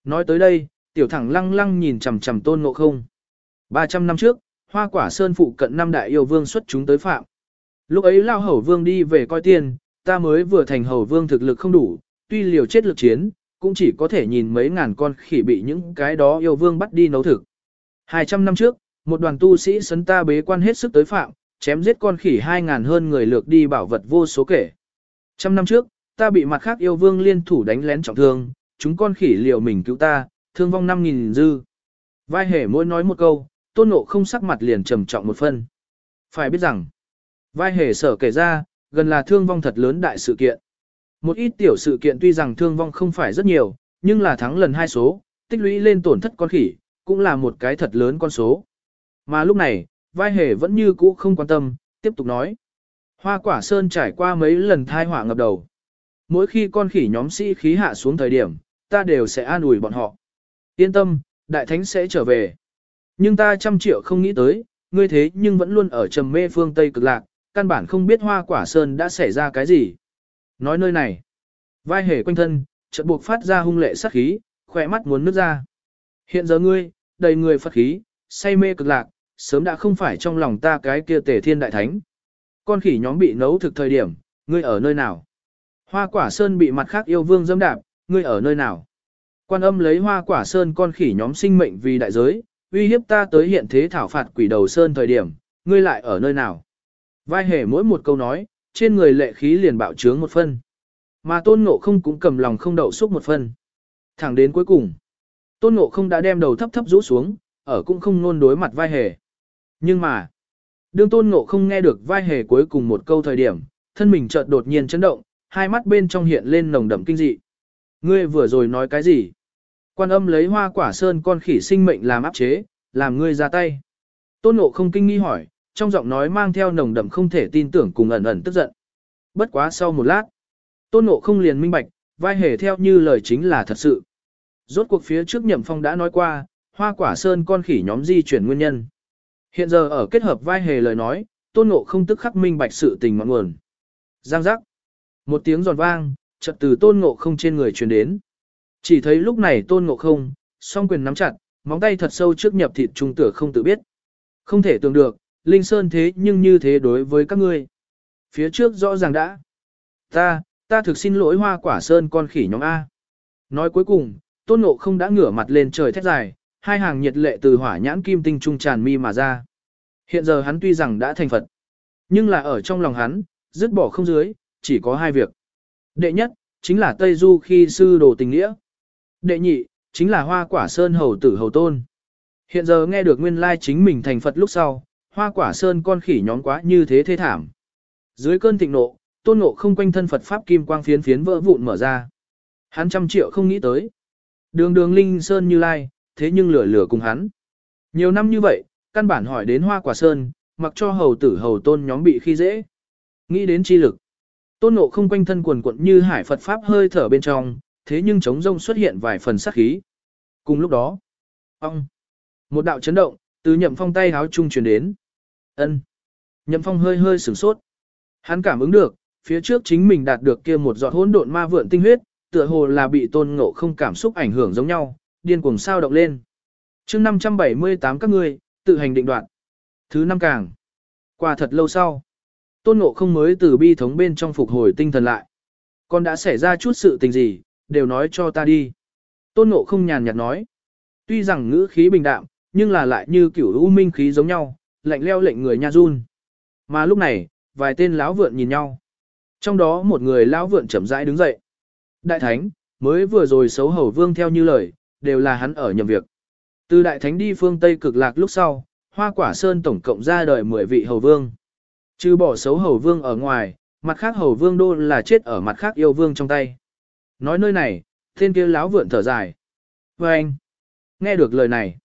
Nói tới đây, tiểu thẳng lăng lăng nhìn chằm chằm tôn ngộ không. 300 năm trước, hoa quả sơn phụ cận năm đại yêu vương xuất chúng tới phạm. Lúc ấy lao hầu vương đi về coi tiền, ta mới vừa thành hầu vương thực lực không đủ, tuy liều chết lực chiến, cũng chỉ có thể nhìn mấy ngàn con khỉ bị những cái đó yêu vương bắt đi nấu thực. 200 năm trước, một đoàn tu sĩ sấn ta bế quan hết sức tới phạm, chém giết con khỉ 2.000 hơn người lược đi bảo vật vô số kể. Trăm năm trước, ta bị mặt khác yêu vương liên thủ đánh lén trọng thương, chúng con khỉ liều mình cứu ta, thương vong 5.000 dư. Vai hề mỗi nói một câu, tôn ngộ không sắc mặt liền trầm trọng một phân. Phải biết rằng, vai hề sở kể ra, gần là thương vong thật lớn đại sự kiện. Một ít tiểu sự kiện tuy rằng thương vong không phải rất nhiều, nhưng là thắng lần hai số, tích lũy lên tổn thất con khỉ, cũng là một cái thật lớn con số. Mà lúc này, vai hề vẫn như cũ không quan tâm, tiếp tục nói. Hoa quả sơn trải qua mấy lần thai họa ngập đầu. Mỗi khi con khỉ nhóm sĩ khí hạ xuống thời điểm, ta đều sẽ an ủi bọn họ. Yên tâm, đại thánh sẽ trở về. Nhưng ta trăm triệu không nghĩ tới, ngươi thế nhưng vẫn luôn ở trầm mê phương Tây cực lạc, căn bản không biết hoa quả sơn đã xảy ra cái gì. Nói nơi này, vai hề quanh thân, chợt buộc phát ra hung lệ sát khí, khỏe mắt muốn nước ra. Hiện giờ ngươi, đầy người Phật khí, say mê cực lạc, sớm đã không phải trong lòng ta cái kia tề thiên đại thánh. Con khỉ nhóm bị nấu thực thời điểm, ngươi ở nơi nào? Hoa quả sơn bị mặt khác yêu vương dâm đạp, ngươi ở nơi nào? Quan âm lấy hoa quả sơn con khỉ nhóm sinh mệnh vì đại giới, uy hiếp ta tới hiện thế thảo phạt quỷ đầu sơn thời điểm, ngươi lại ở nơi nào? Vai hề mỗi một câu nói, trên người lệ khí liền bạo trướng một phân. Mà tôn ngộ không cũng cầm lòng không đậu xúc một phân. Thẳng đến cuối cùng, tôn ngộ không đã đem đầu thấp thấp rũ xuống, ở cũng không nôn đối mặt vai hề. Nhưng mà, đương tôn ngộ không nghe được vai hề cuối cùng một câu thời điểm, thân mình chợt đột nhiên chấn động, hai mắt bên trong hiện lên nồng đậm kinh dị. Ngươi vừa rồi nói cái gì? Quan âm lấy hoa quả sơn con khỉ sinh mệnh làm áp chế, làm ngươi ra tay. Tôn ngộ không kinh nghi hỏi, trong giọng nói mang theo nồng đậm không thể tin tưởng cùng ẩn ẩn tức giận. Bất quá sau một lát, tôn ngộ không liền minh bạch, vai hề theo như lời chính là thật sự. Rốt cuộc phía trước nhậm phong đã nói qua, hoa quả sơn con khỉ nhóm di chuyển nguyên nhân. Hiện giờ ở kết hợp vai hề lời nói, tôn ngộ không tức khắc minh bạch sự tình ngọn nguồn. Giang giác. Một tiếng giòn vang, chợt từ tôn ngộ không trên người truyền đến. Chỉ thấy lúc này tôn ngộ không, song quyền nắm chặt, móng tay thật sâu trước nhập thịt trung tử không tự biết. Không thể tưởng được, Linh Sơn thế nhưng như thế đối với các ngươi. Phía trước rõ ràng đã. Ta, ta thực xin lỗi hoa quả sơn con khỉ nhóm A. Nói cuối cùng, tôn ngộ không đã ngửa mặt lên trời thét dài, hai hàng nhiệt lệ từ hỏa nhãn kim tinh trung tràn mi mà ra. Hiện giờ hắn tuy rằng đã thành Phật, nhưng là ở trong lòng hắn, dứt bỏ không dưới, chỉ có hai việc. Đệ nhất, chính là Tây Du khi sư đồ tình nghĩa. Đệ nhị, chính là hoa quả sơn hầu tử hầu tôn. Hiện giờ nghe được nguyên lai chính mình thành Phật lúc sau, hoa quả sơn con khỉ nhóm quá như thế thế thảm. Dưới cơn thịnh nộ, tôn ngộ không quanh thân Phật Pháp kim quang phiến phiến vỡ vụn mở ra. Hắn trăm triệu không nghĩ tới. Đường đường linh sơn như lai, thế nhưng lửa lửa cùng hắn. Nhiều năm như vậy, căn bản hỏi đến hoa quả sơn, mặc cho hầu tử hầu tôn nhóm bị khi dễ. Nghĩ đến chi lực. Tôn ngộ không quanh thân quần quận như hải Phật Pháp hơi thở bên trong, thế nhưng trống rông xuất hiện vài phần sát khí. Cùng lúc đó, ông, một đạo chấn động, từ nhậm phong tay háo trung truyền đến. ân Nhậm phong hơi hơi sửng sốt. Hắn cảm ứng được, phía trước chính mình đạt được kia một giọt hỗn độn ma vượn tinh huyết, tựa hồ là bị tôn ngộ không cảm xúc ảnh hưởng giống nhau, điên cuồng sao động lên. chương 578 các ngươi, tự hành định đoạn. Thứ năm càng. Qua thật lâu sau. Tôn ngộ không mới từ bi thống bên trong phục hồi tinh thần lại. Con đã xảy ra chút sự tình gì, đều nói cho ta đi. Tôn ngộ không nhàn nhạt nói. Tuy rằng ngữ khí bình đạm, nhưng là lại như kiểu u minh khí giống nhau, lạnh leo lệnh người nha run. Mà lúc này, vài tên lão vượn nhìn nhau. Trong đó một người lão vượn chậm rãi đứng dậy. Đại thánh, mới vừa rồi xấu hầu vương theo như lời, đều là hắn ở nhầm việc. Từ đại thánh đi phương Tây cực lạc lúc sau, hoa quả sơn tổng cộng ra đời 10 vị hầu vương. Trừ bỏ xấu hầu vương ở ngoài, mặt khác hầu vương đô là chết ở mặt khác yêu vương trong tay. Nói nơi này, thiên kia láo vượn thở dài. Và anh, nghe được lời này,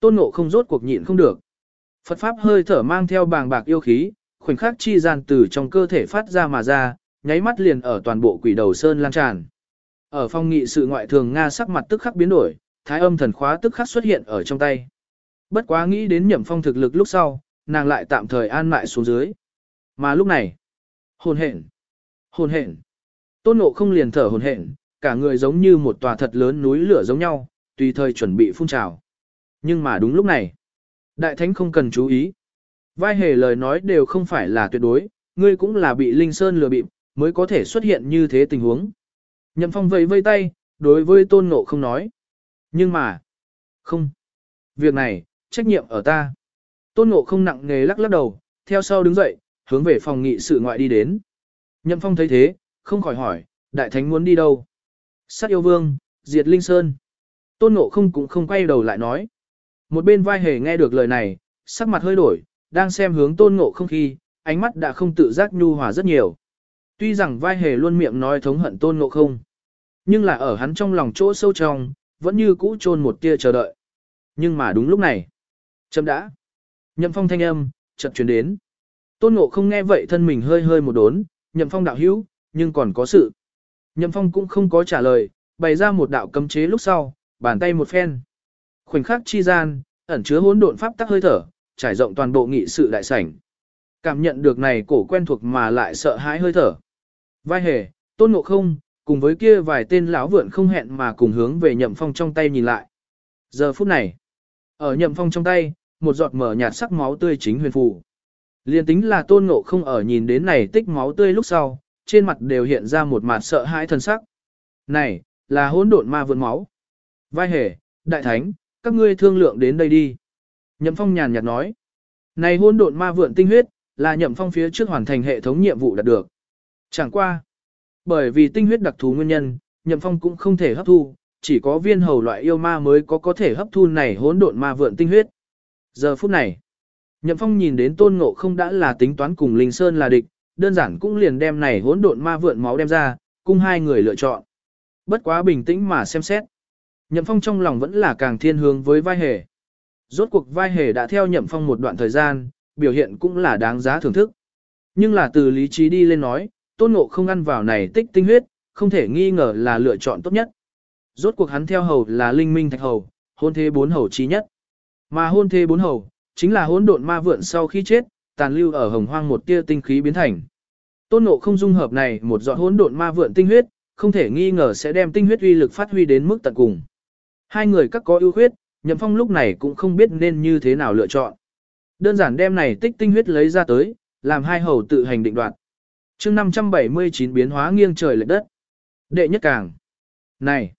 tôn ngộ không rốt cuộc nhịn không được. Phật Pháp hơi thở mang theo bàng bạc yêu khí, khoảnh khắc chi gian từ trong cơ thể phát ra mà ra, nháy mắt liền ở toàn bộ quỷ đầu sơn lan tràn. Ở phong nghị sự ngoại thường Nga sắc mặt tức khắc biến đổi, thái âm thần khóa tức khắc xuất hiện ở trong tay. Bất quá nghĩ đến nhậm phong thực lực lúc sau, nàng lại tạm thời an mại xuống dưới. Mà lúc này, hồn hển, hồn hển, tôn ngộ không liền thở hồn hển, cả người giống như một tòa thật lớn núi lửa giống nhau, tùy thời chuẩn bị phun trào. Nhưng mà đúng lúc này, đại thánh không cần chú ý. Vai hề lời nói đều không phải là tuyệt đối, ngươi cũng là bị Linh Sơn lừa bịp, mới có thể xuất hiện như thế tình huống. Nhậm phong vẫy vây tay, đối với tôn ngộ không nói. Nhưng mà, không. Việc này, trách nhiệm ở ta. Tôn ngộ không nặng nề lắc lắc đầu, theo sau đứng dậy, hướng về phòng nghị sự ngoại đi đến. Nhậm phong thấy thế, không khỏi hỏi, đại thánh muốn đi đâu? Sát yêu vương, diệt linh sơn. Tôn ngộ không cũng không quay đầu lại nói. Một bên vai hề nghe được lời này, sắc mặt hơi đổi, đang xem hướng tôn ngộ không khi, ánh mắt đã không tự giác nhu hòa rất nhiều. Tuy rằng vai hề luôn miệng nói thống hận tôn ngộ không, nhưng là ở hắn trong lòng chỗ sâu trong, vẫn như cũ chôn một tia chờ đợi. Nhưng mà đúng lúc này, chấm đã. Nhậm phong thanh âm, chợt chuyển đến. Tôn ngộ không nghe vậy thân mình hơi hơi một đốn, nhậm phong đạo hữu, nhưng còn có sự. Nhậm phong cũng không có trả lời, bày ra một đạo cấm chế lúc sau, bàn tay một phen. Khoảnh khắc chi gian, ẩn chứa hỗn độn pháp tắc hơi thở, trải rộng toàn bộ nghị sự đại sảnh. Cảm nhận được này cổ quen thuộc mà lại sợ hãi hơi thở. Vai hề, tôn ngộ không, cùng với kia vài tên lão vượn không hẹn mà cùng hướng về nhậm phong trong tay nhìn lại. Giờ phút này, ở nhậm phong trong tay, một giọt mở nhạt sắc máu tươi chính huyền phù. Liên tính là tôn ngộ không ở nhìn đến này tích máu tươi lúc sau, trên mặt đều hiện ra một mặt sợ hãi thân sắc. Này, là hỗn độn ma vượn máu. Vai hề, đại thánh, các ngươi thương lượng đến đây đi. Nhậm phong nhàn nhạt nói. Này hỗn độn ma vượn tinh huyết, là nhậm phong phía trước hoàn thành hệ thống nhiệm vụ đạt được. Chẳng qua. Bởi vì tinh huyết đặc thù nguyên nhân, nhậm phong cũng không thể hấp thu, chỉ có viên hầu loại yêu ma mới có có thể hấp thu này hỗn độn ma vượn tinh huyết. Giờ phút này, nhậm phong nhìn đến tôn ngộ không đã là tính toán cùng Linh Sơn là địch, đơn giản cũng liền đem này hỗn độn ma vượn máu đem ra, cùng hai người lựa chọn. Bất quá bình tĩnh mà xem xét. Nhậm phong trong lòng vẫn là càng thiên hướng với vai hề. Rốt cuộc vai hề đã theo nhậm phong một đoạn thời gian, biểu hiện cũng là đáng giá thưởng thức. Nhưng là từ lý trí đi lên nói, tôn ngộ không ăn vào này tích tinh huyết, không thể nghi ngờ là lựa chọn tốt nhất. Rốt cuộc hắn theo hầu là linh minh thạch hầu, hôn thế bốn hầu chí nhất. Mà hôn thế bốn hầu, chính là hỗn độn ma vượn sau khi chết, tàn lưu ở hồng hoang một tia tinh khí biến thành. Tôn ngộ không dung hợp này một giọt hỗn độn ma vượn tinh huyết, không thể nghi ngờ sẽ đem tinh huyết uy lực phát huy đến mức tận cùng. Hai người các có ưu khuyết, Nhậm Phong lúc này cũng không biết nên như thế nào lựa chọn. Đơn giản đem này tích tinh huyết lấy ra tới, làm hai hầu tự hành định đoạt chương 579 biến hóa nghiêng trời lệch đất. Đệ nhất càng. Này!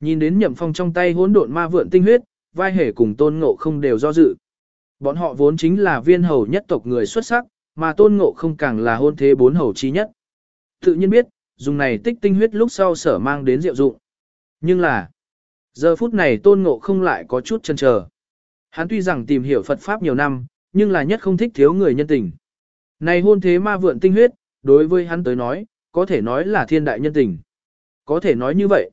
Nhìn đến nhậm phong trong tay hỗn độn ma vượn tinh huyết, vai hề cùng tôn ngộ không đều do dự. Bọn họ vốn chính là viên hầu nhất tộc người xuất sắc, mà tôn ngộ không càng là hôn thế bốn hầu chi nhất. Tự nhiên biết, dùng này tích tinh huyết lúc sau sở mang đến diệu dụng. Nhưng là, giờ phút này tôn ngộ không lại có chút chân chờ. Hắn tuy rằng tìm hiểu Phật Pháp nhiều năm, nhưng là nhất không thích thiếu người nhân tình. Này hôn thế ma vượn tinh huyết, đối với hắn tới nói, có thể nói là thiên đại nhân tình. Có thể nói như vậy.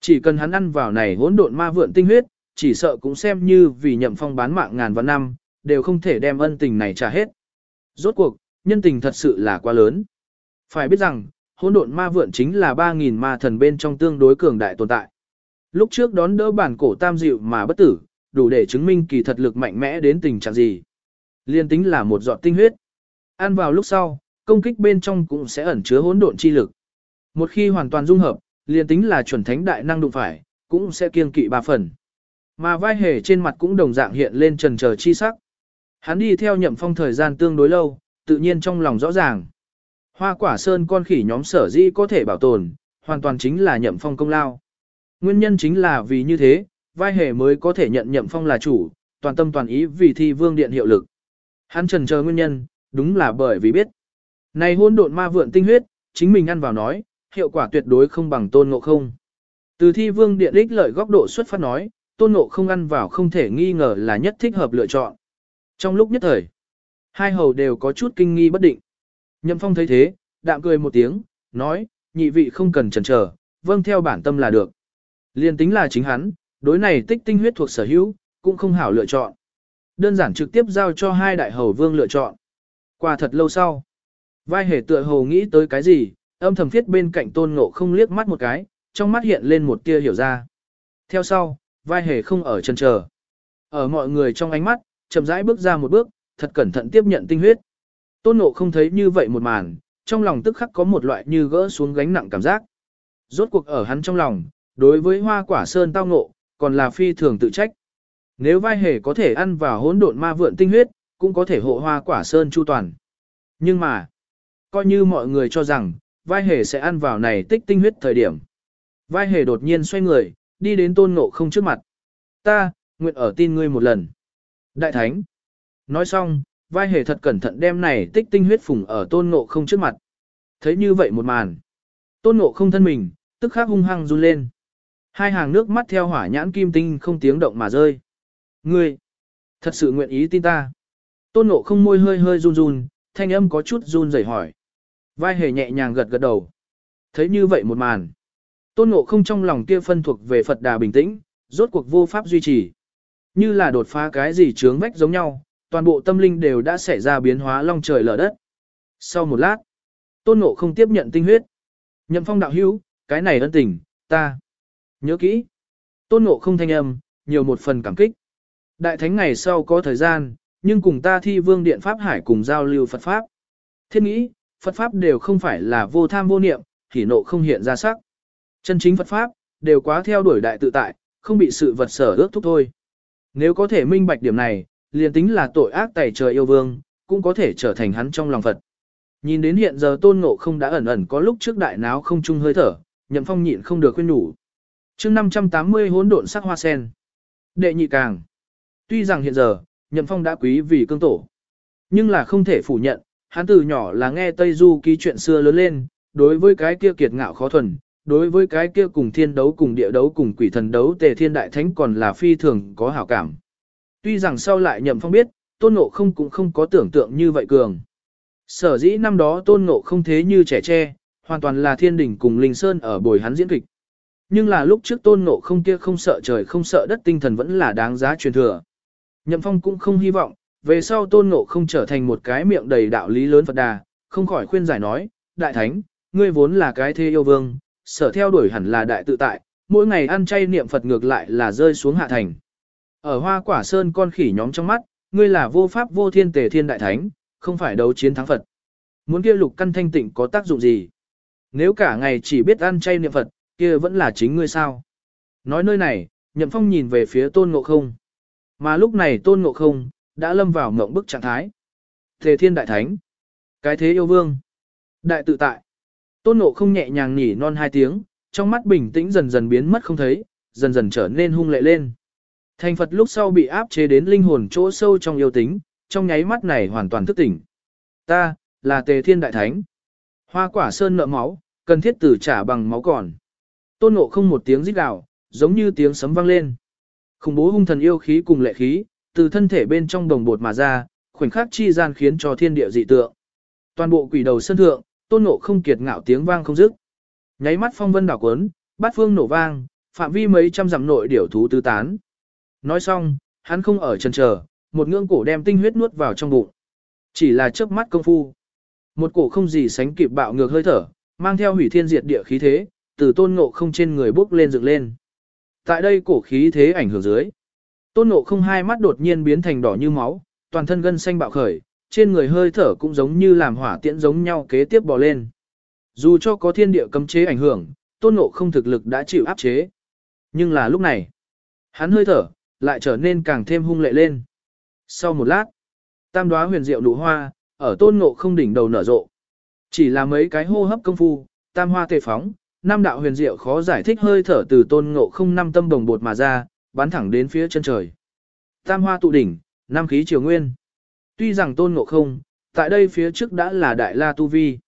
Chỉ cần hắn ăn vào này hỗn độn ma vượn tinh huyết, chỉ sợ cũng xem như vì nhậm phong bán mạng ngàn vạn năm, đều không thể đem ân tình này trả hết. Rốt cuộc, nhân tình thật sự là quá lớn. Phải biết rằng, hỗn độn ma vượn chính là 3.000 ma thần bên trong tương đối cường đại tồn tại. Lúc trước đón đỡ bản cổ tam dịu mà bất tử, đủ để chứng minh kỳ thật lực mạnh mẽ đến tình trạng gì. Liên tính là một giọt tinh huyết. Ăn vào lúc sau, công kích bên trong cũng sẽ ẩn chứa hỗn độn chi lực. Một khi hoàn toàn dung hợp, liên tính là chuẩn thánh đại năng đụng phải, cũng sẽ kiêng kỵ ba phần. Mà vai hề trên mặt cũng đồng dạng hiện lên trần chờ chi sắc. Hắn đi theo nhậm phong thời gian tương đối lâu, tự nhiên trong lòng rõ ràng. Hoa quả sơn con khỉ nhóm sở dĩ có thể bảo tồn, hoàn toàn chính là nhậm phong công lao. Nguyên nhân chính là vì như thế, vai hề mới có thể nhận nhậm phong là chủ, toàn tâm toàn ý vì thi vương điện hiệu lực. Hắn trần chờ nguyên nhân, đúng là bởi vì biết. Này hôn độn ma vượn tinh huyết, chính mình ăn vào nói, hiệu quả tuyệt đối không bằng tôn ngộ không. Từ thi vương điện ích lợi góc độ xuất phát nói, tôn ngộ không ăn vào không thể nghi ngờ là nhất thích hợp lựa chọn. Trong lúc nhất thời, hai hầu đều có chút kinh nghi bất định. Nhậm phong thấy thế, đạm cười một tiếng, nói, nhị vị không cần chần chờ, vâng theo bản tâm là được. Liên tính là chính hắn, đối này tích tinh huyết thuộc sở hữu, cũng không hảo lựa chọn. đơn giản trực tiếp giao cho hai đại hầu vương lựa chọn. Qua thật lâu sau, vai hề tựa hầu nghĩ tới cái gì, âm thầm viết bên cạnh tôn ngộ không liếc mắt một cái, trong mắt hiện lên một tia hiểu ra. Theo sau, vai hề không ở chân chờ. Ở mọi người trong ánh mắt, chậm rãi bước ra một bước, thật cẩn thận tiếp nhận tinh huyết. Tôn nộ không thấy như vậy một màn, trong lòng tức khắc có một loại như gỡ xuống gánh nặng cảm giác. Rốt cuộc ở hắn trong lòng, đối với hoa quả sơn tao ngộ, còn là phi thường tự trách. Nếu vai hề có thể ăn vào hỗn độn ma vượn tinh huyết, cũng có thể hộ hoa quả sơn chu toàn. Nhưng mà, coi như mọi người cho rằng, vai hề sẽ ăn vào này tích tinh huyết thời điểm. Vai hề đột nhiên xoay người, đi đến tôn ngộ không trước mặt. Ta, nguyện ở tin ngươi một lần. Đại thánh. Nói xong, vai hề thật cẩn thận đem này tích tinh huyết phùng ở tôn ngộ không trước mặt. Thấy như vậy một màn. Tôn ngộ không thân mình, tức khắc hung hăng run lên. Hai hàng nước mắt theo hỏa nhãn kim tinh không tiếng động mà rơi. Ngươi, thật sự nguyện ý tin ta. Tôn ngộ không môi hơi hơi run run, thanh âm có chút run rẩy hỏi. Vai hề nhẹ nhàng gật gật đầu. Thấy như vậy một màn. Tôn ngộ không trong lòng kia phân thuộc về Phật đà bình tĩnh, rốt cuộc vô pháp duy trì. Như là đột phá cái gì chướng vách giống nhau, toàn bộ tâm linh đều đã xảy ra biến hóa long trời lở đất. Sau một lát, tôn ngộ không tiếp nhận tinh huyết. Nhậm phong đạo hữu, cái này ân tình, ta. Nhớ kỹ. Tôn ngộ không thanh âm, nhiều một phần cảm kích. Đại thánh ngày sau có thời gian, nhưng cùng ta thi vương điện Pháp Hải cùng giao lưu Phật Pháp. Thiên nghĩ, Phật Pháp đều không phải là vô tham vô niệm, thì nộ không hiện ra sắc. Chân chính Phật Pháp, đều quá theo đuổi đại tự tại, không bị sự vật sở ước thúc thôi. Nếu có thể minh bạch điểm này, liền tính là tội ác tẩy trời yêu vương, cũng có thể trở thành hắn trong lòng Phật. Nhìn đến hiện giờ tôn ngộ không đã ẩn ẩn có lúc trước đại náo không chung hơi thở, nhậm phong nhịn không được khuyên nhủ. chương 580 hỗn độn sắc hoa sen. Đệ nhị càng. Tuy rằng hiện giờ, nhậm phong đã quý vì cương tổ. Nhưng là không thể phủ nhận, hắn từ nhỏ là nghe Tây Du ký chuyện xưa lớn lên, đối với cái kia kiệt ngạo khó thuần, đối với cái kia cùng thiên đấu cùng địa đấu cùng quỷ thần đấu tề thiên đại thánh còn là phi thường có hảo cảm. Tuy rằng sau lại nhậm phong biết, tôn ngộ không cũng không có tưởng tượng như vậy cường. Sở dĩ năm đó tôn ngộ không thế như trẻ tre, hoàn toàn là thiên đỉnh cùng linh sơn ở bồi hắn diễn kịch. Nhưng là lúc trước tôn ngộ không kia không sợ trời không sợ đất tinh thần vẫn là đáng giá truyền thừa. Nhậm phong cũng không hy vọng, về sau tôn ngộ không trở thành một cái miệng đầy đạo lý lớn Phật đà, không khỏi khuyên giải nói, đại thánh, ngươi vốn là cái thê yêu vương, sở theo đuổi hẳn là đại tự tại, mỗi ngày ăn chay niệm Phật ngược lại là rơi xuống hạ thành. Ở hoa quả sơn con khỉ nhóm trong mắt, ngươi là vô pháp vô thiên tề thiên đại thánh, không phải đấu chiến thắng Phật. Muốn kia lục căn thanh tịnh có tác dụng gì? Nếu cả ngày chỉ biết ăn chay niệm Phật, kia vẫn là chính ngươi sao? Nói nơi này, Nhậm Phong nhìn về phía Tôn Ngộ Không. Mà lúc này Tôn Ngộ Không đã lâm vào mộng bức trạng thái. Tề Thiên Đại Thánh, cái thế yêu vương, đại tự tại. Tôn Ngộ Không nhẹ nhàng nhỉ non hai tiếng, trong mắt bình tĩnh dần dần biến mất không thấy, dần dần trở nên hung lệ lên. Thành Phật lúc sau bị áp chế đến linh hồn chỗ sâu trong yêu tính, trong nháy mắt này hoàn toàn thức tỉnh. Ta, là Tề Thiên Đại Thánh. Hoa quả sơn nợ máu, cần thiết tử trả bằng máu còn. Tôn Ngộ Không một tiếng rít gào, giống như tiếng sấm vang lên. Khủng bố hung thần yêu khí cùng lệ khí, từ thân thể bên trong đồng bột mà ra, khoảnh khắc chi gian khiến cho thiên địa dị tượng. Toàn bộ quỷ đầu sân thượng, Tôn Ngộ Không kiệt ngạo tiếng vang không dứt. Nháy mắt phong vân đảo cuốn, bát phương nổ vang, phạm vi mấy trăm dặm nội điểu thú tứ tán. Nói xong, hắn không ở chân chờ, một ngưỡng cổ đem tinh huyết nuốt vào trong bụng. Chỉ là chớp mắt công phu. Một cổ không gì sánh kịp bạo ngược hơi thở, mang theo hủy thiên diệt địa khí thế, từ tôn ngộ không trên người bốc lên dựng lên. Tại đây cổ khí thế ảnh hưởng dưới. Tôn ngộ không hai mắt đột nhiên biến thành đỏ như máu, toàn thân gân xanh bạo khởi, trên người hơi thở cũng giống như làm hỏa tiễn giống nhau kế tiếp bò lên. Dù cho có thiên địa cấm chế ảnh hưởng, tôn ngộ không thực lực đã chịu áp chế. Nhưng là lúc này, hắn hơi thở, lại trở nên càng thêm hung lệ lên. Sau một lát, tam đoá huyền diệu nụ hoa, ở tôn ngộ không đỉnh đầu nở rộ. Chỉ là mấy cái hô hấp công phu, tam hoa tề phóng, năm đạo huyền diệu khó giải thích hơi thở từ tôn ngộ không năm tâm đồng bột mà ra, bắn thẳng đến phía chân trời. Tam hoa tụ đỉnh, năm khí triều nguyên. Tuy rằng tôn ngộ không, tại đây phía trước đã là đại la tu vi.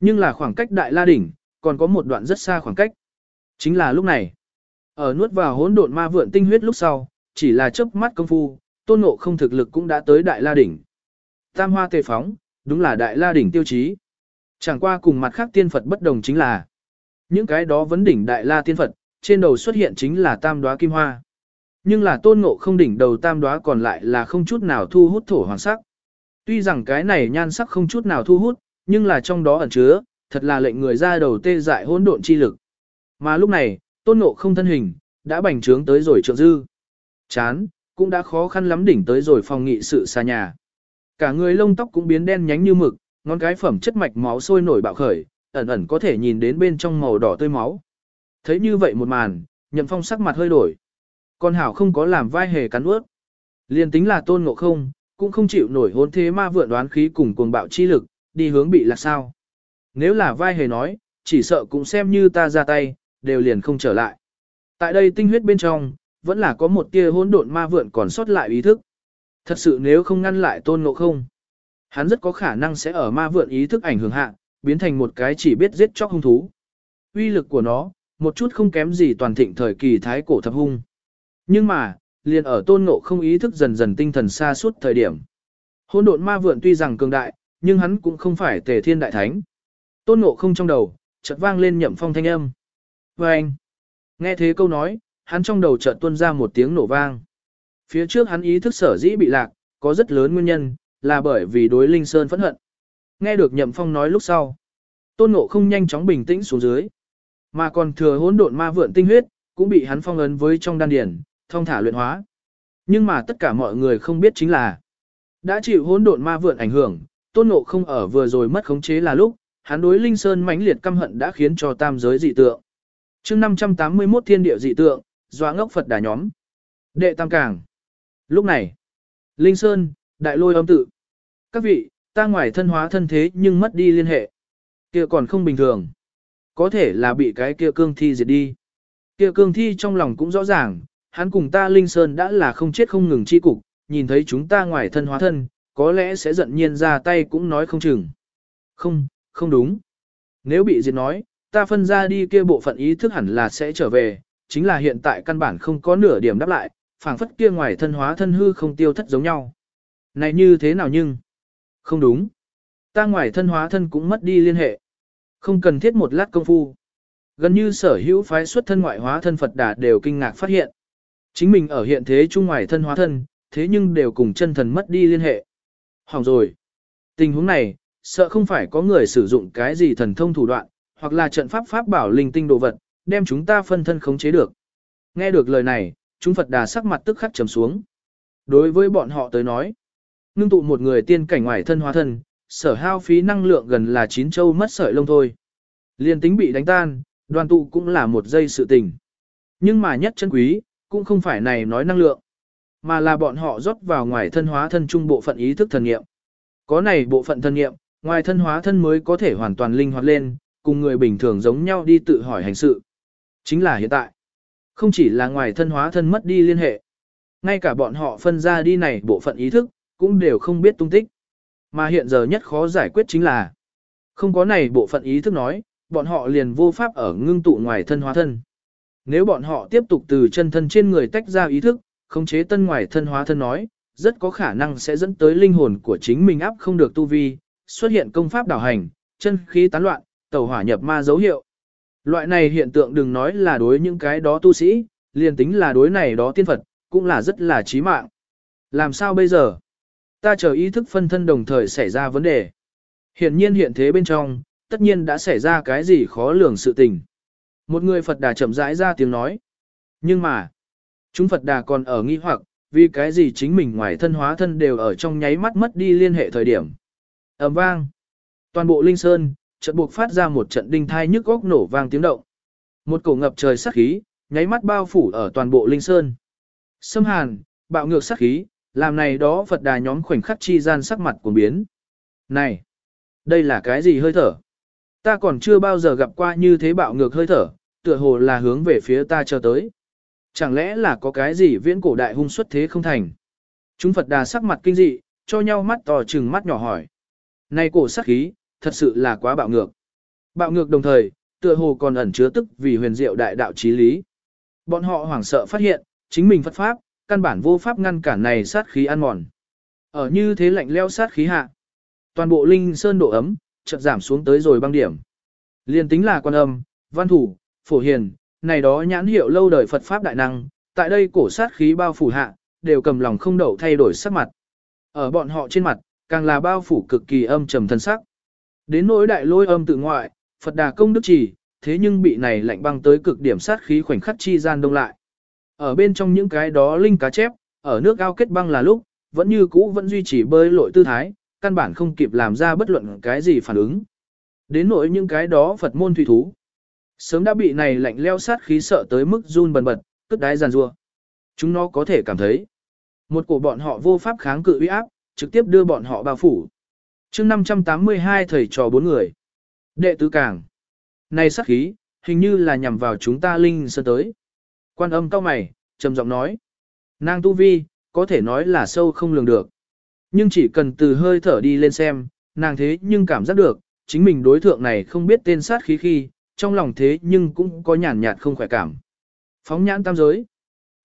Nhưng là khoảng cách đại la đỉnh, còn có một đoạn rất xa khoảng cách. Chính là lúc này, ở nuốt vào hỗn độn ma vượn tinh huyết lúc sau, chỉ là chớp mắt công phu, tôn ngộ không thực lực cũng đã tới đại la đỉnh. Tam hoa tề phóng, đúng là đại la đỉnh tiêu chí. Chẳng qua cùng mặt khác tiên Phật bất đồng chính là, những cái đó vấn đỉnh đại la tiên Phật, trên đầu xuất hiện chính là tam đóa kim hoa. Nhưng là tôn ngộ không đỉnh đầu tam đoá còn lại là không chút nào thu hút thổ hoàng sắc. Tuy rằng cái này nhan sắc không chút nào thu hút, nhưng là trong đó ẩn chứa, thật là lệnh người ra đầu tê dại hỗn độn chi lực. Mà lúc này, tôn ngộ không thân hình, đã bành trướng tới rồi trượng dư. Chán, cũng đã khó khăn lắm đỉnh tới rồi phòng nghị sự xa nhà. Cả người lông tóc cũng biến đen nhánh như mực, ngón cái phẩm chất mạch máu sôi nổi bạo khởi, ẩn ẩn có thể nhìn đến bên trong màu đỏ tươi máu. Thấy như vậy một màn, nhậm phong sắc mặt hơi đổi. Con hảo không có làm vai hề cắn ướt. Liên tính là tôn ngộ không, cũng không chịu nổi hôn thế ma vượn đoán khí cùng cuồng bạo chi lực, đi hướng bị là sao. Nếu là vai hề nói, chỉ sợ cũng xem như ta ra tay, đều liền không trở lại. Tại đây tinh huyết bên trong, vẫn là có một tia hỗn độn ma vượn còn sót lại ý thức. Thật sự nếu không ngăn lại tôn ngộ không, hắn rất có khả năng sẽ ở ma vượn ý thức ảnh hưởng hạ, biến thành một cái chỉ biết giết chóc hung thú. Uy lực của nó, một chút không kém gì toàn thịnh thời kỳ thái cổ thập hung. Nhưng mà, liền ở tôn ngộ không ý thức dần dần tinh thần xa suốt thời điểm. Hôn độn ma vượn tuy rằng cường đại, nhưng hắn cũng không phải tề thiên đại thánh. Tôn ngộ không trong đầu, chợt vang lên nhậm phong thanh âm. Và anh, nghe thế câu nói, hắn trong đầu chợt tuôn ra một tiếng nổ vang. Phía trước hắn ý thức sở dĩ bị lạc, có rất lớn nguyên nhân, là bởi vì đối Linh Sơn phẫn hận. Nghe được nhậm phong nói lúc sau. Tôn ngộ không nhanh chóng bình tĩnh xuống dưới. Mà còn thừa hỗn độn ma vượn tinh huyết, cũng bị hắn phong ấn với trong đan điển, thông thả luyện hóa. Nhưng mà tất cả mọi người không biết chính là, đã chịu hỗn độn ma vượn ảnh hưởng, tôn ngộ không ở vừa rồi mất khống chế là lúc, hắn đối linh sơn mãnh liệt căm hận đã khiến cho tam giới dị tượng. chương 581 thiên địa dị tượng, doa ngốc Phật đà nhóm. Đệ tam càng. Lúc này, linh sơn, đại lôi âm tự. Các vị, ta ngoài thân hóa thân thế nhưng mất đi liên hệ. kia còn không bình thường. Có thể là bị cái kia cương thi diệt đi. Kia cương thi trong lòng cũng rõ ràng, hắn cùng ta Linh Sơn đã là không chết không ngừng chi cục, nhìn thấy chúng ta ngoài thân hóa thân, có lẽ sẽ giận nhiên ra tay cũng nói không chừng. Không, không đúng. Nếu bị diệt nói, ta phân ra đi kia bộ phận ý thức hẳn là sẽ trở về, chính là hiện tại căn bản không có nửa điểm đáp lại, phảng phất kia ngoài thân hóa thân hư không tiêu thất giống nhau. Này như thế nào nhưng? Không đúng. Ta ngoài thân hóa thân cũng mất đi liên hệ. Không cần thiết một lát công phu. Gần như sở hữu phái xuất thân ngoại hóa thân Phật Đà đều kinh ngạc phát hiện. Chính mình ở hiện thế trung ngoài thân hóa thân, thế nhưng đều cùng chân thần mất đi liên hệ. Hỏng rồi. Tình huống này, sợ không phải có người sử dụng cái gì thần thông thủ đoạn, hoặc là trận pháp pháp bảo linh tinh đồ vật, đem chúng ta phân thân khống chế được. Nghe được lời này, chúng Phật Đà sắc mặt tức khắc trầm xuống. Đối với bọn họ tới nói, ngưng tụ một người tiên cảnh ngoài thân hóa thân, sở hao phí năng lượng gần là chín châu mất sợi lông thôi. Liên tính bị đánh tan, đoàn tụ cũng là một giây sự tình. Nhưng mà nhất chân quý, cũng không phải này nói năng lượng, mà là bọn họ rót vào ngoài thân hóa thân trung bộ phận ý thức thần nghiệm. Có này bộ phận thần nghiệm, ngoài thân hóa thân mới có thể hoàn toàn linh hoạt lên, cùng người bình thường giống nhau đi tự hỏi hành sự. Chính là hiện tại. Không chỉ là ngoài thân hóa thân mất đi liên hệ. Ngay cả bọn họ phân ra đi này bộ phận ý thức, cũng đều không biết tung tích. Mà hiện giờ nhất khó giải quyết chính là không có này bộ phận ý thức nói, bọn họ liền vô pháp ở ngưng tụ ngoài thân hóa thân. Nếu bọn họ tiếp tục từ chân thân trên người tách ra ý thức, khống chế tân ngoài thân hóa thân nói, rất có khả năng sẽ dẫn tới linh hồn của chính mình áp không được tu vi, xuất hiện công pháp đảo hành, chân khí tán loạn, tẩu hỏa nhập ma dấu hiệu. Loại này hiện tượng đừng nói là đối những cái đó tu sĩ, liền tính là đối này đó tiên Phật, cũng là rất là chí mạng. Làm sao bây giờ? Ta chờ ý thức phân thân đồng thời xảy ra vấn đề. Hiện nhiên hiện thế bên trong, tất nhiên đã xảy ra cái gì khó lường sự tình. Một người Phật đà chậm rãi ra tiếng nói. Nhưng mà, chúng Phật đà còn ở nghi hoặc, vì cái gì chính mình ngoài thân hóa thân đều ở trong nháy mắt mất đi liên hệ thời điểm. ầm vang. Toàn bộ Linh Sơn, trận buộc phát ra một trận đinh thai nhức góc nổ vang tiếng động. Một cổ ngập trời sát khí, nháy mắt bao phủ ở toàn bộ Linh Sơn. Xâm hàn, bạo ngược sát khí, làm này đó Phật đà nhóm khoảnh khắc chi gian sắc mặt của biến. Này, đây là cái gì hơi thở? Ta còn chưa bao giờ gặp qua như thế bạo ngược hơi thở, tựa hồ là hướng về phía ta chờ tới. Chẳng lẽ là có cái gì viễn cổ đại hung xuất thế không thành? Chúng Phật đà sắc mặt kinh dị, cho nhau mắt to trừng mắt nhỏ hỏi. Này cổ sắc khí, thật sự là quá bạo ngược. Bạo ngược đồng thời, tựa hồ còn ẩn chứa tức vì huyền diệu đại đạo chí lý. Bọn họ hoảng sợ phát hiện, chính mình Phật Pháp, căn bản vô pháp ngăn cản này sát khí ăn mòn. Ở như thế lạnh leo sát khí hạ. Toàn bộ linh sơn độ ấm, chợt giảm xuống tới rồi băng điểm. Liên tính là quan âm, văn thủ, phổ hiền, này đó nhãn hiệu lâu đời Phật Pháp đại năng, tại đây cổ sát khí bao phủ hạ, đều cầm lòng không đậu thay đổi sắc mặt. Ở bọn họ trên mặt, càng là bao phủ cực kỳ âm trầm thân sắc. Đến nỗi đại lôi âm tự ngoại, Phật Đà công đức chỉ, thế nhưng bị này lạnh băng tới cực điểm sát khí khoảnh khắc chi gian đông lại. Ở bên trong những cái đó linh cá chép, ở nước ao kết băng là lúc, vẫn như cũ vẫn duy trì bơi lội tư thái, căn bản không kịp làm ra bất luận cái gì phản ứng. Đến nỗi những cái đó Phật môn thủy thú. Sớm đã bị này lạnh leo sát khí sợ tới mức run bần bật, cất đái giàn rua. Chúng nó có thể cảm thấy. Một cổ bọn họ vô pháp kháng cự uy áp, trực tiếp đưa bọn họ bao phủ. chương 582 thầy trò bốn người. Đệ tứ càng. Này sát khí, hình như là nhằm vào chúng ta linh sơn tới. Quan âm cao mày, trầm giọng nói. Nàng tu vi, có thể nói là sâu không lường được. Nhưng chỉ cần từ hơi thở đi lên xem, nàng thế nhưng cảm giác được, chính mình đối thượng này không biết tên sát khí khi, trong lòng thế nhưng cũng có nhàn nhạt không khỏe cảm. Phóng nhãn tam giới.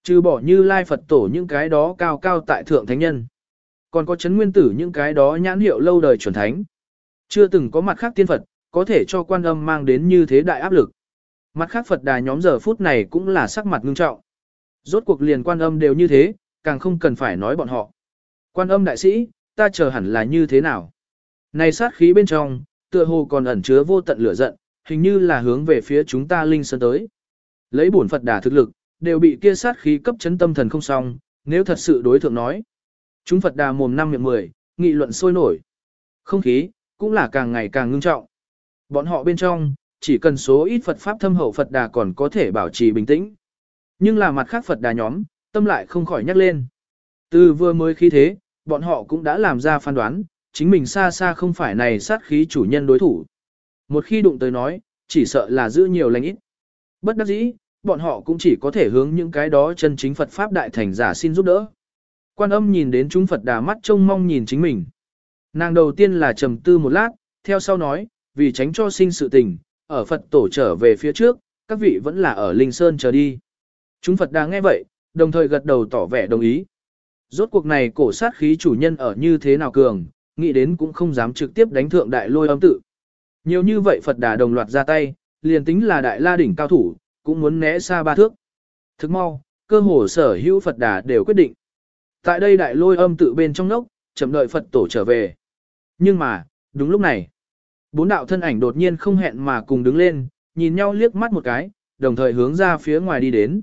Trừ bỏ như lai Phật tổ những cái đó cao cao tại thượng thánh nhân. Còn có chấn nguyên tử những cái đó nhãn hiệu lâu đời chuẩn thánh. Chưa từng có mặt khác tiên Phật, có thể cho quan âm mang đến như thế đại áp lực. Mặt khác Phật đà nhóm giờ phút này cũng là sắc mặt ngưng trọng. Rốt cuộc liền quan âm đều như thế, càng không cần phải nói bọn họ. Quan âm đại sĩ, ta chờ hẳn là như thế nào? Này sát khí bên trong, tựa hồ còn ẩn chứa vô tận lửa giận, hình như là hướng về phía chúng ta linh sơn tới. Lấy bổn Phật đà thực lực, đều bị kia sát khí cấp chấn tâm thần không xong, nếu thật sự đối thượng nói. Chúng Phật đà mồm năm miệng mười, nghị luận sôi nổi. Không khí, cũng là càng ngày càng ngưng trọng. Bọn họ bên trong, chỉ cần số ít Phật Pháp thâm hậu Phật đà còn có thể bảo trì bình tĩnh. Nhưng là mặt khác Phật đà nhóm, tâm lại không khỏi nhắc lên. Từ vừa mới khí thế, bọn họ cũng đã làm ra phán đoán, chính mình xa xa không phải này sát khí chủ nhân đối thủ. Một khi đụng tới nói, chỉ sợ là giữ nhiều lành ít. Bất đắc dĩ, bọn họ cũng chỉ có thể hướng những cái đó chân chính Phật Pháp đại thành giả xin giúp đỡ. Quan âm nhìn đến chúng Phật đà mắt trông mong nhìn chính mình. Nàng đầu tiên là trầm tư một lát, theo sau nói, vì tránh cho sinh sự tình, ở Phật tổ trở về phía trước, các vị vẫn là ở Linh Sơn chờ đi. Chúng Phật đà nghe vậy, đồng thời gật đầu tỏ vẻ đồng ý. Rốt cuộc này cổ sát khí chủ nhân ở như thế nào cường, nghĩ đến cũng không dám trực tiếp đánh thượng đại lôi âm tự. Nhiều như vậy Phật đà đồng loạt ra tay, liền tính là đại la đỉnh cao thủ, cũng muốn né xa ba thước. Thức mau, cơ hồ sở hữu Phật đà đều quyết định. Tại đây đại lôi âm tự bên trong nốc, chậm đợi Phật tổ trở về. Nhưng mà, đúng lúc này, bốn đạo thân ảnh đột nhiên không hẹn mà cùng đứng lên, nhìn nhau liếc mắt một cái, đồng thời hướng ra phía ngoài đi đến.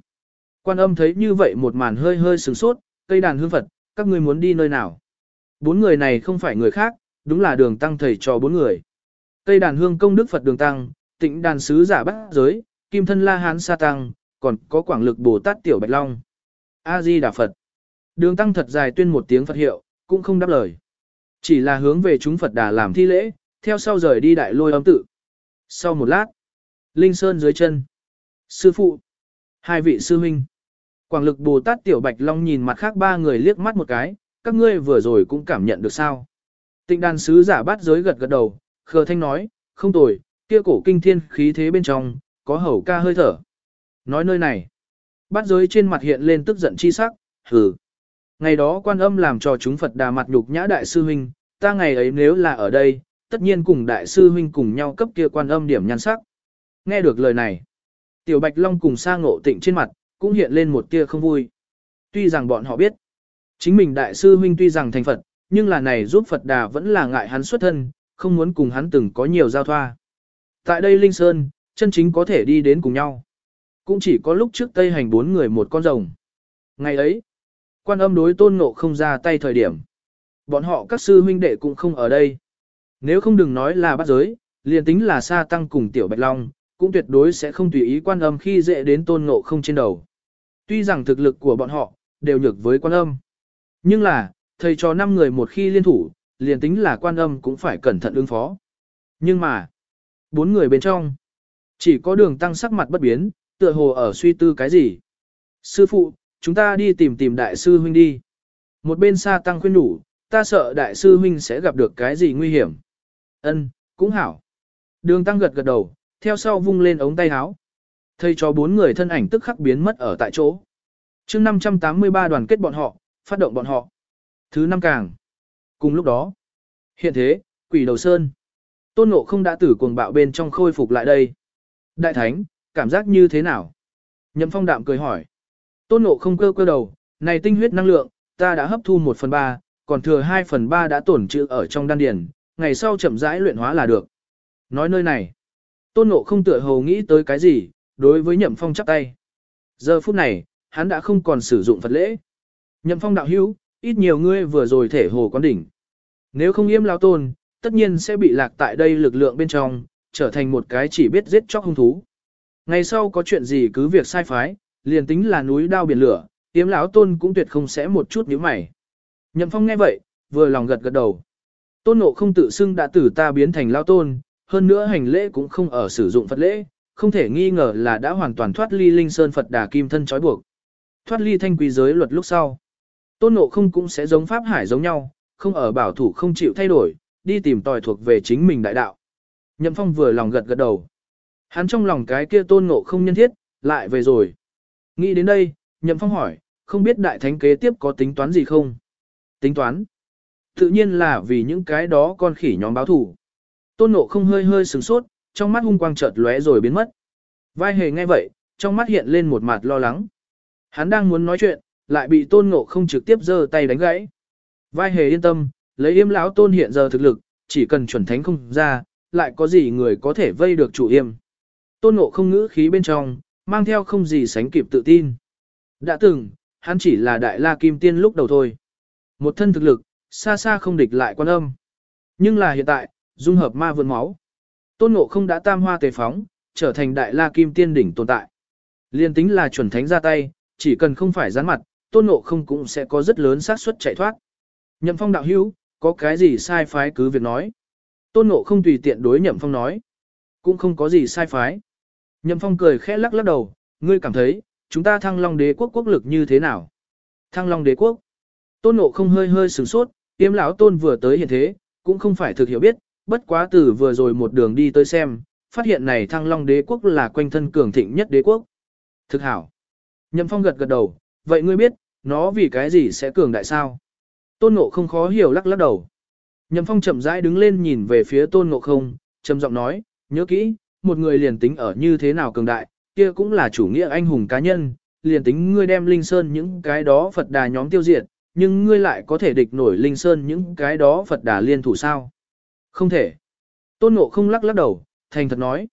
Quan âm thấy như vậy một màn hơi hơi sừng sốt, cây đàn hương Phật, các ngươi muốn đi nơi nào? Bốn người này không phải người khác, đúng là đường tăng thầy cho bốn người. Cây đàn hương công đức Phật đường tăng, tịnh đàn sứ giả bát giới, kim thân la hán sa tăng, còn có quảng lực Bồ Tát tiểu bạch long. A-di Đà Phật. Đường tăng thật dài tuyên một tiếng Phật hiệu, cũng không đáp lời. Chỉ là hướng về chúng Phật đà làm thi lễ, theo sau rời đi đại lôi âm tự. Sau một lát, Linh Sơn dưới chân. Sư phụ. Hai vị sư huynh. Quảng lực Bồ Tát Tiểu Bạch Long nhìn mặt khác ba người liếc mắt một cái, các ngươi vừa rồi cũng cảm nhận được sao. Tịnh đàn sứ giả bát giới gật gật đầu, khờ thanh nói, không tồi, kia cổ kinh thiên khí thế bên trong, có hầu ca hơi thở. Nói nơi này, bát giới trên mặt hiện lên tức giận chi sắc, hừ. Ngày đó quan âm làm cho chúng Phật đà mặt nhục nhã đại sư huynh, ta ngày ấy nếu là ở đây, tất nhiên cùng đại sư huynh cùng nhau cấp kia quan âm điểm nhan sắc. Nghe được lời này, Tiểu Bạch Long cùng sa ngộ tịnh trên mặt, cũng hiện lên một tia không vui. Tuy rằng bọn họ biết, chính mình đại sư huynh tuy rằng thành Phật, nhưng là này giúp Phật đà vẫn là ngại hắn xuất thân, không muốn cùng hắn từng có nhiều giao thoa. Tại đây Linh Sơn, chân chính có thể đi đến cùng nhau. Cũng chỉ có lúc trước Tây hành bốn người một con rồng. Ngày ấy, quan âm đối tôn ngộ không ra tay thời điểm. Bọn họ các sư huynh đệ cũng không ở đây. Nếu không đừng nói là bắt giới, liền tính là sa tăng cùng tiểu bạch long, cũng tuyệt đối sẽ không tùy ý quan âm khi dễ đến tôn ngộ không trên đầu. Tuy rằng thực lực của bọn họ đều nhược với quan âm. Nhưng là, thầy cho năm người một khi liên thủ, liền tính là quan âm cũng phải cẩn thận ứng phó. Nhưng mà, bốn người bên trong, chỉ có đường tăng sắc mặt bất biến, tựa hồ ở suy tư cái gì. Sư phụ, chúng ta đi tìm tìm đại sư huynh đi. Một bên xa tăng khuyên đủ, ta sợ đại sư huynh sẽ gặp được cái gì nguy hiểm. Ân, cũng hảo. Đường tăng gật gật đầu, theo sau vung lên ống tay áo. Thầy cho bốn người thân ảnh tức khắc biến mất ở tại chỗ. chương 583 đoàn kết bọn họ, phát động bọn họ. Thứ năm càng. Cùng lúc đó, hiện thế, quỷ đầu sơn. Tôn ngộ không đã tử cuồng bạo bên trong khôi phục lại đây. Đại thánh, cảm giác như thế nào? Nhậm phong đạm cười hỏi. Tôn ngộ không cơ cơ đầu, này tinh huyết năng lượng, ta đã hấp thu 1 phần 3, còn thừa 2 phần 3 đã tổn trữ ở trong đan điền, ngày sau chậm rãi luyện hóa là được. Nói nơi này, tôn ngộ không tựa hồ nghĩ tới cái gì, đối với nhậm phong chắp tay. Giờ phút này, hắn đã không còn sử dụng Phật lễ. Nhậm phong đạo hữu, ít nhiều ngươi vừa rồi thể hồ quán đỉnh. Nếu không yêm lao tôn, tất nhiên sẽ bị lạc tại đây lực lượng bên trong, trở thành một cái chỉ biết giết chóc hung thú. Ngày sau có chuyện gì cứ việc sai phái, liền tính là núi đao biển lửa, yếm lão tôn cũng tuyệt không sẽ một chút nhíu mày. Nhậm phong nghe vậy, vừa lòng gật gật đầu. Tôn nộ không tự xưng đã tử ta biến thành lao tôn, hơn nữa hành lễ cũng không ở sử dụng Phật lễ, không thể nghi ngờ là đã hoàn toàn thoát ly linh sơn Phật đà kim thân trói buộc. Thoát ly thanh quý giới luật lúc sau. Tôn ngộ không cũng sẽ giống Pháp Hải giống nhau, không ở bảo thủ không chịu thay đổi, đi tìm tòi thuộc về chính mình đại đạo. Nhậm phong vừa lòng gật gật đầu. Hắn trong lòng cái kia tôn ngộ không nhân thiết, lại về rồi. Nghĩ đến đây, Nhậm phong hỏi, không biết đại thánh kế tiếp có tính toán gì không? Tính toán? Tự nhiên là vì những cái đó con khỉ nhóm báo thủ. Tôn ngộ không hơi hơi sửng sốt, trong mắt hung quang chợt lóe rồi biến mất. Vai hề nghe vậy, trong mắt hiện lên một mặt lo lắng. Hắn đang muốn nói chuyện, lại bị tôn ngộ không trực tiếp giơ tay đánh gãy. Vai hề yên tâm, lấy yêm lão tôn hiện giờ thực lực, chỉ cần chuẩn thánh không ra, lại có gì người có thể vây được chủ yêm. Tôn ngộ không ngữ khí bên trong, mang theo không gì sánh kịp tự tin. Đã từng, hắn chỉ là đại la kim tiên lúc đầu thôi. Một thân thực lực, xa xa không địch lại quan âm. Nhưng là hiện tại, dung hợp ma vượn máu. Tôn ngộ không đã tam hoa tề phóng, trở thành đại la kim tiên đỉnh tồn tại. Liên tính là chuẩn thánh ra tay, chỉ cần không phải gián mặt, tôn ngộ không cũng sẽ có rất lớn xác suất chạy thoát. Nhậm phong đạo hữu, có cái gì sai phái cứ việc nói. Tôn ngộ không tùy tiện đối nhậm phong nói. Cũng không có gì sai phái. Nhậm phong cười khẽ lắc lắc đầu, ngươi cảm thấy, chúng ta thăng long đế quốc quốc lực như thế nào? Thăng long đế quốc. Tôn ngộ không hơi hơi sửng sốt, tiêm lão tôn vừa tới hiện thế, cũng không phải thực hiểu biết, bất quá từ vừa rồi một đường đi tới xem, phát hiện này thăng long đế quốc là quanh thân cường thịnh nhất đế quốc. Thực hảo. Nhậm phong gật gật đầu, vậy ngươi biết, nó vì cái gì sẽ cường đại sao? Tôn ngộ không khó hiểu lắc lắc đầu. Nhậm phong chậm rãi đứng lên nhìn về phía tôn ngộ không, trầm giọng nói, nhớ kỹ, một người liền tính ở như thế nào cường đại, kia cũng là chủ nghĩa anh hùng cá nhân, liền tính ngươi đem linh sơn những cái đó Phật đà nhóm tiêu diệt, nhưng ngươi lại có thể địch nổi linh sơn những cái đó Phật đà liên thủ sao? Không thể. Tôn ngộ không lắc lắc đầu, thành thật nói.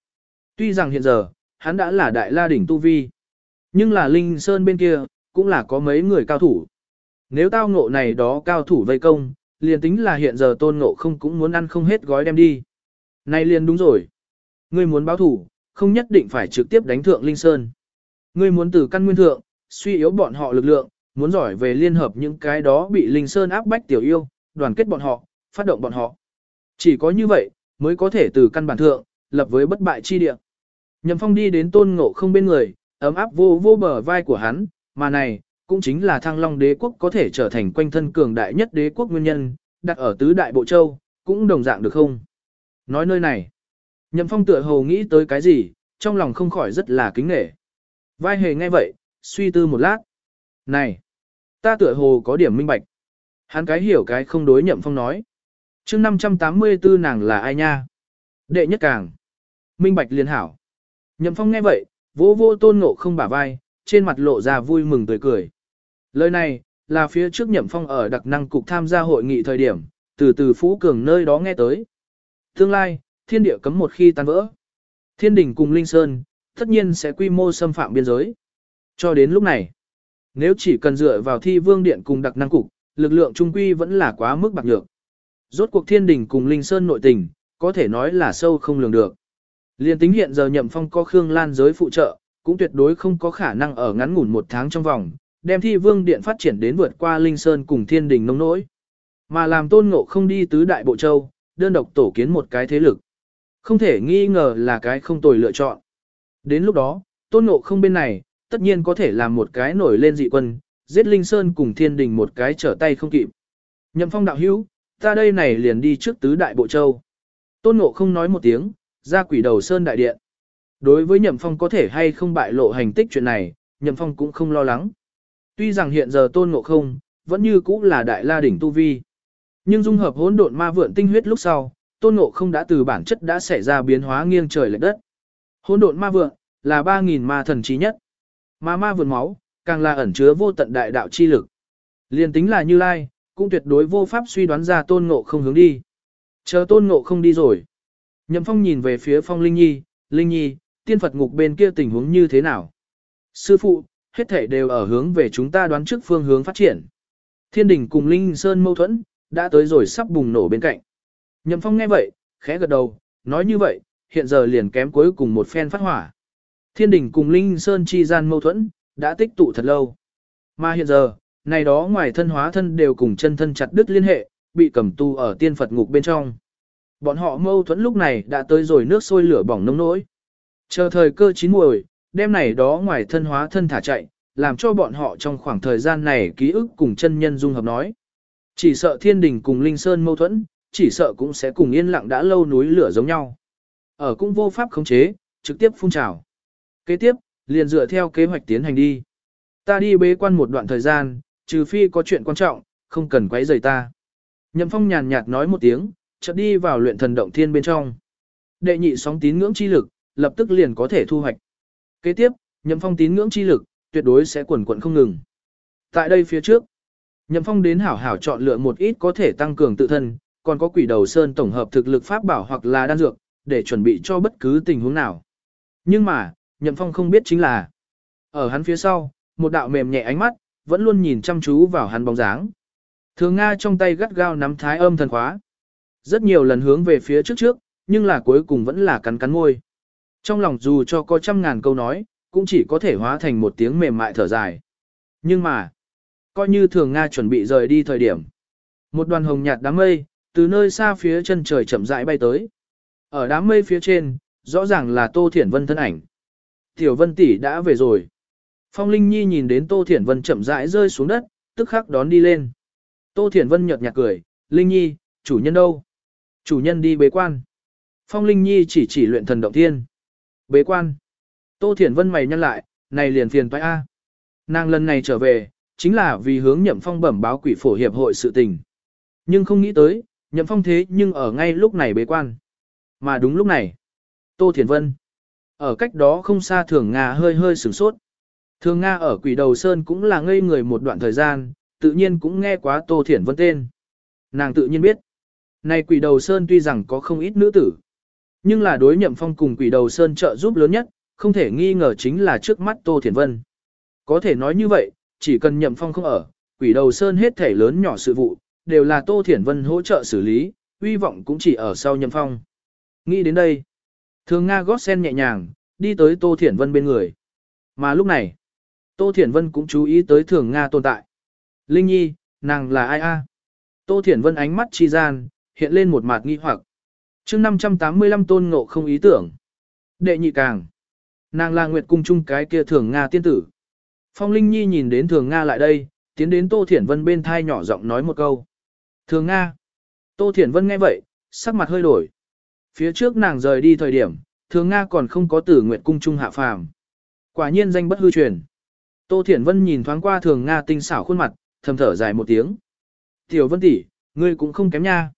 Tuy rằng hiện giờ, hắn đã là đại la đỉnh tu vi. Nhưng là linh sơn bên kia, cũng là có mấy người cao thủ. Nếu tao ngộ này đó cao thủ vây công, liền tính là hiện giờ tôn ngộ không cũng muốn ăn không hết gói đem đi. Này liền đúng rồi. Ngươi muốn báo thủ, không nhất định phải trực tiếp đánh thượng Linh Sơn. Ngươi muốn từ căn nguyên thượng, suy yếu bọn họ lực lượng, muốn giỏi về liên hợp những cái đó bị Linh Sơn áp bách tiểu yêu, đoàn kết bọn họ, phát động bọn họ. Chỉ có như vậy, mới có thể từ căn bản thượng, lập với bất bại chi địa. Nhậm Phong đi đến tôn ngộ không bên người, ấm áp vô vô bờ vai của hắn, mà này, cũng chính là thăng long đế quốc có thể trở thành quanh thân cường đại nhất đế quốc nguyên nhân, đặt ở tứ đại bộ châu, cũng đồng dạng được không? Nói nơi này, Nhậm Phong tựa hồ nghĩ tới cái gì, trong lòng không khỏi rất là kính nể. Vai hề nghe vậy, suy tư một lát. Này, ta tựa hồ có điểm minh bạch. Hắn cái hiểu cái không đối Nhậm Phong nói. chương 584 nàng là ai nha? Đệ nhất càng. Minh bạch liền hảo. Nhậm Phong nghe vậy, vô vô tôn ngộ không bả vai, trên mặt lộ ra vui mừng tươi cười. Lời này, là phía trước Nhậm Phong ở đặc năng cục tham gia hội nghị thời điểm, từ từ Phú Cường nơi đó nghe tới. Tương lai, thiên địa cấm một khi tan vỡ. Thiên đỉnh cùng Linh Sơn, tất nhiên sẽ quy mô xâm phạm biên giới. Cho đến lúc này, nếu chỉ cần dựa vào thi vương điện cùng đặc năng cục, lực lượng trung quy vẫn là quá mức bạc nhược. Rốt cuộc thiên đỉnh cùng Linh Sơn nội tình, có thể nói là sâu không lường được. Liên tính hiện giờ nhậm phong có Khương Lan giới phụ trợ, cũng tuyệt đối không có khả năng ở ngắn ngủn một tháng trong vòng, đem thi vương điện phát triển đến vượt qua Linh Sơn cùng thiên đình nông nỗi. Mà làm tôn ngộ không đi tứ đại bộ châu, đơn độc tổ kiến một cái thế lực. Không thể nghi ngờ là cái không tồi lựa chọn. Đến lúc đó, tôn ngộ không bên này, tất nhiên có thể làm một cái nổi lên dị quân, giết Linh Sơn cùng thiên đình một cái trở tay không kịp. Nhậm phong đạo hữu, ta đây này liền đi trước tứ đại bộ châu. Tôn ngộ không nói một tiếng, ra quỷ đầu Sơn đại điện. Đối với Nhậm Phong có thể hay không bại lộ hành tích chuyện này, Nhậm Phong cũng không lo lắng. Tuy rằng hiện giờ tôn ngộ không, vẫn như cũ là đại la đỉnh tu vi. Nhưng dung hợp hỗn độn ma vượn tinh huyết lúc sau, tôn ngộ không đã từ bản chất đã xảy ra biến hóa nghiêng trời lệch đất. Hỗn độn ma vượn là 3000 ma thần chí nhất. Ma ma vượn máu càng là ẩn chứa vô tận đại đạo chi lực. Liên tính là Như Lai, cũng tuyệt đối vô pháp suy đoán ra tôn ngộ không hướng đi. Chờ tôn ngộ không đi rồi. Nhậm Phong nhìn về phía Phong Linh Nhi, Linh Nhi, tiên Phật ngục bên kia tình huống như thế nào? Sư phụ, hết thể đều ở hướng về chúng ta đoán trước phương hướng phát triển. Thiên đình cùng Linh Sơn mâu thuẫn, đã tới rồi sắp bùng nổ bên cạnh. Nhậm Phong nghe vậy, khẽ gật đầu, nói như vậy, hiện giờ liền kém cuối cùng một phen phát hỏa. Thiên đình cùng Linh Sơn chi gian mâu thuẫn, đã tích tụ thật lâu. Mà hiện giờ, này đó ngoài thân hóa thân đều cùng chân thân chặt đứt liên hệ, bị cầm tu ở tiên Phật ngục bên trong. Bọn họ mâu thuẫn lúc này đã tới rồi nước sôi lửa bỏng nông nỗi. Chờ thời cơ chín muồi, đêm này đó ngoài thân hóa thân thả chạy, làm cho bọn họ trong khoảng thời gian này ký ức cùng chân nhân dung hợp nói. Chỉ sợ thiên đình cùng linh sơn mâu thuẫn, chỉ sợ cũng sẽ cùng yên lặng đã lâu núi lửa giống nhau. Ở cũng vô pháp khống chế, trực tiếp phun trào. Kế tiếp, liền dựa theo kế hoạch tiến hành đi. Ta đi bế quan một đoạn thời gian, trừ phi có chuyện quan trọng, không cần quấy rầy ta. Nhậm phong nhàn nhạt nói một tiếng, chợt đi vào luyện thần động thiên bên trong. Đệ nhị sóng tín ngưỡng chi lực, lập tức liền có thể thu hoạch. Kế tiếp, nhậm phong tín ngưỡng chi lực, tuyệt đối sẽ quần quận không ngừng. Tại đây phía trước, nhậm phong đến hảo hảo chọn lựa một ít có thể tăng cường tự thân, còn có quỷ đầu sơn tổng hợp thực lực pháp bảo hoặc là đan dược, để chuẩn bị cho bất cứ tình huống nào. Nhưng mà, nhậm phong không biết chính là, ở hắn phía sau, một đạo mềm nhẹ ánh mắt, vẫn luôn nhìn chăm chú vào hắn bóng dáng. Thường Nga trong tay gắt gao nắm thái âm thần khóa. Rất nhiều lần hướng về phía trước trước, nhưng là cuối cùng vẫn là cắn cắn môi. Trong lòng dù cho có trăm ngàn câu nói, cũng chỉ có thể hóa thành một tiếng mềm mại thở dài. Nhưng mà, coi như thường Nga chuẩn bị rời đi thời điểm. Một đoàn hồng nhạt đám mây, từ nơi xa phía chân trời chậm rãi bay tới. Ở đám mây phía trên, rõ ràng là Tô Thiển Vân thân ảnh. Tiểu Vân tỷ đã về rồi. Phong Linh Nhi nhìn đến Tô Thiển Vân chậm rãi rơi xuống đất, tức khắc đón đi lên. Tô Thiển Vân nhợt nhạt cười, Linh Nhi, chủ nhân đâu? Chủ nhân đi bế quan. Phong Linh Nhi chỉ chỉ luyện thần động thiên. Bế quan. Tô Thiển Vân mày nhăn lại, này liền phiền toái A. Nàng lần này trở về, chính là vì hướng nhậm phong bẩm báo quỷ phổ hiệp hội sự tình. Nhưng không nghĩ tới, nhậm phong thế nhưng ở ngay lúc này bế quan. Mà đúng lúc này, Tô Thiển Vân. Ở cách đó không xa Thường Nga hơi hơi sửng sốt. Thường Nga ở quỷ đầu sơn cũng là ngây người một đoạn thời gian, tự nhiên cũng nghe quá Tô Thiển Vân tên. Nàng tự nhiên biết. Này quỷ đầu sơn tuy rằng có không ít nữ tử, nhưng là đối nhậm phong cùng quỷ đầu sơn trợ giúp lớn nhất, không thể nghi ngờ chính là trước mắt Tô Thiển Vân. Có thể nói như vậy, chỉ cần nhậm phong không ở, quỷ đầu sơn hết thể lớn nhỏ sự vụ, đều là Tô Thiển Vân hỗ trợ xử lý, uy vọng cũng chỉ ở sau nhậm phong. Nghĩ đến đây, thường Nga gót sen nhẹ nhàng, đi tới Tô Thiển Vân bên người. Mà lúc này, Tô Thiển Vân cũng chú ý tới thường Nga tồn tại. Linh Nhi, nàng là ai a? Tô Thiển Vân ánh mắt chi gian, hiện lên một mặt nghi hoặc chương 585 tôn ngộ không ý tưởng. Đệ nhị càng. Nàng là Nguyệt Cung chung cái kia thường Nga tiên tử. Phong Linh Nhi nhìn đến thường Nga lại đây, tiến đến Tô Thiển Vân bên thai nhỏ giọng nói một câu. Thường Nga. Tô Thiển Vân nghe vậy, sắc mặt hơi đổi. Phía trước nàng rời đi thời điểm, thường Nga còn không có tử Nguyệt Cung chung hạ phàm. Quả nhiên danh bất hư truyền. Tô Thiển Vân nhìn thoáng qua thường Nga tinh xảo khuôn mặt, thầm thở dài một tiếng. Tiểu Vân tỷ, ngươi cũng không kém nha.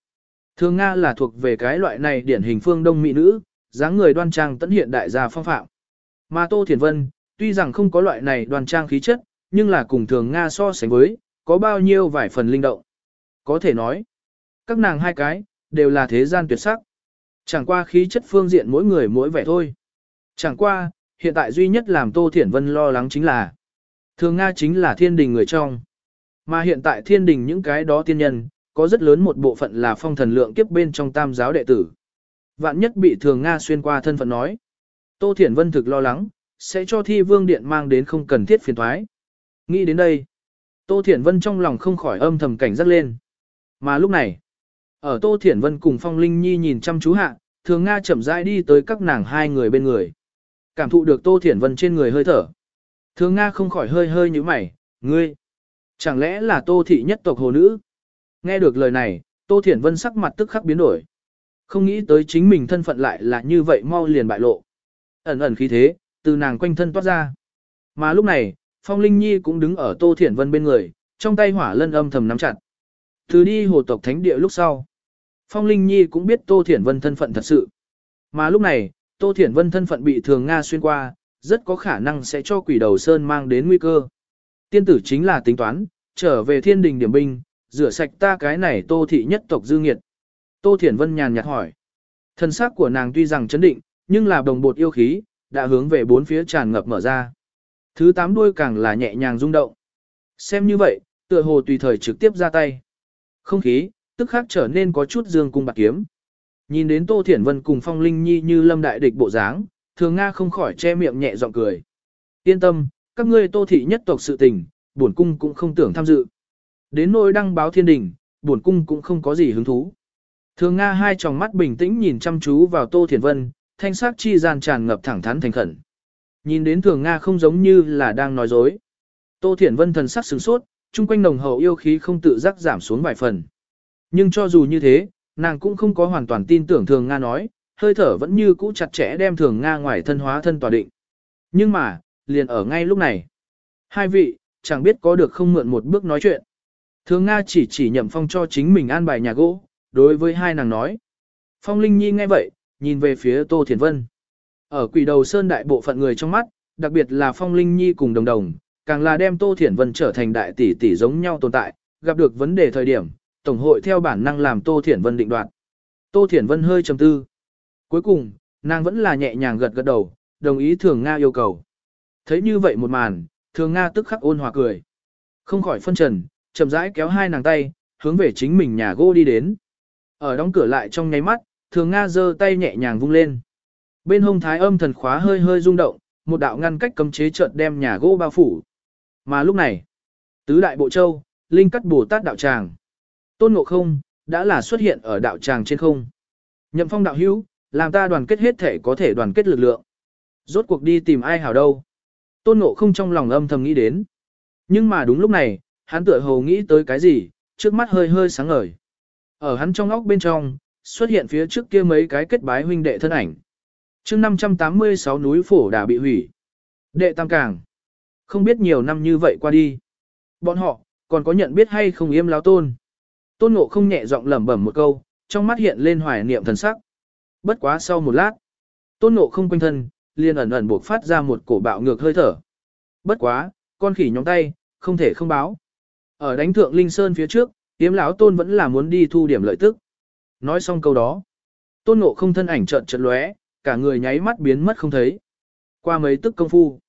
Thường Nga là thuộc về cái loại này điển hình phương đông mỹ nữ, dáng người đoan trang tận hiện đại gia phong phạm. Mà Tô Thiển Vân, tuy rằng không có loại này đoan trang khí chất, nhưng là cùng thường Nga so sánh với, có bao nhiêu vài phần linh động. Có thể nói, các nàng hai cái, đều là thế gian tuyệt sắc. Chẳng qua khí chất phương diện mỗi người mỗi vẻ thôi. Chẳng qua, hiện tại duy nhất làm Tô Thiển Vân lo lắng chính là Thường Nga chính là thiên đình người trong. Mà hiện tại thiên đình những cái đó tiên nhân, có rất lớn một bộ phận là phong thần lượng kiếp bên trong tam giáo đệ tử. Vạn nhất bị thường Nga xuyên qua thân phận nói. Tô Thiển Vân thực lo lắng, sẽ cho thi vương điện mang đến không cần thiết phiền thoái. Nghĩ đến đây, Tô Thiển Vân trong lòng không khỏi âm thầm cảnh giác lên. Mà lúc này, ở Tô Thiển Vân cùng Phong Linh Nhi nhìn chăm chú hạ, thường Nga chậm rãi đi tới các nàng hai người bên người. Cảm thụ được Tô Thiển Vân trên người hơi thở. Thường Nga không khỏi hơi hơi như mày, ngươi, chẳng lẽ là Tô Thị nhất tộc hồ nữ? Nghe được lời này, Tô Thiển Vân sắc mặt tức khắc biến đổi. Không nghĩ tới chính mình thân phận lại là như vậy mau liền bại lộ. Ẩn ẩn khí thế, từ nàng quanh thân toát ra. Mà lúc này, Phong Linh Nhi cũng đứng ở Tô Thiển Vân bên người, trong tay hỏa lân âm thầm nắm chặt. Từ đi hồ tộc thánh địa lúc sau. Phong Linh Nhi cũng biết Tô Thiển Vân thân phận thật sự. Mà lúc này, Tô Thiển Vân thân phận bị thường Nga xuyên qua, rất có khả năng sẽ cho quỷ đầu sơn mang đến nguy cơ. Tiên tử chính là tính toán, trở về thiên đình điểm binh, rửa sạch ta cái này tô thị nhất tộc dư nghiệt. Tô Thiển Vân nhàn nhạt hỏi. Thân xác của nàng tuy rằng chấn định, nhưng là đồng bột yêu khí, đã hướng về bốn phía tràn ngập mở ra. Thứ tám đuôi càng là nhẹ nhàng rung động. Xem như vậy, tựa hồ tùy thời trực tiếp ra tay. Không khí, tức khắc trở nên có chút dương cung bạc kiếm. Nhìn đến Tô Thiển Vân cùng Phong Linh Nhi như lâm đại địch bộ dáng, thường Nga không khỏi che miệng nhẹ giọng cười. Yên tâm, các ngươi Tô Thị nhất tộc sự tình, bổn cung cũng không tưởng tham dự. Đến nỗi đăng báo thiên đình, bổn cung cũng không có gì hứng thú. Thường Nga hai tròng mắt bình tĩnh nhìn chăm chú vào Tô Thiển Vân, thanh sắc chi gian tràn ngập thẳng thắn thành khẩn. Nhìn đến Thường Nga không giống như là đang nói dối. Tô Thiển Vân thần sắc sửng sốt, chung quanh nồng hậu yêu khí không tự giác giảm xuống vài phần. Nhưng cho dù như thế, nàng cũng không có hoàn toàn tin tưởng Thường Nga nói, hơi thở vẫn như cũ chặt chẽ đem Thường Nga ngoài thân hóa thân tòa định. Nhưng mà, liền ở ngay lúc này. Hai vị, chẳng biết có được không mượn một bước nói chuyện. Thường Nga chỉ chỉ nhậm phong cho chính mình an bài nhà gỗ, đối với hai nàng nói. Phong Linh Nhi nghe vậy, nhìn về phía Tô Thiền Vân. Ở quỷ đầu sơn đại bộ phận người trong mắt, đặc biệt là Phong Linh Nhi cùng đồng đồng, càng là đem Tô Thiển Vân trở thành đại tỷ tỷ giống nhau tồn tại, gặp được vấn đề thời điểm, Tổng hội theo bản năng làm Tô Thiển Vân định đoạt. Tô Thiển Vân hơi trầm tư. Cuối cùng, nàng vẫn là nhẹ nhàng gật gật đầu, đồng ý Thường Nga yêu cầu. Thấy như vậy một màn, Thường Nga tức khắc ôn hòa cười. Không khỏi phân trần, chậm rãi kéo hai nàng tay, hướng về chính mình nhà gỗ đi đến. Ở đóng cửa lại trong nháy mắt, Thường Nga giơ tay nhẹ nhàng vung lên. Bên hông thái âm thần khóa hơi hơi rung động, một đạo ngăn cách cấm chế chợt đem nhà gỗ bao phủ. Mà lúc này, tứ đại bộ châu, linh cắt bồ tát đạo tràng. Tôn ngộ không, đã là xuất hiện ở đạo tràng trên không. Nhậm phong đạo hữu, làm ta đoàn kết hết thể có thể đoàn kết lực lượng. Rốt cuộc đi tìm ai hảo đâu. Tôn ngộ không trong lòng âm thầm nghĩ đến. Nhưng mà đúng lúc này, hắn tựa hồ nghĩ tới cái gì, trước mắt hơi hơi sáng ngời. Ở hắn trong óc bên trong, xuất hiện phía trước kia mấy cái kết bái huynh đệ thân ảnh. chương 586 núi phổ đã bị hủy. Đệ tam càng. Không biết nhiều năm như vậy qua đi. Bọn họ, còn có nhận biết hay không yêm láo tôn. Tôn ngộ không nhẹ giọng lẩm bẩm một câu, trong mắt hiện lên hoài niệm thần sắc. Bất quá sau một lát, tôn ngộ không quanh thân, liền ẩn ẩn buộc phát ra một cổ bạo ngược hơi thở. Bất quá, con khỉ nhóm tay, không thể không báo. Ở đánh thượng Linh Sơn phía trước, yếm lão tôn vẫn là muốn đi thu điểm lợi tức. Nói xong câu đó, tôn ngộ không thân ảnh trợn trợn lóe, cả người nháy mắt biến mất không thấy. Qua mấy tức công phu.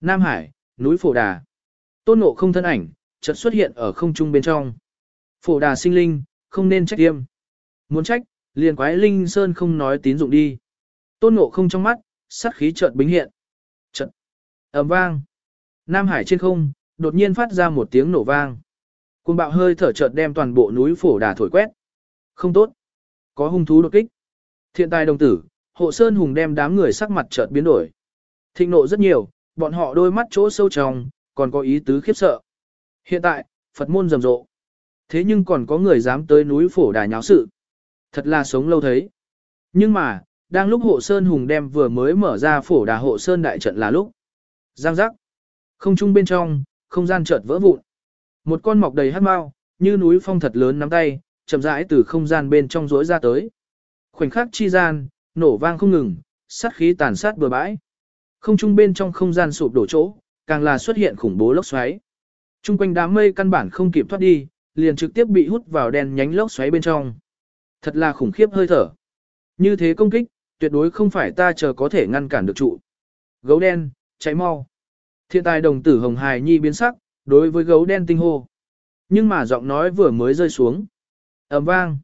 Nam Hải, núi Phổ Đà. Tôn ngộ không thân ảnh, chợt xuất hiện ở không trung bên trong. Phổ Đà sinh linh, không nên trách tiêm. Muốn trách, liền quái Linh Sơn không nói tín dụng đi. Tôn ngộ không trong mắt, sát khí chợt bính hiện. Chợt. ầm vang. Nam Hải trên không, đột nhiên phát ra một tiếng nổ vang. Cùng bạo hơi thở chợt đem toàn bộ núi Phổ Đà thổi quét. Không tốt. Có hung thú đột kích. Thiện tài đồng tử, hộ sơn hùng đem đám người sắc mặt chợt biến đổi. Thịnh nộ rất nhiều, bọn họ đôi mắt chỗ sâu trong, còn có ý tứ khiếp sợ. Hiện tại, Phật môn rầm rộ. Thế nhưng còn có người dám tới núi phổ đà nháo sự. Thật là sống lâu thấy. Nhưng mà, đang lúc hộ sơn hùng đem vừa mới mở ra phổ đà hộ sơn đại trận là lúc. Giang giác. Không trung bên trong, không gian chợt vỡ vụn. Một con mọc đầy hát mau, như núi phong thật lớn nắm tay, chậm rãi từ không gian bên trong rỗi ra tới. Khoảnh khắc chi gian, nổ vang không ngừng, sát khí tàn sát bừa bãi. Không trung bên trong không gian sụp đổ chỗ, càng là xuất hiện khủng bố lốc xoáy. Trung quanh đám mây căn bản không kịp thoát đi, liền trực tiếp bị hút vào đèn nhánh lốc xoáy bên trong. Thật là khủng khiếp hơi thở. Như thế công kích, tuyệt đối không phải ta chờ có thể ngăn cản được trụ. Gấu đen, cháy mau. Thiên tài đồng tử Hồng Hài Nhi biến sắc, đối với gấu đen tinh hô. Nhưng mà giọng nói vừa mới rơi xuống ầm vang.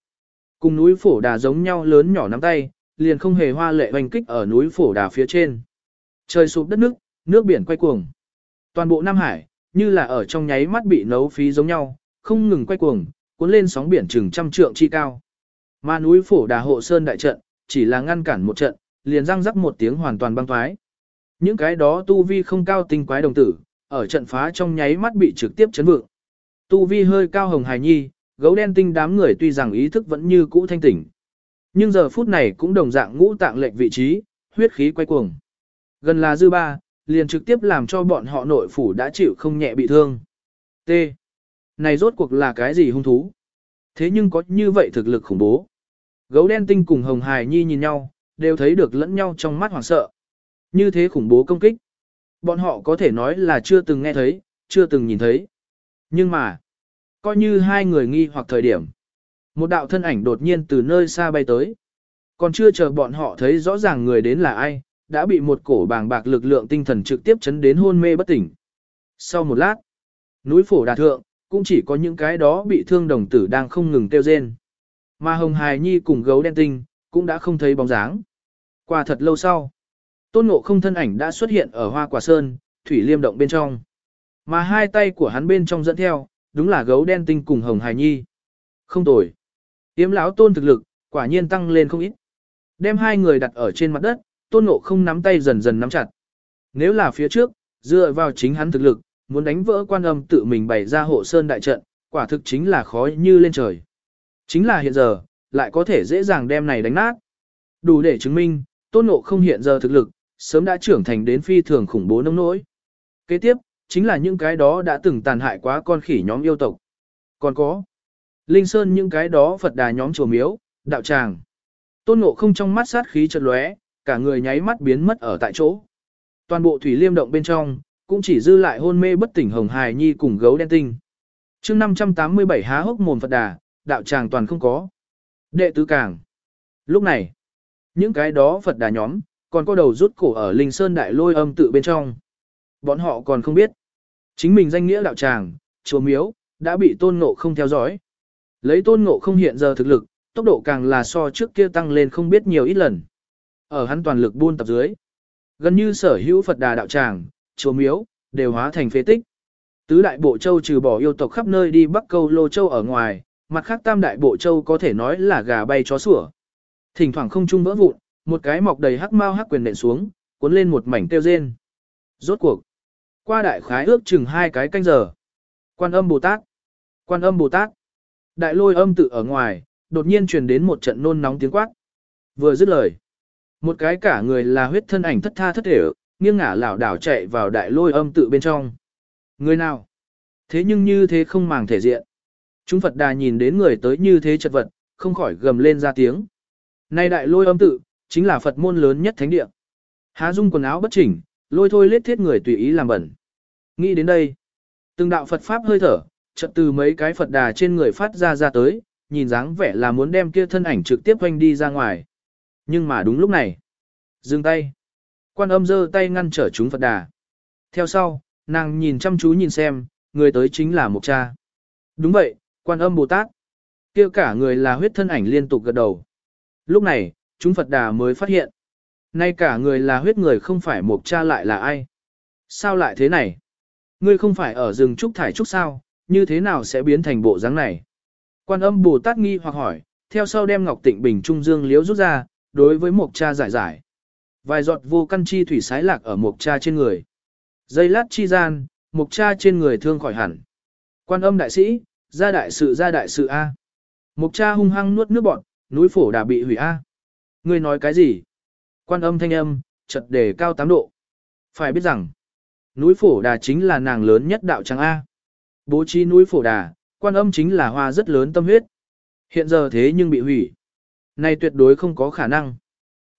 Cùng núi phổ đà giống nhau lớn nhỏ nắm tay, liền không hề hoa lệ hoành kích ở núi phổ đà phía trên. Trời sụp đất nước, nước biển quay cuồng. Toàn bộ Nam Hải, như là ở trong nháy mắt bị nấu phí giống nhau, không ngừng quay cuồng, cuốn lên sóng biển chừng trăm trượng chi cao. Mà núi phổ đà hộ sơn đại trận, chỉ là ngăn cản một trận, liền răng rắc một tiếng hoàn toàn băng thoái. Những cái đó tu vi không cao tinh quái đồng tử, ở trận phá trong nháy mắt bị trực tiếp chấn vượng. Tu vi hơi cao hồng hài nhi, gấu đen tinh đám người tuy rằng ý thức vẫn như cũ thanh tỉnh. Nhưng giờ phút này cũng đồng dạng ngũ tạng lệnh vị trí, huyết khí quay cuồng. Gần là dư ba, liền trực tiếp làm cho bọn họ nội phủ đã chịu không nhẹ bị thương. T. Này rốt cuộc là cái gì hung thú? Thế nhưng có như vậy thực lực khủng bố. Gấu đen tinh cùng Hồng Hải Nhi nhìn nhau, đều thấy được lẫn nhau trong mắt hoảng sợ. Như thế khủng bố công kích. Bọn họ có thể nói là chưa từng nghe thấy, chưa từng nhìn thấy. Nhưng mà, coi như hai người nghi hoặc thời điểm. Một đạo thân ảnh đột nhiên từ nơi xa bay tới. Còn chưa chờ bọn họ thấy rõ ràng người đến là ai, đã bị một cổ bàng bạc lực lượng tinh thần trực tiếp chấn đến hôn mê bất tỉnh. Sau một lát, núi phổ đà thượng, cũng chỉ có những cái đó bị thương đồng tử đang không ngừng tiêu rên. Mà Hồng Hài Nhi cùng gấu đen tinh, cũng đã không thấy bóng dáng. Qua thật lâu sau, tôn ngộ không thân ảnh đã xuất hiện ở hoa quả sơn, thủy liêm động bên trong. Mà hai tay của hắn bên trong dẫn theo, đúng là gấu đen tinh cùng Hồng Hài Nhi. Không tồi. Yếm lão tôn thực lực, quả nhiên tăng lên không ít. Đem hai người đặt ở trên mặt đất, tôn ngộ không nắm tay dần dần nắm chặt. Nếu là phía trước, dựa vào chính hắn thực lực, muốn đánh vỡ quan âm tự mình bày ra hộ sơn đại trận, quả thực chính là khó như lên trời. Chính là hiện giờ, lại có thể dễ dàng đem này đánh nát. Đủ để chứng minh, tôn ngộ không hiện giờ thực lực, sớm đã trưởng thành đến phi thường khủng bố nông nỗi. Kế tiếp, chính là những cái đó đã từng tàn hại quá con khỉ nhóm yêu tộc. Còn có, Linh Sơn những cái đó Phật đà nhóm chùa miếu, đạo tràng. Tôn ngộ không trong mắt sát khí chợt lóe, cả người nháy mắt biến mất ở tại chỗ. Toàn bộ thủy liêm động bên trong, cũng chỉ dư lại hôn mê bất tỉnh hồng hài nhi cùng gấu đen tinh. chương 587 há hốc mồm Phật đà, đạo tràng toàn không có. Đệ tứ càng. Lúc này, những cái đó Phật đà nhóm, còn có đầu rút cổ ở Linh Sơn Đại Lôi âm tự bên trong. Bọn họ còn không biết. Chính mình danh nghĩa đạo tràng, chùa miếu, đã bị tôn ngộ không theo dõi. Lấy tôn ngộ không hiện giờ thực lực, tốc độ càng là so trước kia tăng lên không biết nhiều ít lần. Ở hắn toàn lực buôn tập dưới. Gần như sở hữu Phật đà đạo tràng, chùa miếu, đều hóa thành phế tích. Tứ đại bộ châu trừ bỏ yêu tộc khắp nơi đi bắc câu lô châu ở ngoài, mặt khác tam đại bộ châu có thể nói là gà bay chó sủa. Thỉnh thoảng không trung vỡ vụn, một cái mọc đầy hắc mau hắc quyền nện xuống, cuốn lên một mảnh tiêu rên. Rốt cuộc. Qua đại khái ước chừng hai cái canh giờ. Quan âm Bồ Tát. Quan âm Bồ Tát. Đại lôi âm tự ở ngoài, đột nhiên truyền đến một trận nôn nóng tiếng quát. Vừa dứt lời. Một cái cả người là huyết thân ảnh thất tha thất thể, nghiêng ngả lảo đảo chạy vào đại lôi âm tự bên trong. Người nào? Thế nhưng như thế không màng thể diện. Chúng Phật đà nhìn đến người tới như thế chật vật, không khỏi gầm lên ra tiếng. Nay đại lôi âm tự, chính là Phật môn lớn nhất thánh địa. Há dung quần áo bất chỉnh, lôi thôi lết thiết người tùy ý làm bẩn. Nghĩ đến đây, từng đạo Phật Pháp hơi thở, chợt từ mấy cái Phật đà trên người phát ra ra tới, nhìn dáng vẻ là muốn đem kia thân ảnh trực tiếp quanh đi ra ngoài. Nhưng mà đúng lúc này, dừng tay. Quan âm giơ tay ngăn trở chúng Phật đà. Theo sau, nàng nhìn chăm chú nhìn xem, người tới chính là một cha. Đúng vậy, quan âm Bồ Tát. kia cả người là huyết thân ảnh liên tục gật đầu. Lúc này, chúng Phật đà mới phát hiện. Nay cả người là huyết người không phải một cha lại là ai. Sao lại thế này? Ngươi không phải ở rừng trúc thải trúc sao, như thế nào sẽ biến thành bộ dáng này? Quan âm Bồ Tát nghi hoặc hỏi, theo sau đem Ngọc Tịnh Bình Trung Dương liếu rút ra, đối với Mộc Cha giải giải. Vài giọt vô căn chi thủy sái lạc ở Mộc Cha trên người. Dây lát chi gian, Mộc Cha trên người thương khỏi hẳn. Quan âm đại sĩ, ra đại sự ra đại sự A. Mộc Cha hung hăng nuốt nước bọn, núi phổ đã bị hủy A. Ngươi nói cái gì? Quan âm thanh âm, chật đề cao tám độ. Phải biết rằng, núi phổ đà chính là nàng lớn nhất đạo tràng A. Bố trí núi phổ đà, quan âm chính là hoa rất lớn tâm huyết. Hiện giờ thế nhưng bị hủy. Này tuyệt đối không có khả năng.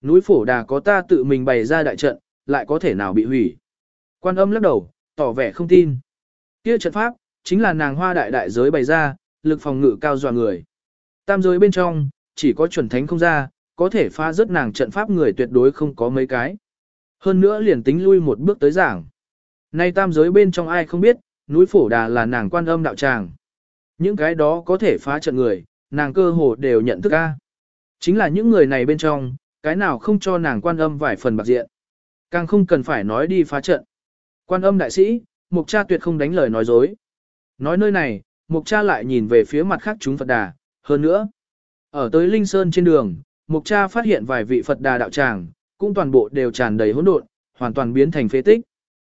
Núi phổ đà có ta tự mình bày ra đại trận, lại có thể nào bị hủy. Quan âm lắc đầu, tỏ vẻ không tin. Kia trận pháp, chính là nàng hoa đại đại giới bày ra, lực phòng ngự cao dọa người. Tam giới bên trong, chỉ có chuẩn thánh không ra, có thể phá rớt nàng trận pháp người tuyệt đối không có mấy cái. Hơn nữa liền tính lui một bước tới giảng. Nay tam giới bên trong ai không biết, núi phổ đà là nàng quan âm đạo tràng. Những cái đó có thể phá trận người, nàng cơ hồ đều nhận thức a. Chính là những người này bên trong, cái nào không cho nàng quan âm vài phần bạc diện. Càng không cần phải nói đi phá trận. Quan âm đại sĩ, mục cha tuyệt không đánh lời nói dối. Nói nơi này, mục cha lại nhìn về phía mặt khác chúng Phật đà, hơn nữa. Ở tới Linh Sơn trên đường, mục cha phát hiện vài vị Phật đà đạo tràng, cũng toàn bộ đều tràn đầy hỗn độn, hoàn toàn biến thành phế tích.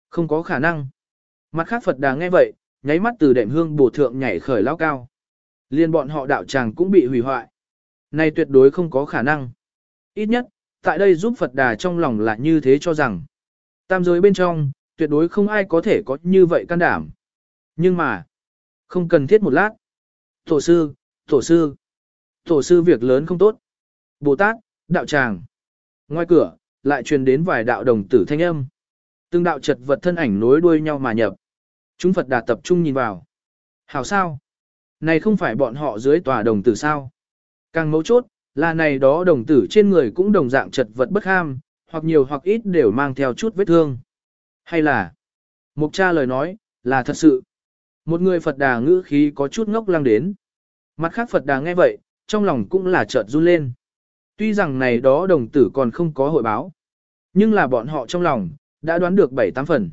Không có khả năng. Mặt khác Phật đà nghe vậy, nháy mắt từ đệm hương bổ thượng nhảy khởi lao cao. Liên bọn họ đạo tràng cũng bị hủy hoại. Này tuyệt đối không có khả năng. Ít nhất, tại đây giúp Phật đà trong lòng là như thế cho rằng. Tam giới bên trong, tuyệt đối không ai có thể có như vậy can đảm. Nhưng mà, không cần thiết một lát. Tổ sư, tổ sư, tổ sư việc lớn không tốt. Bồ Tát, đạo tràng. Ngoài cửa, lại truyền đến vài đạo đồng tử thanh âm. Từng đạo chật vật thân ảnh nối đuôi nhau mà nhập. Chúng Phật Đà tập trung nhìn vào. Hảo sao? Này không phải bọn họ dưới tòa đồng tử sao? Càng mấu chốt, là này đó đồng tử trên người cũng đồng dạng chật vật bất ham, hoặc nhiều hoặc ít đều mang theo chút vết thương. Hay là, mục cha lời nói, là thật sự. Một người Phật đà ngữ khí có chút ngốc lăng đến. Mặt khác Phật đà nghe vậy, trong lòng cũng là chợt run lên. Tuy rằng này đó đồng tử còn không có hội báo, nhưng là bọn họ trong lòng, đã đoán được 7-8 phần.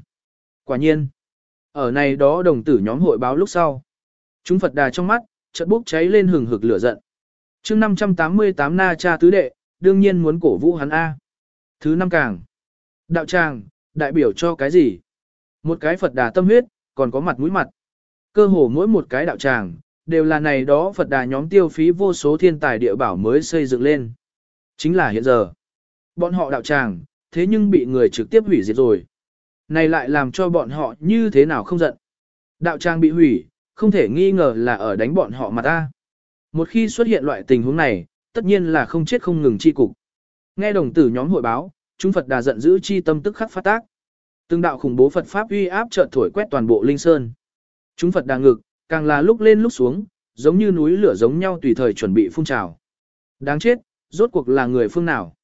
Quả nhiên, ở này đó đồng tử nhóm hội báo lúc sau. Chúng Phật đà trong mắt, chợt bốc cháy lên hừng hực lửa giận. chương 588 na cha tứ đệ, đương nhiên muốn cổ vũ hắn A. Thứ năm càng. Đạo tràng, đại biểu cho cái gì? Một cái Phật đà tâm huyết, còn có mặt mũi mặt. Cơ hồ mỗi một cái đạo tràng, đều là này đó Phật đà nhóm tiêu phí vô số thiên tài địa bảo mới xây dựng lên. Chính là hiện giờ. Bọn họ đạo tràng, thế nhưng bị người trực tiếp hủy diệt rồi. Này lại làm cho bọn họ như thế nào không giận. Đạo tràng bị hủy, không thể nghi ngờ là ở đánh bọn họ mà ta. Một khi xuất hiện loại tình huống này, tất nhiên là không chết không ngừng chi cục. Nghe đồng tử nhóm hội báo, chúng Phật đà giận dữ chi tâm tức khắc phát tác. Từng đạo khủng bố Phật pháp uy áp chợt thổi quét toàn bộ linh sơn. Chúng Phật đà ngực, càng là lúc lên lúc xuống, giống như núi lửa giống nhau tùy thời chuẩn bị phun trào. Đáng chết, rốt cuộc là người phương nào?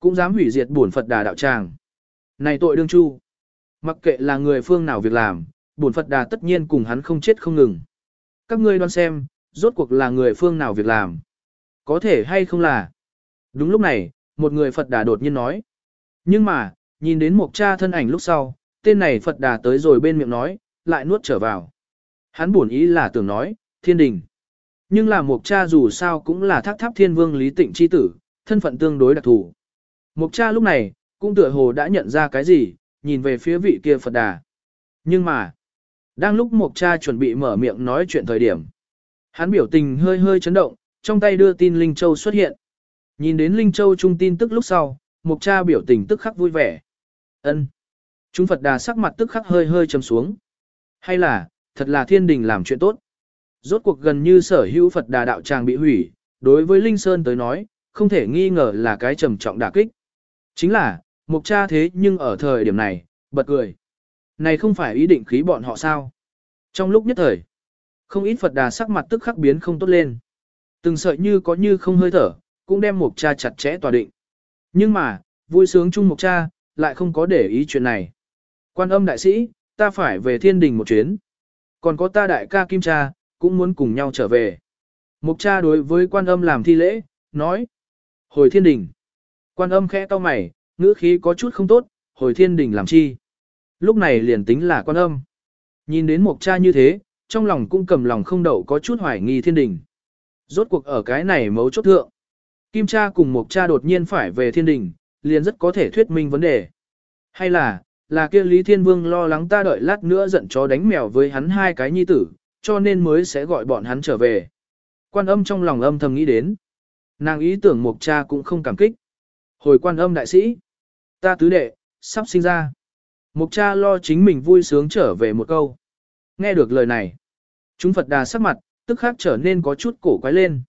Cũng dám hủy diệt bổn Phật đà đạo tràng. Này tội đương chu. Mặc kệ là người phương nào việc làm, bổn Phật đà tất nhiên cùng hắn không chết không ngừng. Các ngươi đoán xem, rốt cuộc là người phương nào việc làm. Có thể hay không là. Đúng lúc này, một người Phật đà đột nhiên nói. Nhưng mà, nhìn đến một cha thân ảnh lúc sau, tên này Phật đà tới rồi bên miệng nói, lại nuốt trở vào. Hắn buồn ý là tưởng nói, thiên đình. Nhưng là mục cha dù sao cũng là thác tháp thiên vương lý tịnh chi tử, thân phận tương đối đặc thù. mục cha lúc này, cũng tựa hồ đã nhận ra cái gì, nhìn về phía vị kia Phật đà. Nhưng mà, đang lúc mục cha chuẩn bị mở miệng nói chuyện thời điểm, hắn biểu tình hơi hơi chấn động, trong tay đưa tin Linh Châu xuất hiện. Nhìn đến Linh Châu trung tin tức lúc sau, Mục cha biểu tình tức khắc vui vẻ. Ân. Chúng Phật đà sắc mặt tức khắc hơi hơi trầm xuống. Hay là, thật là thiên đình làm chuyện tốt. Rốt cuộc gần như sở hữu Phật đà đạo tràng bị hủy, đối với Linh Sơn tới nói, không thể nghi ngờ là cái trầm trọng đả kích. Chính là, mục cha thế nhưng ở thời điểm này, bật cười. Này không phải ý định khí bọn họ sao? Trong lúc nhất thời, không ít Phật đà sắc mặt tức khắc biến không tốt lên. Từng sợi như có như không hơi thở, cũng đem mục cha chặt chẽ tòa định. Nhưng mà, vui sướng chung mục cha, lại không có để ý chuyện này. Quan âm đại sĩ, ta phải về thiên đình một chuyến. Còn có ta đại ca kim cha, cũng muốn cùng nhau trở về. Mục cha đối với quan âm làm thi lễ, nói. Hồi thiên đình. Quan âm khẽ to mày, ngữ khí có chút không tốt, hồi thiên đình làm chi. Lúc này liền tính là quan âm. Nhìn đến mục cha như thế, trong lòng cũng cầm lòng không đậu có chút hoài nghi thiên đình. Rốt cuộc ở cái này mấu chốt thượng. Kim cha cùng Mục cha đột nhiên phải về thiên đình, liền rất có thể thuyết minh vấn đề. Hay là, là kia Lý Thiên Vương lo lắng ta đợi lát nữa giận chó đánh mèo với hắn hai cái nhi tử, cho nên mới sẽ gọi bọn hắn trở về. Quan âm trong lòng âm thầm nghĩ đến. Nàng ý tưởng mục cha cũng không cảm kích. Hồi quan âm đại sĩ, ta tứ đệ, sắp sinh ra. Mục cha lo chính mình vui sướng trở về một câu. Nghe được lời này, chúng Phật đà sắc mặt, tức khắc trở nên có chút cổ quái lên.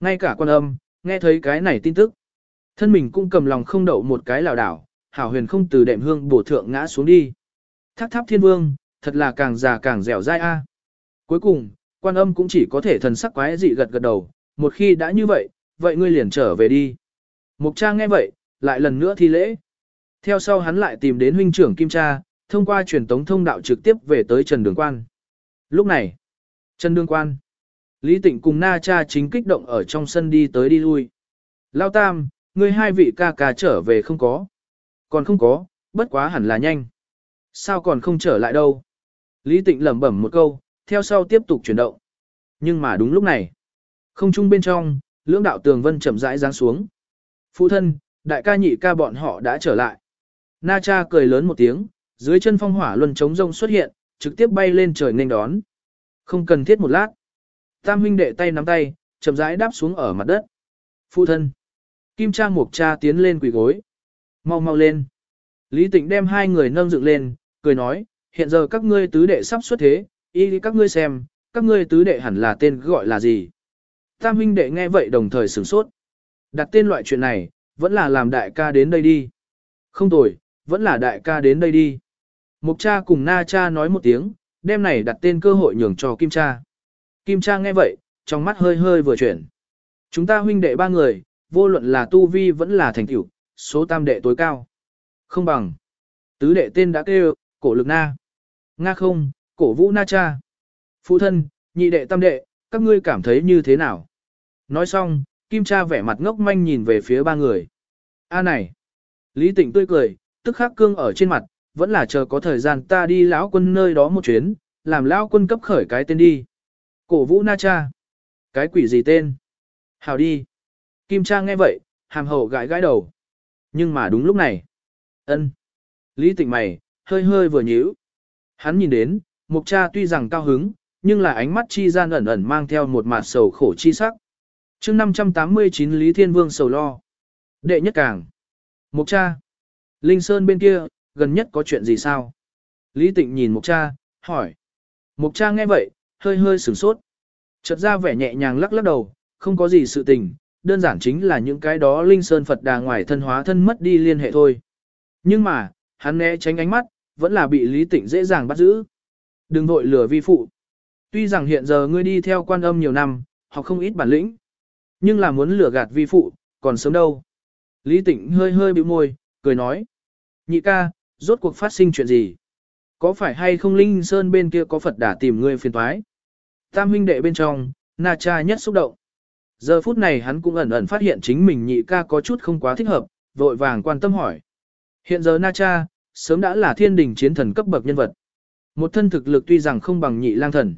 Ngay cả quan âm, nghe thấy cái này tin tức. Thân mình cũng cầm lòng không đậu một cái lảo đảo, hảo huyền không từ đệm hương bổ thượng ngã xuống đi. Thác tháp thiên vương, thật là càng già càng dẻo dai a. Cuối cùng, quan âm cũng chỉ có thể thần sắc quái dị gật gật đầu, một khi đã như vậy, vậy ngươi liền trở về đi. Mục cha nghe vậy, lại lần nữa thi lễ. Theo sau hắn lại tìm đến huynh trưởng Kim Cha, thông qua truyền tống thông đạo trực tiếp về tới Trần Đường Quan. Lúc này, Trần Đường Quan, Lý Tịnh cùng Na Cha chính kích động ở trong sân đi tới đi lui. Lao Tam, ngươi hai vị ca ca trở về không có. Còn không có, bất quá hẳn là nhanh. Sao còn không trở lại đâu? Lý Tịnh lẩm bẩm một câu, theo sau tiếp tục chuyển động. Nhưng mà đúng lúc này, không trung bên trong, lưỡng đạo tường vân chậm rãi giáng xuống. Phụ thân, đại ca nhị ca bọn họ đã trở lại. Na cha cười lớn một tiếng, dưới chân phong hỏa luân trống rông xuất hiện, trực tiếp bay lên trời nên đón. Không cần thiết một lát. Tam huynh đệ tay nắm tay, chậm rãi đáp xuống ở mặt đất. Phụ thân. Kim Trang Mục cha tiến lên quỳ gối. Mau mau lên. Lý Tịnh đem hai người nâng dựng lên, cười nói, hiện giờ các ngươi tứ đệ sắp xuất thế, y các ngươi xem, các ngươi tứ đệ hẳn là tên gọi là gì. Tam huynh đệ nghe vậy đồng thời sửng sốt. Đặt tên loại chuyện này, vẫn là làm đại ca đến đây đi. Không tồi, vẫn là đại ca đến đây đi. Mục cha cùng na cha nói một tiếng, Đêm này đặt tên cơ hội nhường cho Kim Cha. Kim Cha nghe vậy, trong mắt hơi hơi vừa chuyển. Chúng ta huynh đệ ba người, vô luận là tu vi vẫn là thành tựu, số tam đệ tối cao. Không bằng. Tứ đệ tên đã kêu, cổ lực na. Nga không, cổ vũ na cha. Phụ thân, nhị đệ tam đệ, các ngươi cảm thấy như thế nào? Nói xong, Kim cha vẻ mặt ngốc manh nhìn về phía ba người. A này. Lý tịnh tươi cười, tức khắc cương ở trên mặt, vẫn là chờ có thời gian ta đi lão quân nơi đó một chuyến, làm lão quân cấp khởi cái tên đi. Cổ vũ na cha. Cái quỷ gì tên? Hào đi. Kim cha nghe vậy, hàm hậu gãi gãi đầu. Nhưng mà đúng lúc này. ân Lý tịnh mày, hơi hơi vừa nhíu. Hắn nhìn đến, mục cha tuy rằng cao hứng, nhưng là ánh mắt chi gian ẩn ẩn mang theo một mặt sầu khổ chi sắc. chương 589 Lý Thiên Vương sầu lo. Đệ nhất càng. Mục cha. Linh Sơn bên kia, gần nhất có chuyện gì sao? Lý Tịnh nhìn mục cha, hỏi. Mục cha nghe vậy, hơi hơi sửng sốt. Chợt ra vẻ nhẹ nhàng lắc lắc đầu, không có gì sự tình, đơn giản chính là những cái đó Linh Sơn Phật đà ngoài thân hóa thân mất đi liên hệ thôi. Nhưng mà, hắn né tránh ánh mắt, vẫn là bị Lý Tịnh dễ dàng bắt giữ. Đừng vội lừa vi phụ. Tuy rằng hiện giờ ngươi đi theo quan âm nhiều năm, học không ít bản lĩnh. Nhưng là muốn lừa gạt vi phụ, còn sớm đâu. Lý Tịnh hơi hơi bĩu môi, cười nói. Nhị ca, rốt cuộc phát sinh chuyện gì? Có phải hay không Linh Sơn bên kia có Phật đã tìm ngươi phiền toái? Tam huynh đệ bên trong, Na Cha nhất xúc động. Giờ phút này hắn cũng ẩn ẩn phát hiện chính mình nhị ca có chút không quá thích hợp, vội vàng quan tâm hỏi. Hiện giờ Na Cha, sớm đã là thiên đình chiến thần cấp bậc nhân vật. Một thân thực lực tuy rằng không bằng nhị lang thần.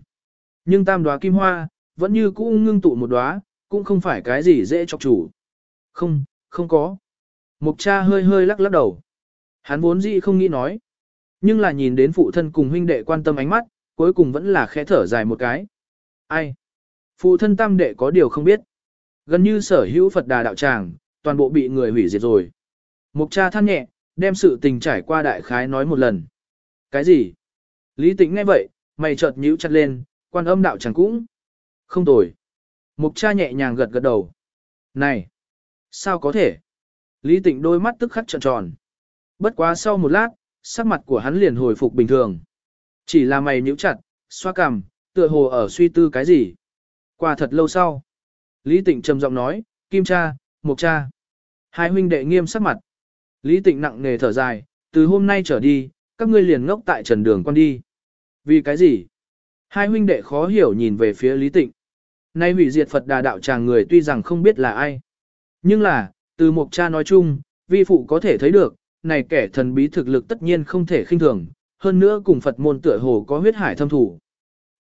Nhưng tam đóa kim hoa, vẫn như cũ ngưng tụ một đóa, cũng không phải cái gì dễ chọc chủ. Không, không có. Mục cha hơi hơi lắc lắc đầu. Hắn vốn dĩ không nghĩ nói. Nhưng là nhìn đến phụ thân cùng huynh đệ quan tâm ánh mắt, cuối cùng vẫn là khẽ thở dài một cái. Ai? Phụ thân tam đệ có điều không biết. Gần như sở hữu Phật đà đạo tràng, toàn bộ bị người hủy diệt rồi. Mục cha than nhẹ, đem sự tình trải qua đại khái nói một lần. Cái gì? Lý tĩnh nghe vậy, mày chợt nhíu chặt lên, quan âm đạo chẳng cũng. Không tồi. Mục cha nhẹ nhàng gật gật đầu. Này! Sao có thể? Lý tịnh đôi mắt tức khắc trợn tròn. Bất quá sau một lát, sắc mặt của hắn liền hồi phục bình thường. Chỉ là mày nhíu chặt, xoa cằm, tựa hồ ở suy tư cái gì. Qua thật lâu sau. Lý tịnh trầm giọng nói, kim cha, mục cha. Hai huynh đệ nghiêm sắc mặt. Lý tịnh nặng nề thở dài, từ hôm nay trở đi, các ngươi liền ngốc tại trần đường con đi. Vì cái gì? Hai huynh đệ khó hiểu nhìn về phía Lý Tịnh. Nay hủy diệt Phật đà đạo tràng người tuy rằng không biết là ai. Nhưng là, từ một cha nói chung, vi phụ có thể thấy được, này kẻ thần bí thực lực tất nhiên không thể khinh thường, hơn nữa cùng Phật môn tựa hồ có huyết hải thâm thủ.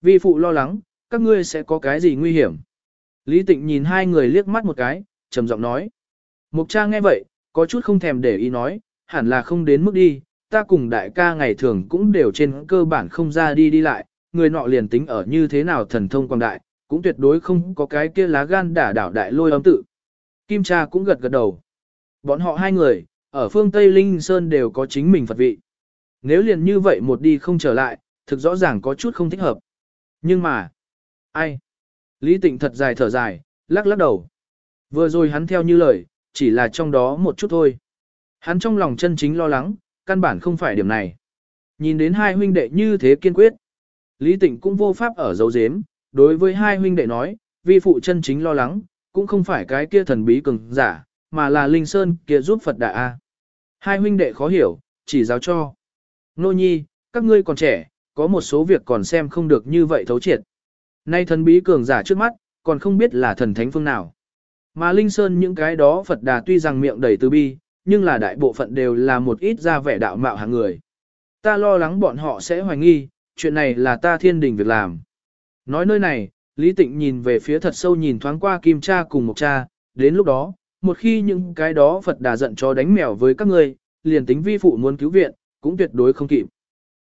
Vi phụ lo lắng, các ngươi sẽ có cái gì nguy hiểm. Lý Tịnh nhìn hai người liếc mắt một cái, trầm giọng nói. Mục cha nghe vậy, có chút không thèm để ý nói, hẳn là không đến mức đi, ta cùng đại ca ngày thường cũng đều trên cơ bản không ra đi đi lại, người nọ liền tính ở như thế nào thần thông quang đại, cũng tuyệt đối không có cái kia lá gan đả đảo đại lôi âm tự. Kim cha cũng gật gật đầu. Bọn họ hai người, ở phương Tây Linh Sơn đều có chính mình Phật vị. Nếu liền như vậy một đi không trở lại, thực rõ ràng có chút không thích hợp. Nhưng mà, ai? Lý Tịnh thật dài thở dài, lắc lắc đầu. Vừa rồi hắn theo như lời, chỉ là trong đó một chút thôi. Hắn trong lòng chân chính lo lắng, căn bản không phải điểm này. Nhìn đến hai huynh đệ như thế kiên quyết. Lý Tịnh cũng vô pháp ở dấu dếm, đối với hai huynh đệ nói, vi phụ chân chính lo lắng, cũng không phải cái kia thần bí cường giả, mà là Linh Sơn kia giúp Phật đại A. Hai huynh đệ khó hiểu, chỉ giáo cho. Nô nhi, các ngươi còn trẻ, có một số việc còn xem không được như vậy thấu triệt. Nay thần bí cường giả trước mắt, còn không biết là thần thánh phương nào. Mà Linh Sơn những cái đó Phật đà tuy rằng miệng đầy từ bi, nhưng là đại bộ phận đều là một ít ra vẻ đạo mạo hàng người. Ta lo lắng bọn họ sẽ hoài nghi, chuyện này là ta thiên đình việc làm. Nói nơi này, Lý Tịnh nhìn về phía thật sâu nhìn thoáng qua Kim Cha cùng một cha, đến lúc đó, một khi những cái đó Phật đà giận cho đánh mèo với các ngươi, liền tính vi phụ muốn cứu viện, cũng tuyệt đối không kịp.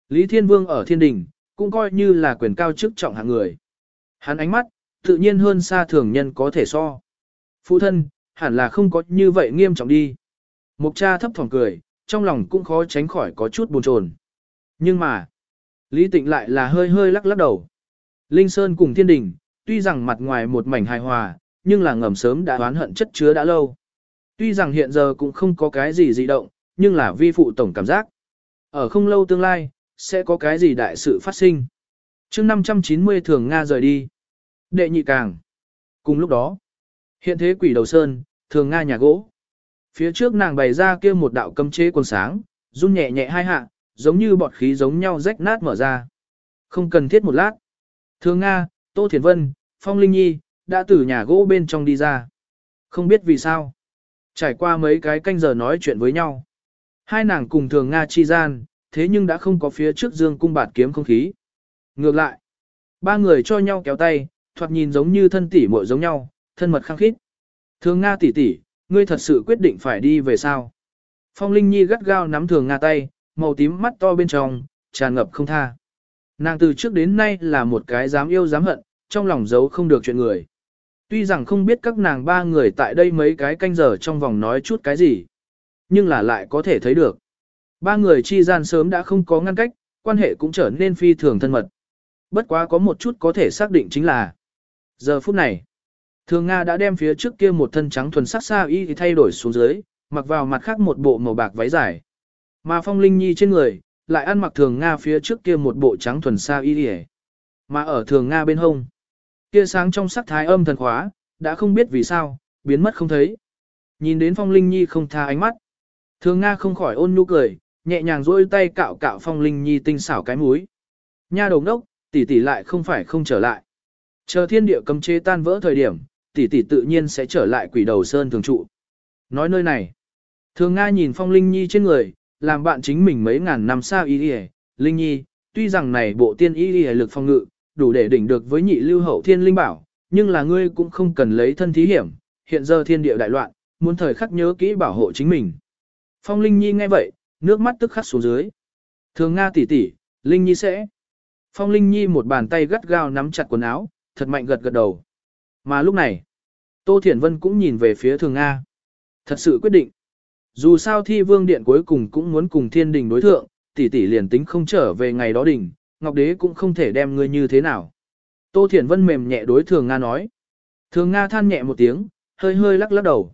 Lý Thiên Vương ở thiên đình, cũng coi như là quyền cao chức trọng hạng người. Hắn ánh mắt, tự nhiên hơn xa thường nhân có thể so. Phụ thân, hẳn là không có như vậy nghiêm trọng đi. Mục cha thấp thỏm cười, trong lòng cũng khó tránh khỏi có chút buồn chồn. Nhưng mà, Lý Tịnh lại là hơi hơi lắc lắc đầu. Linh Sơn cùng thiên đình, tuy rằng mặt ngoài một mảnh hài hòa, nhưng là ngầm sớm đã oán hận chất chứa đã lâu. Tuy rằng hiện giờ cũng không có cái gì dị động, nhưng là vi phụ tổng cảm giác. Ở không lâu tương lai, sẽ có cái gì đại sự phát sinh. chương 590 thường Nga rời đi. Đệ nhị càng. Cùng lúc đó, hiện thế quỷ đầu sơn, thường Nga nhà gỗ. Phía trước nàng bày ra kia một đạo cấm chế quần sáng, run nhẹ nhẹ hai hạ, giống như bọt khí giống nhau rách nát mở ra. Không cần thiết một lát. Thường Nga, Tô Thiền Vân, Phong Linh Nhi, đã từ nhà gỗ bên trong đi ra. Không biết vì sao. Trải qua mấy cái canh giờ nói chuyện với nhau. Hai nàng cùng thường Nga chi gian, thế nhưng đã không có phía trước dương cung bạt kiếm không khí. Ngược lại, ba người cho nhau kéo tay, thoạt nhìn giống như thân tỷ muội giống nhau, thân mật khăng khít. Thường Nga tỷ tỷ, ngươi thật sự quyết định phải đi về sao? Phong Linh Nhi gắt gao nắm thường Nga tay, màu tím mắt to bên trong, tràn ngập không tha. Nàng từ trước đến nay là một cái dám yêu dám hận, trong lòng giấu không được chuyện người. Tuy rằng không biết các nàng ba người tại đây mấy cái canh giờ trong vòng nói chút cái gì, nhưng là lại có thể thấy được. Ba người chi gian sớm đã không có ngăn cách, quan hệ cũng trở nên phi thường thân mật. Bất quá có một chút có thể xác định chính là giờ phút này, Thường Nga đã đem phía trước kia một thân trắng thuần sắc xa y thì thay đổi xuống dưới, mặc vào mặt khác một bộ màu bạc váy dài. Mà Phong Linh Nhi trên người, lại ăn mặc Thường Nga phía trước kia một bộ trắng thuần xa y thì Mà ở Thường Nga bên hông, kia sáng trong sắc thái âm thần khóa, đã không biết vì sao, biến mất không thấy. Nhìn đến Phong Linh Nhi không tha ánh mắt. Thường Nga không khỏi ôn nhu cười, nhẹ nhàng duỗi tay cạo cạo Phong Linh Nhi tinh xảo cái múi. Nha đầu đốc, tỷ tỷ lại không phải không trở lại. Chờ thiên địa cấm chế tan vỡ thời điểm, tỷ tỷ tự nhiên sẽ trở lại quỷ đầu sơn thường trụ. Nói nơi này, thường Nga nhìn Phong Linh Nhi trên người, làm bạn chính mình mấy ngàn năm xa y đi Linh Nhi, tuy rằng này bộ tiên y đi lực phong ngự, đủ để đỉnh được với nhị lưu hậu thiên linh bảo, nhưng là ngươi cũng không cần lấy thân thí hiểm, hiện giờ thiên địa đại loạn, muốn thời khắc nhớ kỹ bảo hộ chính mình. Phong Linh Nhi nghe vậy, nước mắt tức khắc xuống dưới. Thường Nga tỷ tỷ, Linh Nhi sẽ. Phong Linh Nhi một bàn tay gắt gao nắm chặt quần áo, thật mạnh gật gật đầu. Mà lúc này, Tô Thiển Vân cũng nhìn về phía Thường Nga. Thật sự quyết định. Dù sao thi vương điện cuối cùng cũng muốn cùng thiên đình đối thượng, tỷ tỷ liền tính không trở về ngày đó đỉnh, Ngọc Đế cũng không thể đem ngươi như thế nào. Tô Thiển Vân mềm nhẹ đối Thường Nga nói. Thường Nga than nhẹ một tiếng, hơi hơi lắc lắc đầu.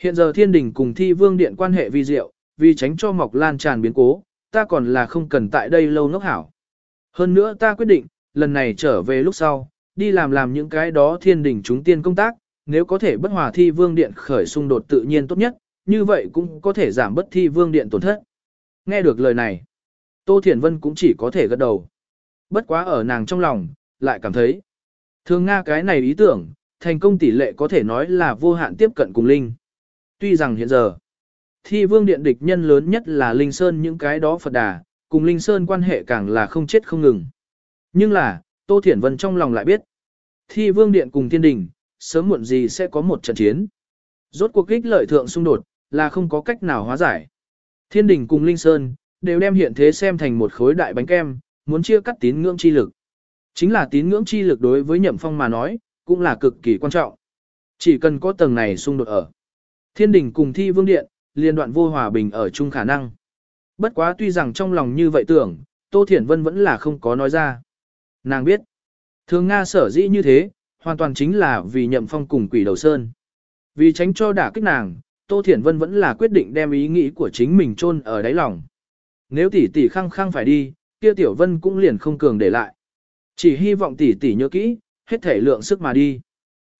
Hiện giờ thiên đình cùng thi vương điện quan hệ vi diệu, vì tránh cho mọc lan tràn biến cố, ta còn là không cần tại đây lâu ngốc hảo. Hơn nữa ta quyết định, lần này trở về lúc sau, đi làm làm những cái đó thiên đình chúng tiên công tác, nếu có thể bất hòa thi vương điện khởi xung đột tự nhiên tốt nhất, như vậy cũng có thể giảm bất thi vương điện tổn thất. Nghe được lời này, Tô Thiển Vân cũng chỉ có thể gật đầu. Bất quá ở nàng trong lòng, lại cảm thấy. Thường Nga cái này ý tưởng, thành công tỷ lệ có thể nói là vô hạn tiếp cận cùng Linh. Tuy rằng hiện giờ, thi vương điện địch nhân lớn nhất là Linh Sơn những cái đó Phật Đà, cùng Linh Sơn quan hệ càng là không chết không ngừng. Nhưng là, Tô Thiển Vân trong lòng lại biết, thi vương điện cùng thiên đình, sớm muộn gì sẽ có một trận chiến. Rốt cuộc kích lợi thượng xung đột, là không có cách nào hóa giải. Thiên đình cùng Linh Sơn, đều đem hiện thế xem thành một khối đại bánh kem, muốn chia cắt tín ngưỡng chi lực. Chính là tín ngưỡng chi lực đối với nhậm phong mà nói, cũng là cực kỳ quan trọng. Chỉ cần có tầng này xung đột ở. Thiên đình cùng thi vương điện, liên đoạn vô hòa bình ở chung khả năng. Bất quá tuy rằng trong lòng như vậy tưởng, Tô Thiển Vân vẫn là không có nói ra. Nàng biết, thường Nga sở dĩ như thế, hoàn toàn chính là vì nhậm phong cùng quỷ đầu sơn. Vì tránh cho đả kích nàng, Tô Thiển Vân vẫn là quyết định đem ý nghĩ của chính mình chôn ở đáy lòng. Nếu tỷ tỷ khăng khăng phải đi, kia Tiểu Vân cũng liền không cường để lại. Chỉ hy vọng tỷ tỷ nhớ kỹ, hết thể lượng sức mà đi.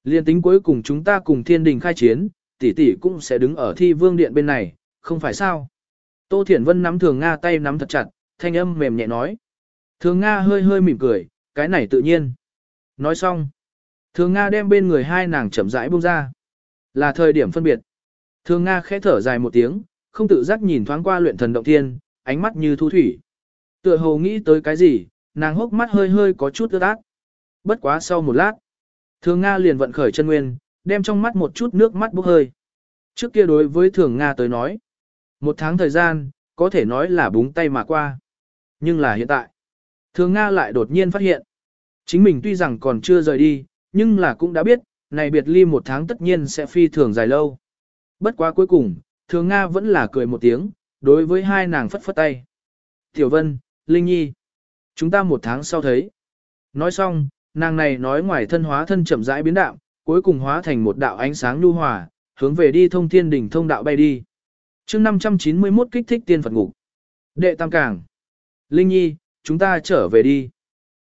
Liên tính cuối cùng chúng ta cùng thiên đình khai chiến, tỷ tỷ cũng sẽ đứng ở thi vương điện bên này, không phải sao? Tô Thiển Vân nắm Thường Nga tay nắm thật chặt, thanh âm mềm nhẹ nói. Thường Nga hơi hơi mỉm cười, cái này tự nhiên. Nói xong. Thường Nga đem bên người hai nàng chậm rãi buông ra. Là thời điểm phân biệt. Thường Nga khẽ thở dài một tiếng, không tự giác nhìn thoáng qua luyện thần động thiên, ánh mắt như thu thủy. Tựa hồ nghĩ tới cái gì, nàng hốc mắt hơi hơi có chút ướt át. Bất quá sau một lát, Thường Nga liền vận khởi chân nguyên, đem trong mắt một chút nước mắt bốc hơi. Trước kia đối với Thường Nga tới nói, một tháng thời gian, có thể nói là búng tay mà qua. Nhưng là hiện tại, Thường Nga lại đột nhiên phát hiện. Chính mình tuy rằng còn chưa rời đi, nhưng là cũng đã biết, này biệt ly một tháng tất nhiên sẽ phi thường dài lâu. Bất quá cuối cùng, Thường Nga vẫn là cười một tiếng, đối với hai nàng phất phất tay. Tiểu Vân, Linh Nhi, chúng ta một tháng sau thấy. Nói xong, nàng này nói ngoài thân hóa thân chậm rãi biến đạo, cuối cùng hóa thành một đạo ánh sáng nhu hòa, hướng về đi thông thiên đỉnh thông đạo bay đi. chương 591 kích thích tiên Phật ngục. Đệ Tam Cảng. Linh Nhi, chúng ta trở về đi.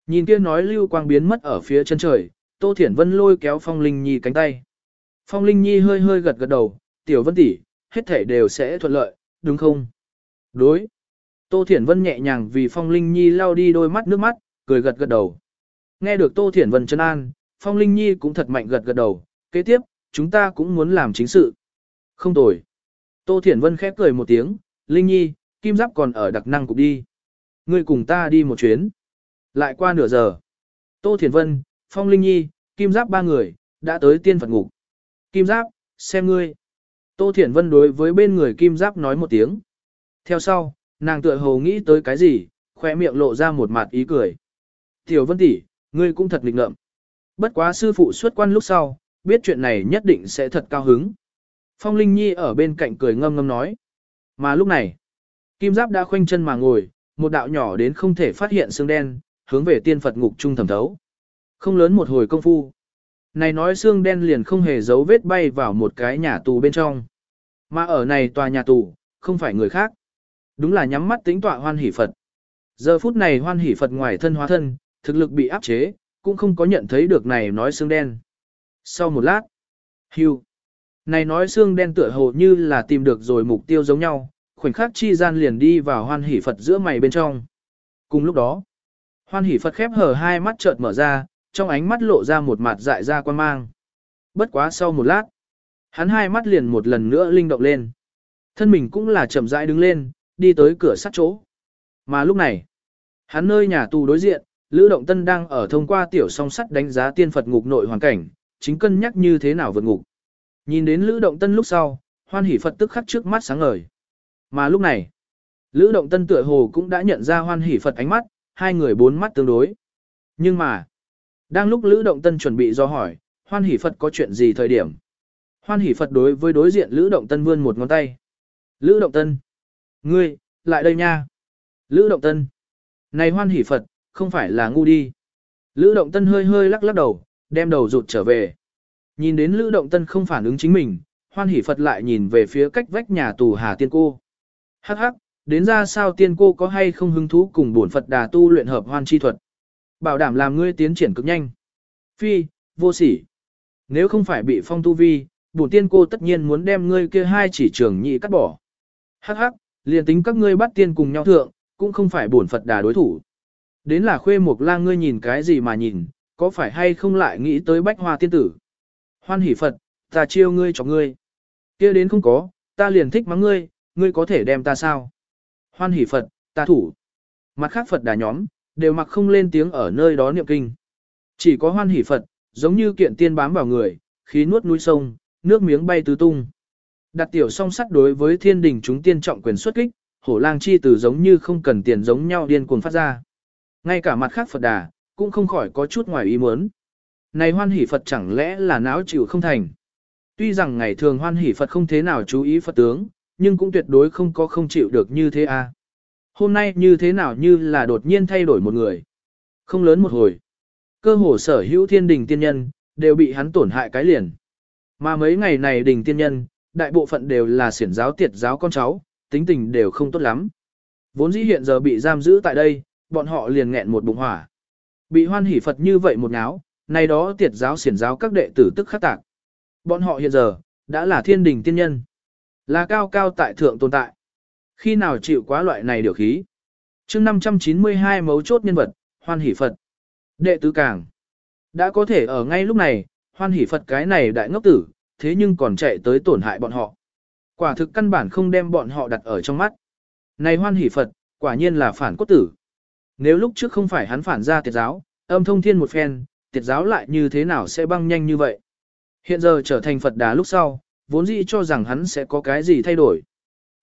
Nhìn kia nói lưu quang biến mất ở phía chân trời, Tô Thiển Vân lôi kéo Phong Linh Nhi cánh tay. Phong Linh Nhi hơi hơi gật gật đầu, tiểu vân tỷ, hết thể đều sẽ thuận lợi, đúng không? Đối. Tô Thiển Vân nhẹ nhàng vì Phong Linh Nhi lau đi đôi mắt nước mắt, cười gật gật đầu. Nghe được Tô Thiển Vân chân an, Phong Linh Nhi cũng thật mạnh gật gật đầu, kế tiếp, chúng ta cũng muốn làm chính sự. Không tồi. Tô Thiển Vân khép cười một tiếng, Linh Nhi, Kim Giáp còn ở đặc năng cục đi. Ngươi cùng ta đi một chuyến. Lại qua nửa giờ. Tô Thiền Vân, Phong Linh Nhi, Kim Giáp ba người, đã tới tiên Phật ngục. Kim Giáp, xem ngươi. Tô Thiển Vân đối với bên người Kim Giáp nói một tiếng. Theo sau, nàng tựa hồ nghĩ tới cái gì, khoe miệng lộ ra một mặt ý cười. Tiểu Vân tỷ, ngươi cũng thật lịch ngợm. Bất quá sư phụ xuất quan lúc sau, biết chuyện này nhất định sẽ thật cao hứng. Phong Linh Nhi ở bên cạnh cười ngâm ngâm nói. Mà lúc này, Kim Giáp đã khoanh chân mà ngồi, một đạo nhỏ đến không thể phát hiện xương đen, hướng về tiên Phật ngục trung thẩm thấu. Không lớn một hồi công phu. Này nói xương đen liền không hề giấu vết bay vào một cái nhà tù bên trong. Mà ở này tòa nhà tù, không phải người khác. Đúng là nhắm mắt tính tọa hoan hỷ Phật. Giờ phút này hoan hỷ Phật ngoài thân hóa thân, thực lực bị áp chế, cũng không có nhận thấy được này nói xương đen. Sau một lát, hưu. Này nói xương đen tựa hồ như là tìm được rồi mục tiêu giống nhau, khoảnh khắc chi gian liền đi vào hoan hỷ Phật giữa mày bên trong. Cùng lúc đó, hoan hỷ Phật khép hở hai mắt chợt mở ra, trong ánh mắt lộ ra một mặt dại ra quan mang. Bất quá sau một lát, hắn hai mắt liền một lần nữa linh động lên. Thân mình cũng là chậm rãi đứng lên, đi tới cửa sắt chỗ. Mà lúc này, hắn nơi nhà tù đối diện, Lữ Động Tân đang ở thông qua tiểu song sắt đánh giá tiên Phật ngục nội hoàn cảnh, chính cân nhắc như thế nào vượt ngục. Nhìn đến Lữ Động Tân lúc sau, hoan hỷ Phật tức khắc trước mắt sáng ngời. Mà lúc này, Lữ Động Tân tựa hồ cũng đã nhận ra hoan hỷ Phật ánh mắt, hai người bốn mắt tương đối. Nhưng mà, đang lúc Lữ Động Tân chuẩn bị do hỏi, hoan hỷ Phật có chuyện gì thời điểm. Hoan hỷ Phật đối với đối diện Lữ Động Tân vươn một ngón tay. Lữ Động Tân, ngươi, lại đây nha. Lữ Động Tân, này hoan hỷ Phật, không phải là ngu đi. Lữ Động Tân hơi hơi lắc lắc đầu, đem đầu rụt trở về. Nhìn đến Lữ Động Tân không phản ứng chính mình, hoan hỷ Phật lại nhìn về phía cách vách nhà tù Hà Tiên Cô. Hắc hắc, đến ra sao Tiên Cô có hay không hứng thú cùng bổn Phật đà tu luyện hợp hoan chi thuật. Bảo đảm làm ngươi tiến triển cực nhanh. Phi, vô sỉ. Nếu không phải bị phong tu vi, bổn tiên cô tất nhiên muốn đem ngươi kia hai chỉ trường nhị cắt bỏ. Hắc hắc, liền tính các ngươi bắt tiên cùng nhau thượng, cũng không phải bổn Phật đà đối thủ. Đến là khuê mục lang ngươi nhìn cái gì mà nhìn, có phải hay không lại nghĩ tới bách hoa tiên tử. Hoan hỷ Phật, ta chiêu ngươi cho ngươi. kia đến không có, ta liền thích mắng ngươi, ngươi có thể đem ta sao? Hoan hỷ Phật, ta thủ. Mặt khác Phật đà nhóm, đều mặc không lên tiếng ở nơi đó niệm kinh. Chỉ có hoan hỷ Phật, giống như kiện tiên bám vào người, khí nuốt núi sông, nước miếng bay tứ tung. Đặt tiểu song sắt đối với thiên đình chúng tiên trọng quyền xuất kích, hổ lang chi từ giống như không cần tiền giống nhau điên cuồng phát ra. Ngay cả mặt khác Phật đà, cũng không khỏi có chút ngoài ý muốn. Này hoan hỷ Phật chẳng lẽ là náo chịu không thành. Tuy rằng ngày thường hoan hỷ Phật không thế nào chú ý Phật tướng, nhưng cũng tuyệt đối không có không chịu được như thế a. À. Hôm nay như thế nào như là đột nhiên thay đổi một người. Không lớn một hồi. Cơ hồ sở hữu thiên đình tiên nhân, đều bị hắn tổn hại cái liền. Mà mấy ngày này đình tiên nhân, đại bộ phận đều là siển giáo tiệt giáo con cháu, tính tình đều không tốt lắm. Vốn dĩ hiện giờ bị giam giữ tại đây, bọn họ liền nghẹn một bụng hỏa. Bị hoan hỷ Phật như vậy một ngáo, nay đó tiệt giáo siển giáo các đệ tử tức khắc tạc. Bọn họ hiện giờ, đã là thiên đình tiên nhân. Là cao cao tại thượng tồn tại. Khi nào chịu quá loại này điều khí? chương 592 mấu chốt nhân vật, hoan hỷ Phật. Đệ tứ càng. Đã có thể ở ngay lúc này, hoan hỷ Phật cái này đại ngốc tử, thế nhưng còn chạy tới tổn hại bọn họ. Quả thực căn bản không đem bọn họ đặt ở trong mắt. Này hoan hỷ Phật, quả nhiên là phản cốt tử. Nếu lúc trước không phải hắn phản ra tiệt giáo, âm thông thiên một phen, tiệt giáo lại như thế nào sẽ băng nhanh như vậy. Hiện giờ trở thành Phật đá lúc sau, vốn dĩ cho rằng hắn sẽ có cái gì thay đổi.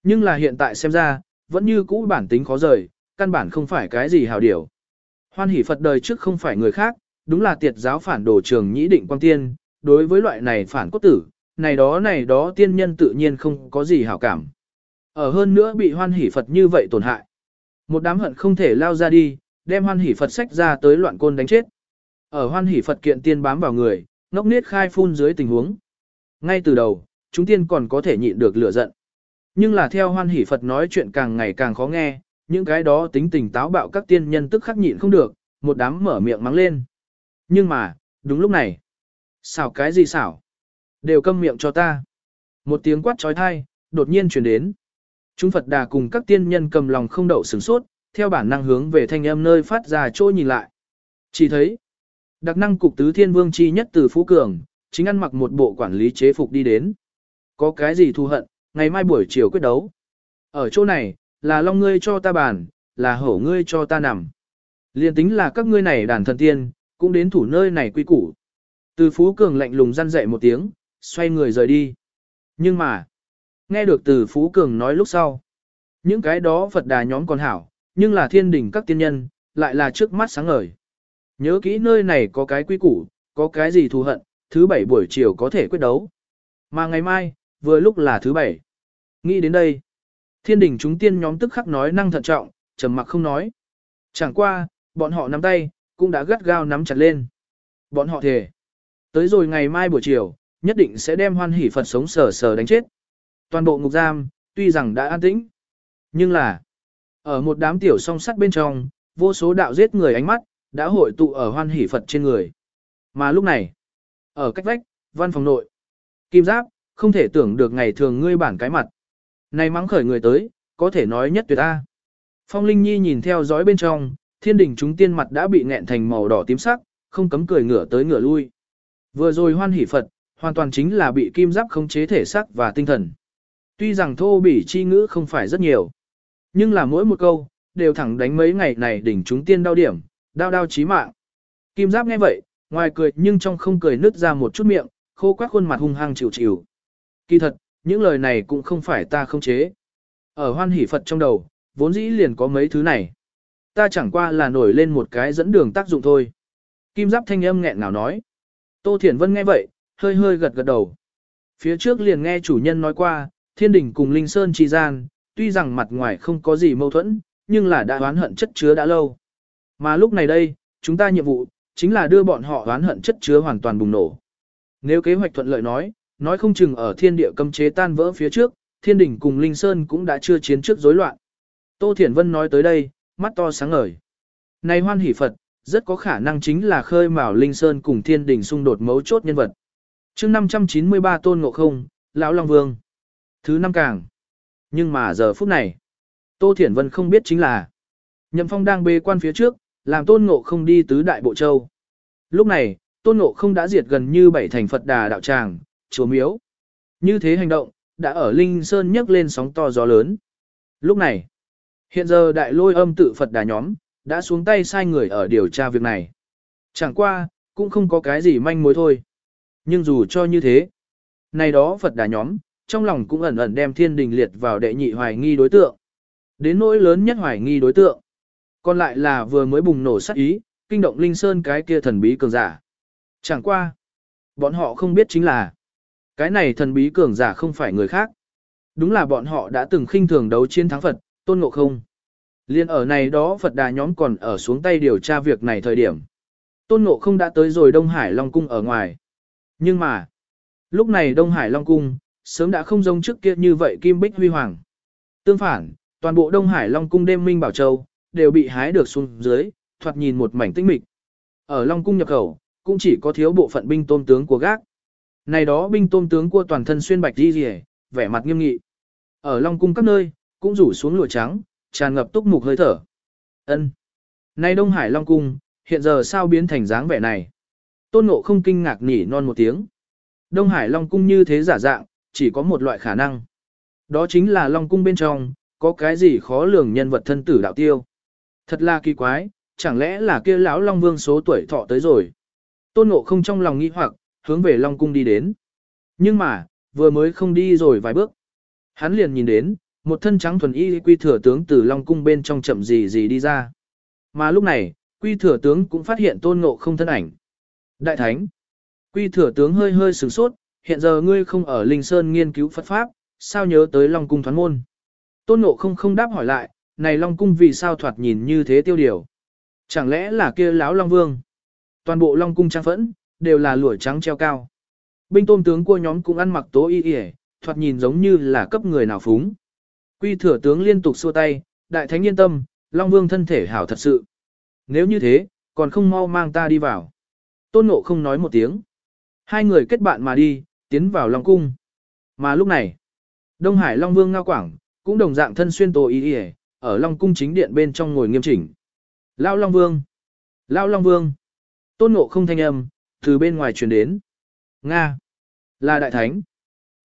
Nhưng là hiện tại xem ra, vẫn như cũ bản tính khó rời, căn bản không phải cái gì hào điều. Hoan hỷ Phật đời trước không phải người khác, đúng là tiệt giáo phản đồ trường nhĩ định quang tiên, đối với loại này phản cốt tử, này đó này đó tiên nhân tự nhiên không có gì hảo cảm. Ở hơn nữa bị hoan hỷ Phật như vậy tổn hại. Một đám hận không thể lao ra đi, đem hoan hỷ Phật sách ra tới loạn côn đánh chết. Ở hoan hỷ Phật kiện tiên bám vào người, ngốc niết khai phun dưới tình huống. Ngay từ đầu, chúng tiên còn có thể nhịn được lửa giận. Nhưng là theo hoan hỷ Phật nói chuyện càng ngày càng khó nghe, những cái đó tính tình táo bạo các tiên nhân tức khắc nhịn không được, một đám mở miệng mắng lên. Nhưng mà, đúng lúc này. Xảo cái gì xảo? Đều câm miệng cho ta. Một tiếng quát trói thai, đột nhiên chuyển đến. Chúng Phật đà cùng các tiên nhân cầm lòng không đậu sửng sốt, theo bản năng hướng về thanh âm nơi phát ra trôi nhìn lại. Chỉ thấy, đặc năng cục tứ thiên vương chi nhất từ Phú Cường, chính ăn mặc một bộ quản lý chế phục đi đến. Có cái gì thù hận, ngày mai buổi chiều quyết đấu. Ở chỗ này, là long ngươi cho ta bàn, là hổ ngươi cho ta nằm. Liên tính là các ngươi này đàn thần tiên, cũng đến thủ nơi này quy củ. Từ Phú Cường lạnh lùng răn dậy một tiếng, xoay người rời đi. Nhưng mà, nghe được từ Phú Cường nói lúc sau. Những cái đó Phật đà nhóm còn hảo, nhưng là thiên đình các tiên nhân, lại là trước mắt sáng ngời. Nhớ kỹ nơi này có cái quy củ, có cái gì thù hận, thứ bảy buổi chiều có thể quyết đấu. Mà ngày mai, vừa lúc là thứ bảy. Nghĩ đến đây, thiên đình chúng tiên nhóm tức khắc nói năng thận trọng, trầm mặc không nói. Chẳng qua, bọn họ nắm tay, cũng đã gắt gao nắm chặt lên. Bọn họ thề. Tới rồi ngày mai buổi chiều, nhất định sẽ đem hoan hỷ Phật sống sờ sờ đánh chết. Toàn bộ ngục giam, tuy rằng đã an tĩnh, nhưng là, ở một đám tiểu song sắt bên trong, vô số đạo giết người ánh mắt, đã hội tụ ở hoan hỷ Phật trên người. Mà lúc này, ở cách vách, văn phòng nội, kim giáp, không thể tưởng được ngày thường ngươi bản cái mặt. Này mắng khởi người tới, có thể nói nhất tuyệt ta. Phong Linh Nhi nhìn theo dõi bên trong, thiên Đình chúng tiên mặt đã bị nghẹn thành màu đỏ tím sắc, không cấm cười ngửa tới ngửa lui. Vừa rồi hoan hỷ Phật, hoàn toàn chính là bị kim giáp khống chế thể xác và tinh thần. Tuy rằng thô bỉ chi ngữ không phải rất nhiều, nhưng là mỗi một câu, đều thẳng đánh mấy ngày này đỉnh chúng tiên đau điểm, đau đau chí mạng. Kim giáp nghe vậy, ngoài cười nhưng trong không cười nứt ra một chút miệng, khô quát khuôn mặt hung hăng chịu chịu. Kỳ thật, những lời này cũng không phải ta không chế. Ở hoan hỷ Phật trong đầu, vốn dĩ liền có mấy thứ này. Ta chẳng qua là nổi lên một cái dẫn đường tác dụng thôi. Kim giáp thanh âm nghẹn ngào nói. Tô Thiển Vân nghe vậy, hơi hơi gật gật đầu. Phía trước liền nghe chủ nhân nói qua, thiên đình cùng Linh Sơn chi gian, tuy rằng mặt ngoài không có gì mâu thuẫn, nhưng là đã oán hận chất chứa đã lâu. Mà lúc này đây, chúng ta nhiệm vụ, chính là đưa bọn họ oán hận chất chứa hoàn toàn bùng nổ. Nếu kế hoạch thuận lợi nói, nói không chừng ở thiên địa cấm chế tan vỡ phía trước, thiên đình cùng Linh Sơn cũng đã chưa chiến trước rối loạn. Tô Thiển Vân nói tới đây, mắt to sáng ngời. Này hoan hỷ Phật, rất có khả năng chính là khơi mào Linh Sơn cùng thiên đình xung đột mấu chốt nhân vật. chương 593 Tôn Ngộ Không, Lão Long Vương. Thứ năm càng. Nhưng mà giờ phút này, Tô Thiển Vân không biết chính là Nhậm Phong đang bê quan phía trước, làm Tôn Ngộ Không đi tứ đại bộ châu. Lúc này, Tôn Ngộ Không đã diệt gần như bảy thành Phật đà đạo tràng, chùa miếu. Như thế hành động, đã ở Linh Sơn nhấc lên sóng to gió lớn. Lúc này, hiện giờ đại lôi âm tự Phật đà nhóm, đã xuống tay sai người ở điều tra việc này. Chẳng qua, cũng không có cái gì manh mối thôi. Nhưng dù cho như thế, này đó Phật đà nhóm, trong lòng cũng ẩn ẩn đem thiên đình liệt vào đệ nhị hoài nghi đối tượng. Đến nỗi lớn nhất hoài nghi đối tượng. Còn lại là vừa mới bùng nổ sát ý, kinh động Linh Sơn cái kia thần bí cường giả. Chẳng qua. Bọn họ không biết chính là. Cái này thần bí cường giả không phải người khác. Đúng là bọn họ đã từng khinh thường đấu chiến thắng Phật, tôn ngộ không. Liên ở này đó Phật đà nhóm còn ở xuống tay điều tra việc này thời điểm. Tôn ngộ không đã tới rồi Đông Hải Long Cung ở ngoài. Nhưng mà, lúc này Đông Hải Long Cung, sớm đã không giống trước kia như vậy kim bích huy hoàng. Tương phản, toàn bộ Đông Hải Long Cung đêm minh bảo châu, đều bị hái được xuống dưới, thoạt nhìn một mảnh tinh mịch. Ở Long Cung nhập khẩu, cũng chỉ có thiếu bộ phận binh tôn tướng của gác. Này đó binh tôn tướng của toàn thân xuyên bạch đi rỉ, vẻ mặt nghiêm nghị. Ở Long Cung các nơi, cũng rủ xuống lụa trắng, tràn ngập túc mục hơi thở. Ân. Này Đông Hải Long Cung, hiện giờ sao biến thành dáng vẻ này? Tôn Ngộ không kinh ngạc nỉ non một tiếng. Đông Hải Long Cung như thế giả dạng, chỉ có một loại khả năng. Đó chính là Long Cung bên trong, có cái gì khó lường nhân vật thân tử đạo tiêu. Thật là kỳ quái, chẳng lẽ là kia lão Long Vương số tuổi thọ tới rồi. Tôn Ngộ không trong lòng nghi hoặc, hướng về Long Cung đi đến. Nhưng mà, vừa mới không đi rồi vài bước. Hắn liền nhìn đến, một thân trắng thuần y quy thừa tướng từ Long Cung bên trong chậm gì gì đi ra. Mà lúc này, quy thừa tướng cũng phát hiện Tôn Ngộ không thân ảnh. Đại Thánh, quy thừa tướng hơi hơi sửng sốt, hiện giờ ngươi không ở Linh Sơn nghiên cứu Phật Pháp, sao nhớ tới Long Cung thoán môn. Tôn Ngộ không không đáp hỏi lại, này Long Cung vì sao thoạt nhìn như thế tiêu điều. Chẳng lẽ là kia lão Long Vương? Toàn bộ Long Cung trang phẫn, đều là lụa trắng treo cao. Binh tôn tướng của nhóm cũng ăn mặc tố y y, thoạt nhìn giống như là cấp người nào phúng. Quy thừa tướng liên tục xua tay, đại thánh yên tâm, Long Vương thân thể hảo thật sự. Nếu như thế, còn không mau mang ta đi vào. Tôn Ngộ không nói một tiếng. Hai người kết bạn mà đi, tiến vào Long Cung. Mà lúc này, Đông Hải Long Vương Ngao Quảng, cũng đồng dạng thân xuyên tổ y y ở Long Cung chính điện bên trong ngồi nghiêm chỉnh. Lao Long Vương! Lao Long Vương! Tôn Ngộ không thanh âm, từ bên ngoài truyền đến. Nga! Là Đại Thánh!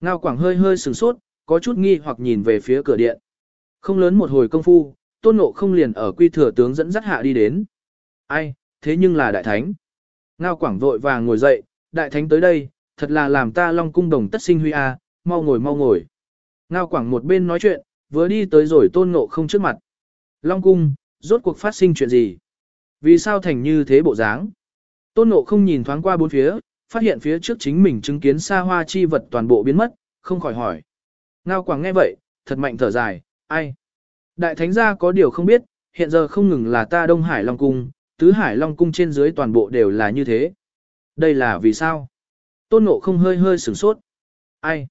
Ngao Quảng hơi hơi sửng sốt, có chút nghi hoặc nhìn về phía cửa điện. Không lớn một hồi công phu, Tôn Ngộ không liền ở quy thừa tướng dẫn dắt hạ đi đến. Ai, thế nhưng là Đại Thánh! Ngao Quảng vội vàng ngồi dậy, Đại Thánh tới đây, thật là làm ta Long Cung đồng tất sinh huy a, mau ngồi mau ngồi. Ngao Quảng một bên nói chuyện, vừa đi tới rồi tôn ngộ không trước mặt. Long cung, rốt cuộc phát sinh chuyện gì? Vì sao thành như thế bộ dáng? Tôn ngộ không nhìn thoáng qua bốn phía, phát hiện phía trước chính mình chứng kiến xa hoa chi vật toàn bộ biến mất, không khỏi hỏi. Ngao Quảng nghe vậy, thật mạnh thở dài, ai? Đại thánh gia có điều không biết, hiện giờ không ngừng là ta Đông Hải Long Cung, Tứ Hải Long Cung trên dưới toàn bộ đều là như thế. Đây là vì sao? Tôn Ngộ không hơi hơi sửng sốt. Ai?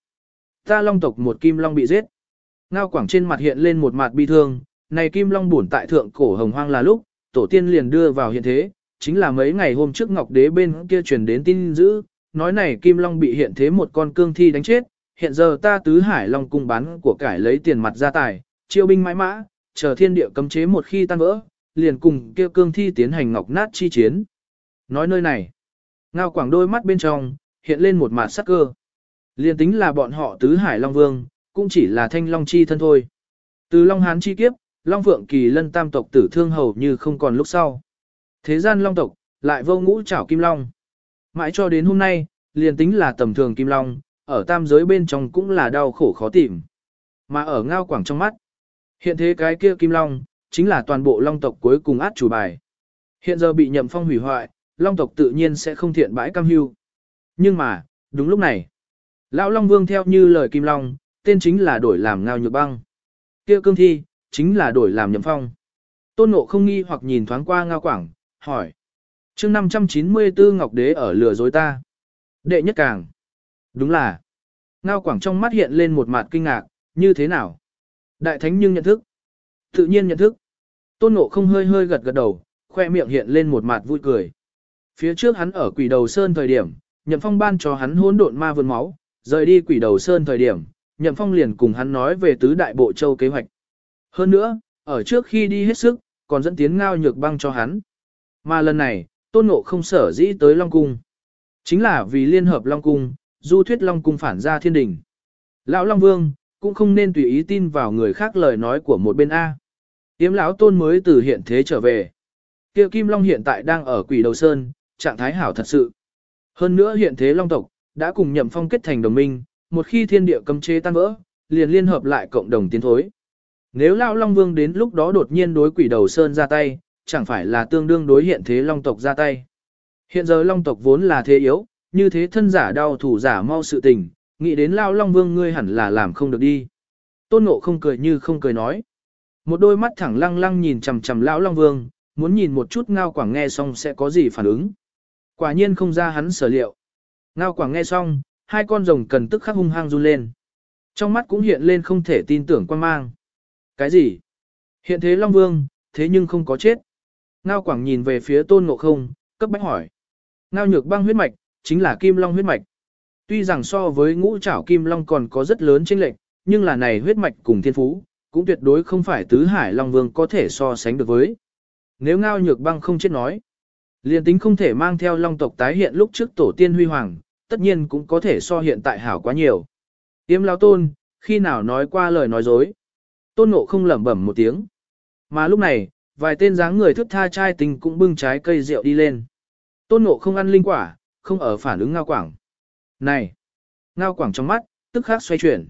Ta Long tộc một kim long bị giết. Ngao quảng trên mặt hiện lên một mặt bi thương, này kim long bổn tại thượng cổ hồng hoang là lúc, tổ tiên liền đưa vào hiện thế, chính là mấy ngày hôm trước Ngọc Đế bên kia truyền đến tin dữ, nói này kim long bị hiện thế một con cương thi đánh chết, hiện giờ ta tứ hải long cung bán của cải lấy tiền mặt ra tài, chiêu binh mãi mã, chờ thiên địa cấm chế một khi tan vỡ, liền cùng kia cương thi tiến hành ngọc nát chi chiến. Nói nơi này, ngao quảng đôi mắt bên trong, hiện lên một mặt sắc cơ. Liền tính là bọn họ tứ hải long vương, cũng chỉ là thanh long chi thân thôi. Từ long hán chi kiếp, long phượng kỳ lân tam tộc tử thương hầu như không còn lúc sau. Thế gian long tộc, lại vô ngũ trảo kim long. Mãi cho đến hôm nay, liền tính là tầm thường kim long, ở tam giới bên trong cũng là đau khổ khó tìm. Mà ở ngao quảng trong mắt, hiện thế cái kia kim long, chính là toàn bộ long tộc cuối cùng át chủ bài. Hiện giờ bị nhậm phong hủy hoại, long tộc tự nhiên sẽ không thiện bãi cam hưu. Nhưng mà, đúng lúc này, Lão Long Vương theo như lời Kim Long, tên chính là đổi làm ngao nhược băng. kia cương thi, chính là đổi làm nhậm phong. Tôn Ngộ không nghi hoặc nhìn thoáng qua ngao quảng, hỏi. chương 594 Ngọc Đế ở lừa dối ta. Đệ nhất càng. Đúng là. Ngao quảng trong mắt hiện lên một mặt kinh ngạc, như thế nào? Đại thánh nhưng nhận thức. Tự nhiên nhận thức. Tôn Ngộ không hơi hơi gật gật đầu, khoe miệng hiện lên một mặt vui cười. Phía trước hắn ở quỷ đầu sơn thời điểm, nhậm phong ban cho hắn hỗn độn ma vườn máu, rời đi quỷ đầu sơn thời điểm, nhậm phong liền cùng hắn nói về tứ đại bộ châu kế hoạch. Hơn nữa, ở trước khi đi hết sức, còn dẫn tiến ngao nhược băng cho hắn. Mà lần này, tôn ngộ không sở dĩ tới Long Cung. Chính là vì liên hợp Long Cung, du thuyết Long Cung phản ra thiên đình. Lão Long Vương, cũng không nên tùy ý tin vào người khác lời nói của một bên A. Tiếm lão tôn mới từ hiện thế trở về. Kia Kim Long hiện tại đang ở quỷ đầu sơn, trạng thái hảo thật sự. Hơn nữa hiện thế Long tộc, đã cùng nhậm phong kết thành đồng minh, một khi thiên địa cấm chế tan vỡ, liền liên hợp lại cộng đồng tiến thối. Nếu lão Long Vương đến lúc đó đột nhiên đối quỷ đầu sơn ra tay, chẳng phải là tương đương đối hiện thế Long tộc ra tay. Hiện giờ Long tộc vốn là thế yếu, như thế thân giả đau thủ giả mau sự tình, nghĩ đến Lao Long Vương ngươi hẳn là làm không được đi. Tôn Ngộ không cười như không cười nói. Một đôi mắt thẳng lăng lăng nhìn chằm chằm lão Long Vương, muốn nhìn một chút ngao quảng nghe xong sẽ có gì phản ứng. Quả nhiên không ra hắn sở liệu. Ngao quảng nghe xong, hai con rồng cần tức khắc hung hăng run lên. Trong mắt cũng hiện lên không thể tin tưởng quan mang. Cái gì? Hiện thế Long Vương, thế nhưng không có chết. Ngao quảng nhìn về phía tôn ngộ không, cấp bách hỏi. Ngao nhược băng huyết mạch, chính là kim long huyết mạch. Tuy rằng so với ngũ trảo kim long còn có rất lớn chênh lệch, nhưng là này huyết mạch cùng thiên phú, cũng tuyệt đối không phải tứ hải long vương có thể so sánh được với. Nếu ngao nhược băng không chết nói, liền tính không thể mang theo long tộc tái hiện lúc trước tổ tiên huy hoàng, tất nhiên cũng có thể so hiện tại hảo quá nhiều. Yếm lao tôn, khi nào nói qua lời nói dối. Tôn ngộ không lẩm bẩm một tiếng. Mà lúc này, vài tên dáng người thức tha trai tình cũng bưng trái cây rượu đi lên. Tôn ngộ không ăn linh quả, không ở phản ứng ngao quảng. Này! Ngao quảng trong mắt, tức khắc xoay chuyển.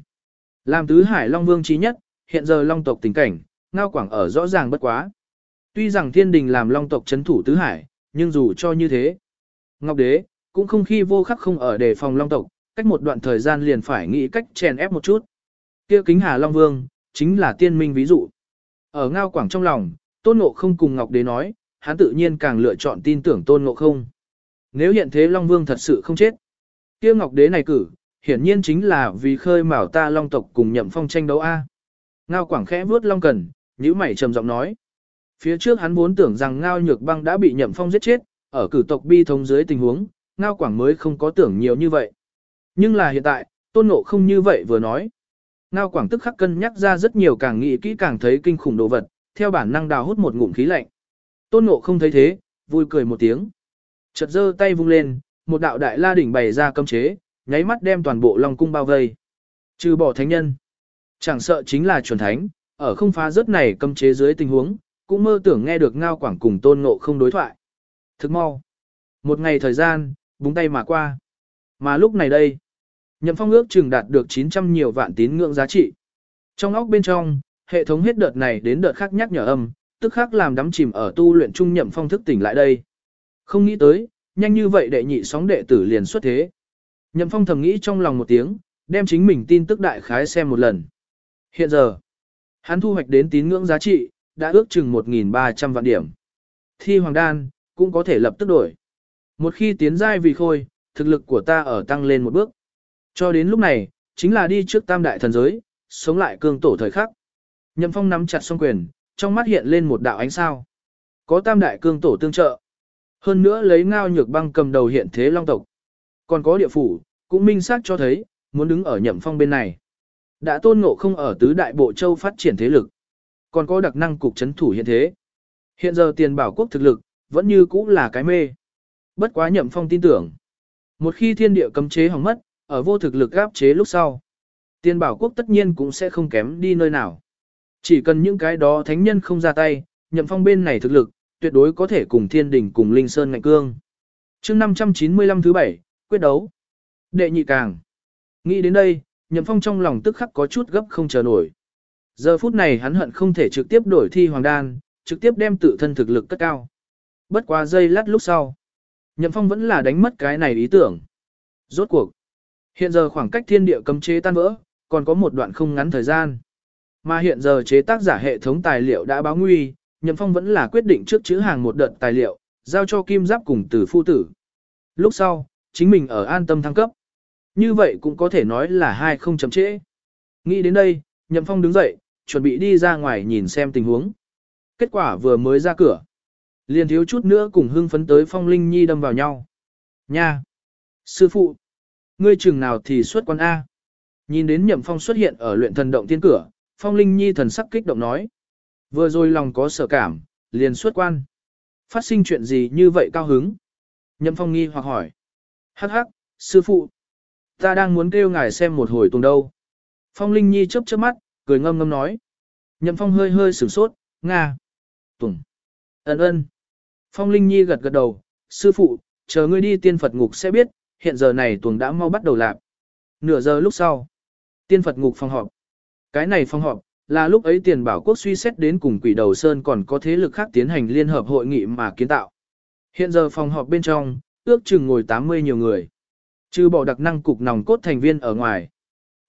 Làm tứ hải long vương trí nhất, hiện giờ long tộc tình cảnh, ngao quảng ở rõ ràng bất quá. Tuy rằng thiên đình làm long tộc chấn thủ tứ hải, nhưng dù cho như thế, Ngọc Đế, cũng không khi vô khắc không ở đề phòng long tộc, cách một đoạn thời gian liền phải nghĩ cách chèn ép một chút. kia kính hà long vương, chính là tiên minh ví dụ. Ở ngao quảng trong lòng, tôn ngộ không cùng Ngọc Đế nói, hắn tự nhiên càng lựa chọn tin tưởng tôn ngộ không. Nếu hiện thế long vương thật sự không chết, kia Ngọc Đế này cử, hiển nhiên chính là vì khơi mào ta long tộc cùng nhậm phong tranh đấu A. Ngao quảng khẽ vuốt long cần, nhíu mày trầm giọng nói. Phía trước hắn vốn tưởng rằng Ngao Nhược Băng đã bị Nhậm Phong giết chết, ở cử tộc bi thống dưới tình huống, Ngao Quảng mới không có tưởng nhiều như vậy. Nhưng là hiện tại, Tôn Ngộ không như vậy vừa nói. Ngao Quảng tức khắc cân nhắc ra rất nhiều càng nghĩ kỹ càng thấy kinh khủng đồ vật, theo bản năng đào hút một ngụm khí lạnh. Tôn Ngộ không thấy thế, vui cười một tiếng. Chợt giơ tay vung lên, một đạo đại la đỉnh bày ra cấm chế, nháy mắt đem toàn bộ Long cung bao vây. Trừ bỏ thánh nhân, chẳng sợ chính là chuẩn thánh, ở không phá rớt này cấm chế dưới tình huống, cũng mơ tưởng nghe được Ngao Quảng cùng Tôn Ngộ không đối thoại. Thức mau. Một ngày thời gian, búng tay mà qua. Mà lúc này đây, Nhậm Phong ước chừng đạt được 900 nhiều vạn tín ngưỡng giá trị. Trong óc bên trong, hệ thống hết đợt này đến đợt khác nhắc nhở âm, tức khắc làm đắm chìm ở tu luyện trung Nhậm Phong thức tỉnh lại đây. Không nghĩ tới, nhanh như vậy đệ nhị sóng đệ tử liền xuất thế. Nhậm Phong thầm nghĩ trong lòng một tiếng, đem chính mình tin tức đại khái xem một lần. Hiện giờ, hắn thu hoạch đến tín ngưỡng giá trị, đã ước chừng 1.300 vạn điểm. Thi hoàng đan, cũng có thể lập tức đổi. Một khi tiến giai vì khôi, thực lực của ta ở tăng lên một bước. Cho đến lúc này, chính là đi trước tam đại thần giới, sống lại cương tổ thời khắc. Nhậm phong nắm chặt song quyền, trong mắt hiện lên một đạo ánh sao. Có tam đại cương tổ tương trợ. Hơn nữa lấy ngao nhược băng cầm đầu hiện thế long tộc. Còn có địa phủ, cũng minh xác cho thấy, muốn đứng ở nhậm phong bên này. Đã tôn ngộ không ở tứ đại bộ châu phát triển thế lực. Còn có đặc năng cục chấn thủ hiện thế. Hiện giờ tiền bảo quốc thực lực, vẫn như cũ là cái mê. Bất quá nhậm phong tin tưởng. Một khi thiên địa cấm chế hỏng mất, ở vô thực lực áp chế lúc sau. Tiền bảo quốc tất nhiên cũng sẽ không kém đi nơi nào. Chỉ cần những cái đó thánh nhân không ra tay, nhậm phong bên này thực lực, tuyệt đối có thể cùng thiên đình cùng linh sơn ngạnh cương. chương 595 thứ bảy quyết đấu. Đệ nhị càng. Nghĩ đến đây, nhậm phong trong lòng tức khắc có chút gấp không chờ nổi. Giờ phút này hắn hận không thể trực tiếp đổi thi hoàng đan, trực tiếp đem tự thân thực lực cất cao. Bất quá giây lát lúc sau. Nhậm phong vẫn là đánh mất cái này ý tưởng. Rốt cuộc. Hiện giờ khoảng cách thiên địa cấm chế tan vỡ, còn có một đoạn không ngắn thời gian. Mà hiện giờ chế tác giả hệ thống tài liệu đã báo nguy, Nhậm Phong vẫn là quyết định trước chữ hàng một đợt tài liệu, giao cho Kim Giáp cùng Tử Phu Tử. Lúc sau, chính mình ở an tâm thăng cấp. Như vậy cũng có thể nói là hai không chấm trễ. Nghĩ đến đây, Nhậm Phong đứng dậy, chuẩn bị đi ra ngoài nhìn xem tình huống. Kết quả vừa mới ra cửa. Liền thiếu chút nữa cùng hưng phấn tới Phong Linh Nhi đâm vào nhau. Nha! Sư phụ! Ngươi chừng nào thì xuất quan A. Nhìn đến Nhậm Phong xuất hiện ở luyện thần động tiên cửa, Phong Linh Nhi thần sắc kích động nói. Vừa rồi lòng có sở cảm, liền xuất quan. Phát sinh chuyện gì như vậy cao hứng? Nhậm Phong nghi hoặc hỏi. Hắc hắc, sư phụ. Ta đang muốn kêu ngài xem một hồi tuần đâu. Phong Linh Nhi chớp chớp mắt, cười ngâm ngâm nói. Nhậm Phong hơi hơi sửng sốt, Nga. Tùng. Ấn ơn. Phong Linh Nhi gật gật đầu, sư phụ, chờ ngươi đi tiên Phật ngục sẽ biết, hiện giờ này tuần đã mau bắt đầu lạc. Nửa giờ lúc sau. Tiên Phật ngục phòng họp. Cái này phòng họp, là lúc ấy tiền bảo quốc suy xét đến cùng quỷ đầu sơn còn có thế lực khác tiến hành liên hợp hội nghị mà kiến tạo. Hiện giờ phòng họp bên trong, ước chừng ngồi 80 nhiều người. Trừ bỏ đặc năng cục nòng cốt thành viên ở ngoài.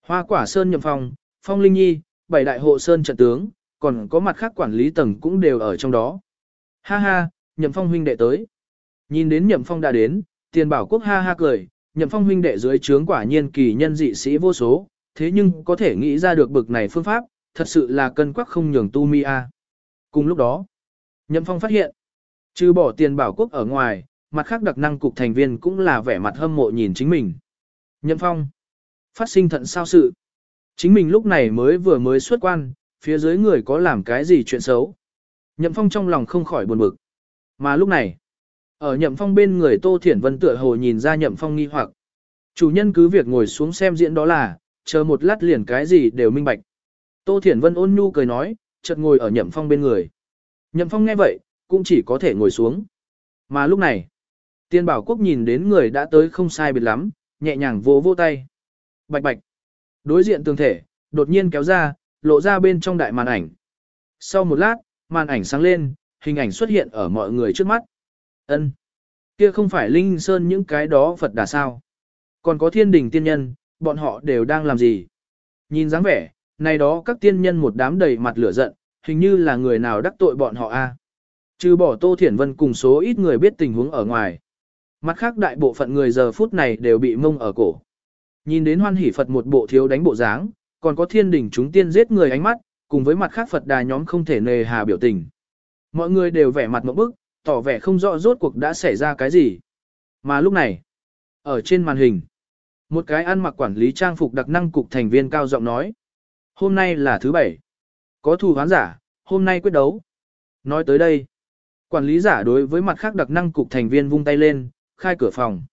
Hoa quả sơn nhậm phong phong linh nhi, bảy đại hộ sơn trận tướng, còn có mặt khác quản lý tầng cũng đều ở trong đó. Ha ha, nhậm phong huynh đệ tới. Nhìn đến nhậm phong đã đến, tiền bảo quốc ha ha cười, nhậm phong huynh đệ dưới trướng quả nhiên kỳ nhân dị sĩ vô số, thế nhưng có thể nghĩ ra được bực này phương pháp, thật sự là cân quắc không nhường tu mi a. Cùng lúc đó, Nhậm Phong phát hiện, trừ bỏ tiền bảo quốc ở ngoài, mặt khác đặc năng cục thành viên cũng là vẻ mặt hâm mộ nhìn chính mình. Nhậm Phong, phát sinh thận sao sự. Chính mình lúc này mới vừa mới xuất quan, phía dưới người có làm cái gì chuyện xấu. Nhậm Phong trong lòng không khỏi buồn bực. Mà lúc này, ở Nhậm Phong bên người Tô Thiển Vân tựa hồ nhìn ra Nhậm Phong nghi hoặc. Chủ nhân cứ việc ngồi xuống xem diễn đó là, chờ một lát liền cái gì đều minh bạch. Tô Thiển Vân ôn nhu cười nói, chợt ngồi ở Nhậm Phong bên người. Nhậm Phong nghe vậy, cũng chỉ có thể ngồi xuống. Mà lúc này, Tiên Bảo Quốc nhìn đến người đã tới không sai biệt lắm, nhẹ nhàng vỗ vỗ tay. Bạch bạch. Đối diện tường thể, đột nhiên kéo ra, lộ ra bên trong đại màn ảnh. Sau một lát, màn ảnh sáng lên, hình ảnh xuất hiện ở mọi người trước mắt. Ân, Kia không phải Linh Sơn những cái đó Phật đà sao. Còn có thiên đình tiên nhân, bọn họ đều đang làm gì? Nhìn dáng vẻ, này đó các tiên nhân một đám đầy mặt lửa giận, hình như là người nào đắc tội bọn họ a. Trừ bỏ Tô Thiển Vân cùng số ít người biết tình huống ở ngoài. Mặt khác đại bộ phận người giờ phút này đều bị mông ở cổ. Nhìn đến hoan hỷ Phật một bộ thiếu đánh bộ dáng, còn có thiên đỉnh chúng tiên giết người ánh mắt, cùng với mặt khác Phật đà nhóm không thể nề hà biểu tình. Mọi người đều vẻ mặt một bức, tỏ vẻ không rõ rốt cuộc đã xảy ra cái gì. Mà lúc này, ở trên màn hình, một cái ăn mặc quản lý trang phục đặc năng cục thành viên cao giọng nói. Hôm nay là thứ bảy. Có thù hoán giả, hôm nay quyết đấu. Nói tới đây, quản lý giả đối với mặt khác đặc năng cục thành viên vung tay lên, khai cửa phòng.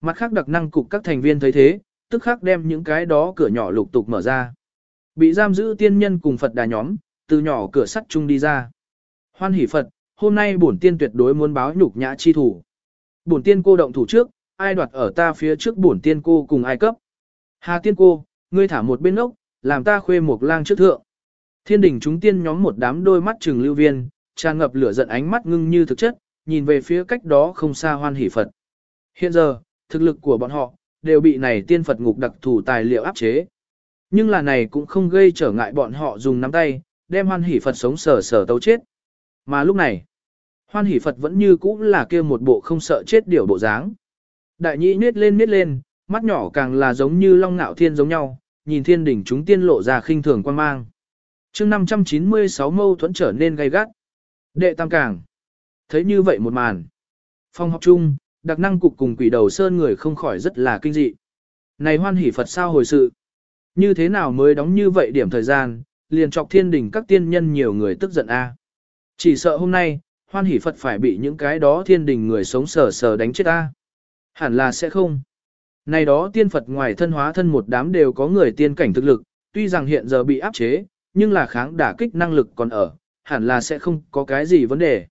Mặt khác đặc năng cục các thành viên thấy thế, tức khắc đem những cái đó cửa nhỏ lục tục mở ra. Bị giam giữ tiên nhân cùng Phật đà nhóm, từ nhỏ cửa sắt chung đi ra. Hoan hỷ Phật, hôm nay bổn tiên tuyệt đối muốn báo nhục nhã chi thủ. Bổn tiên cô động thủ trước, ai đoạt ở ta phía trước bổn tiên cô cùng ai cấp. Hà tiên cô, ngươi thả một bên ốc, làm ta khuê một lang trước thượng. Thiên đỉnh chúng tiên nhóm một đám đôi mắt trừng lưu viên, tràn ngập lửa giận ánh mắt ngưng như thực chất, nhìn về phía cách đó không xa hoan hỷ Phật. Hiện giờ, thực lực của bọn họ, đều bị này tiên Phật ngục đặc thủ tài liệu áp chế. Nhưng là này cũng không gây trở ngại bọn họ dùng nắm tay, đem hoan hỷ Phật sống sờ sờ tấu chết. Mà lúc này, hoan hỷ Phật vẫn như cũ là kia một bộ không sợ chết điểu bộ dáng. Đại nhĩ nết lên nết lên, mắt nhỏ càng là giống như long ngạo thiên giống nhau, nhìn thiên đỉnh chúng tiên lộ ra khinh thường quan mang. chương 596 mâu thuẫn trở nên gay gắt. Đệ tam càng. Thấy như vậy một màn. Phong học chung, đặc năng cục cùng quỷ đầu sơn người không khỏi rất là kinh dị. Này hoan hỷ Phật sao hồi sự? Như thế nào mới đóng như vậy điểm thời gian, liền chọc thiên đỉnh các tiên nhân nhiều người tức giận a. Chỉ sợ hôm nay, hoan hỷ Phật phải bị những cái đó thiên đình người sống sờ sờ đánh chết a. Hẳn là sẽ không. Này đó tiên Phật ngoài thân hóa thân một đám đều có người tiên cảnh thực lực, tuy rằng hiện giờ bị áp chế, nhưng là kháng đả kích năng lực còn ở, hẳn là sẽ không có cái gì vấn đề.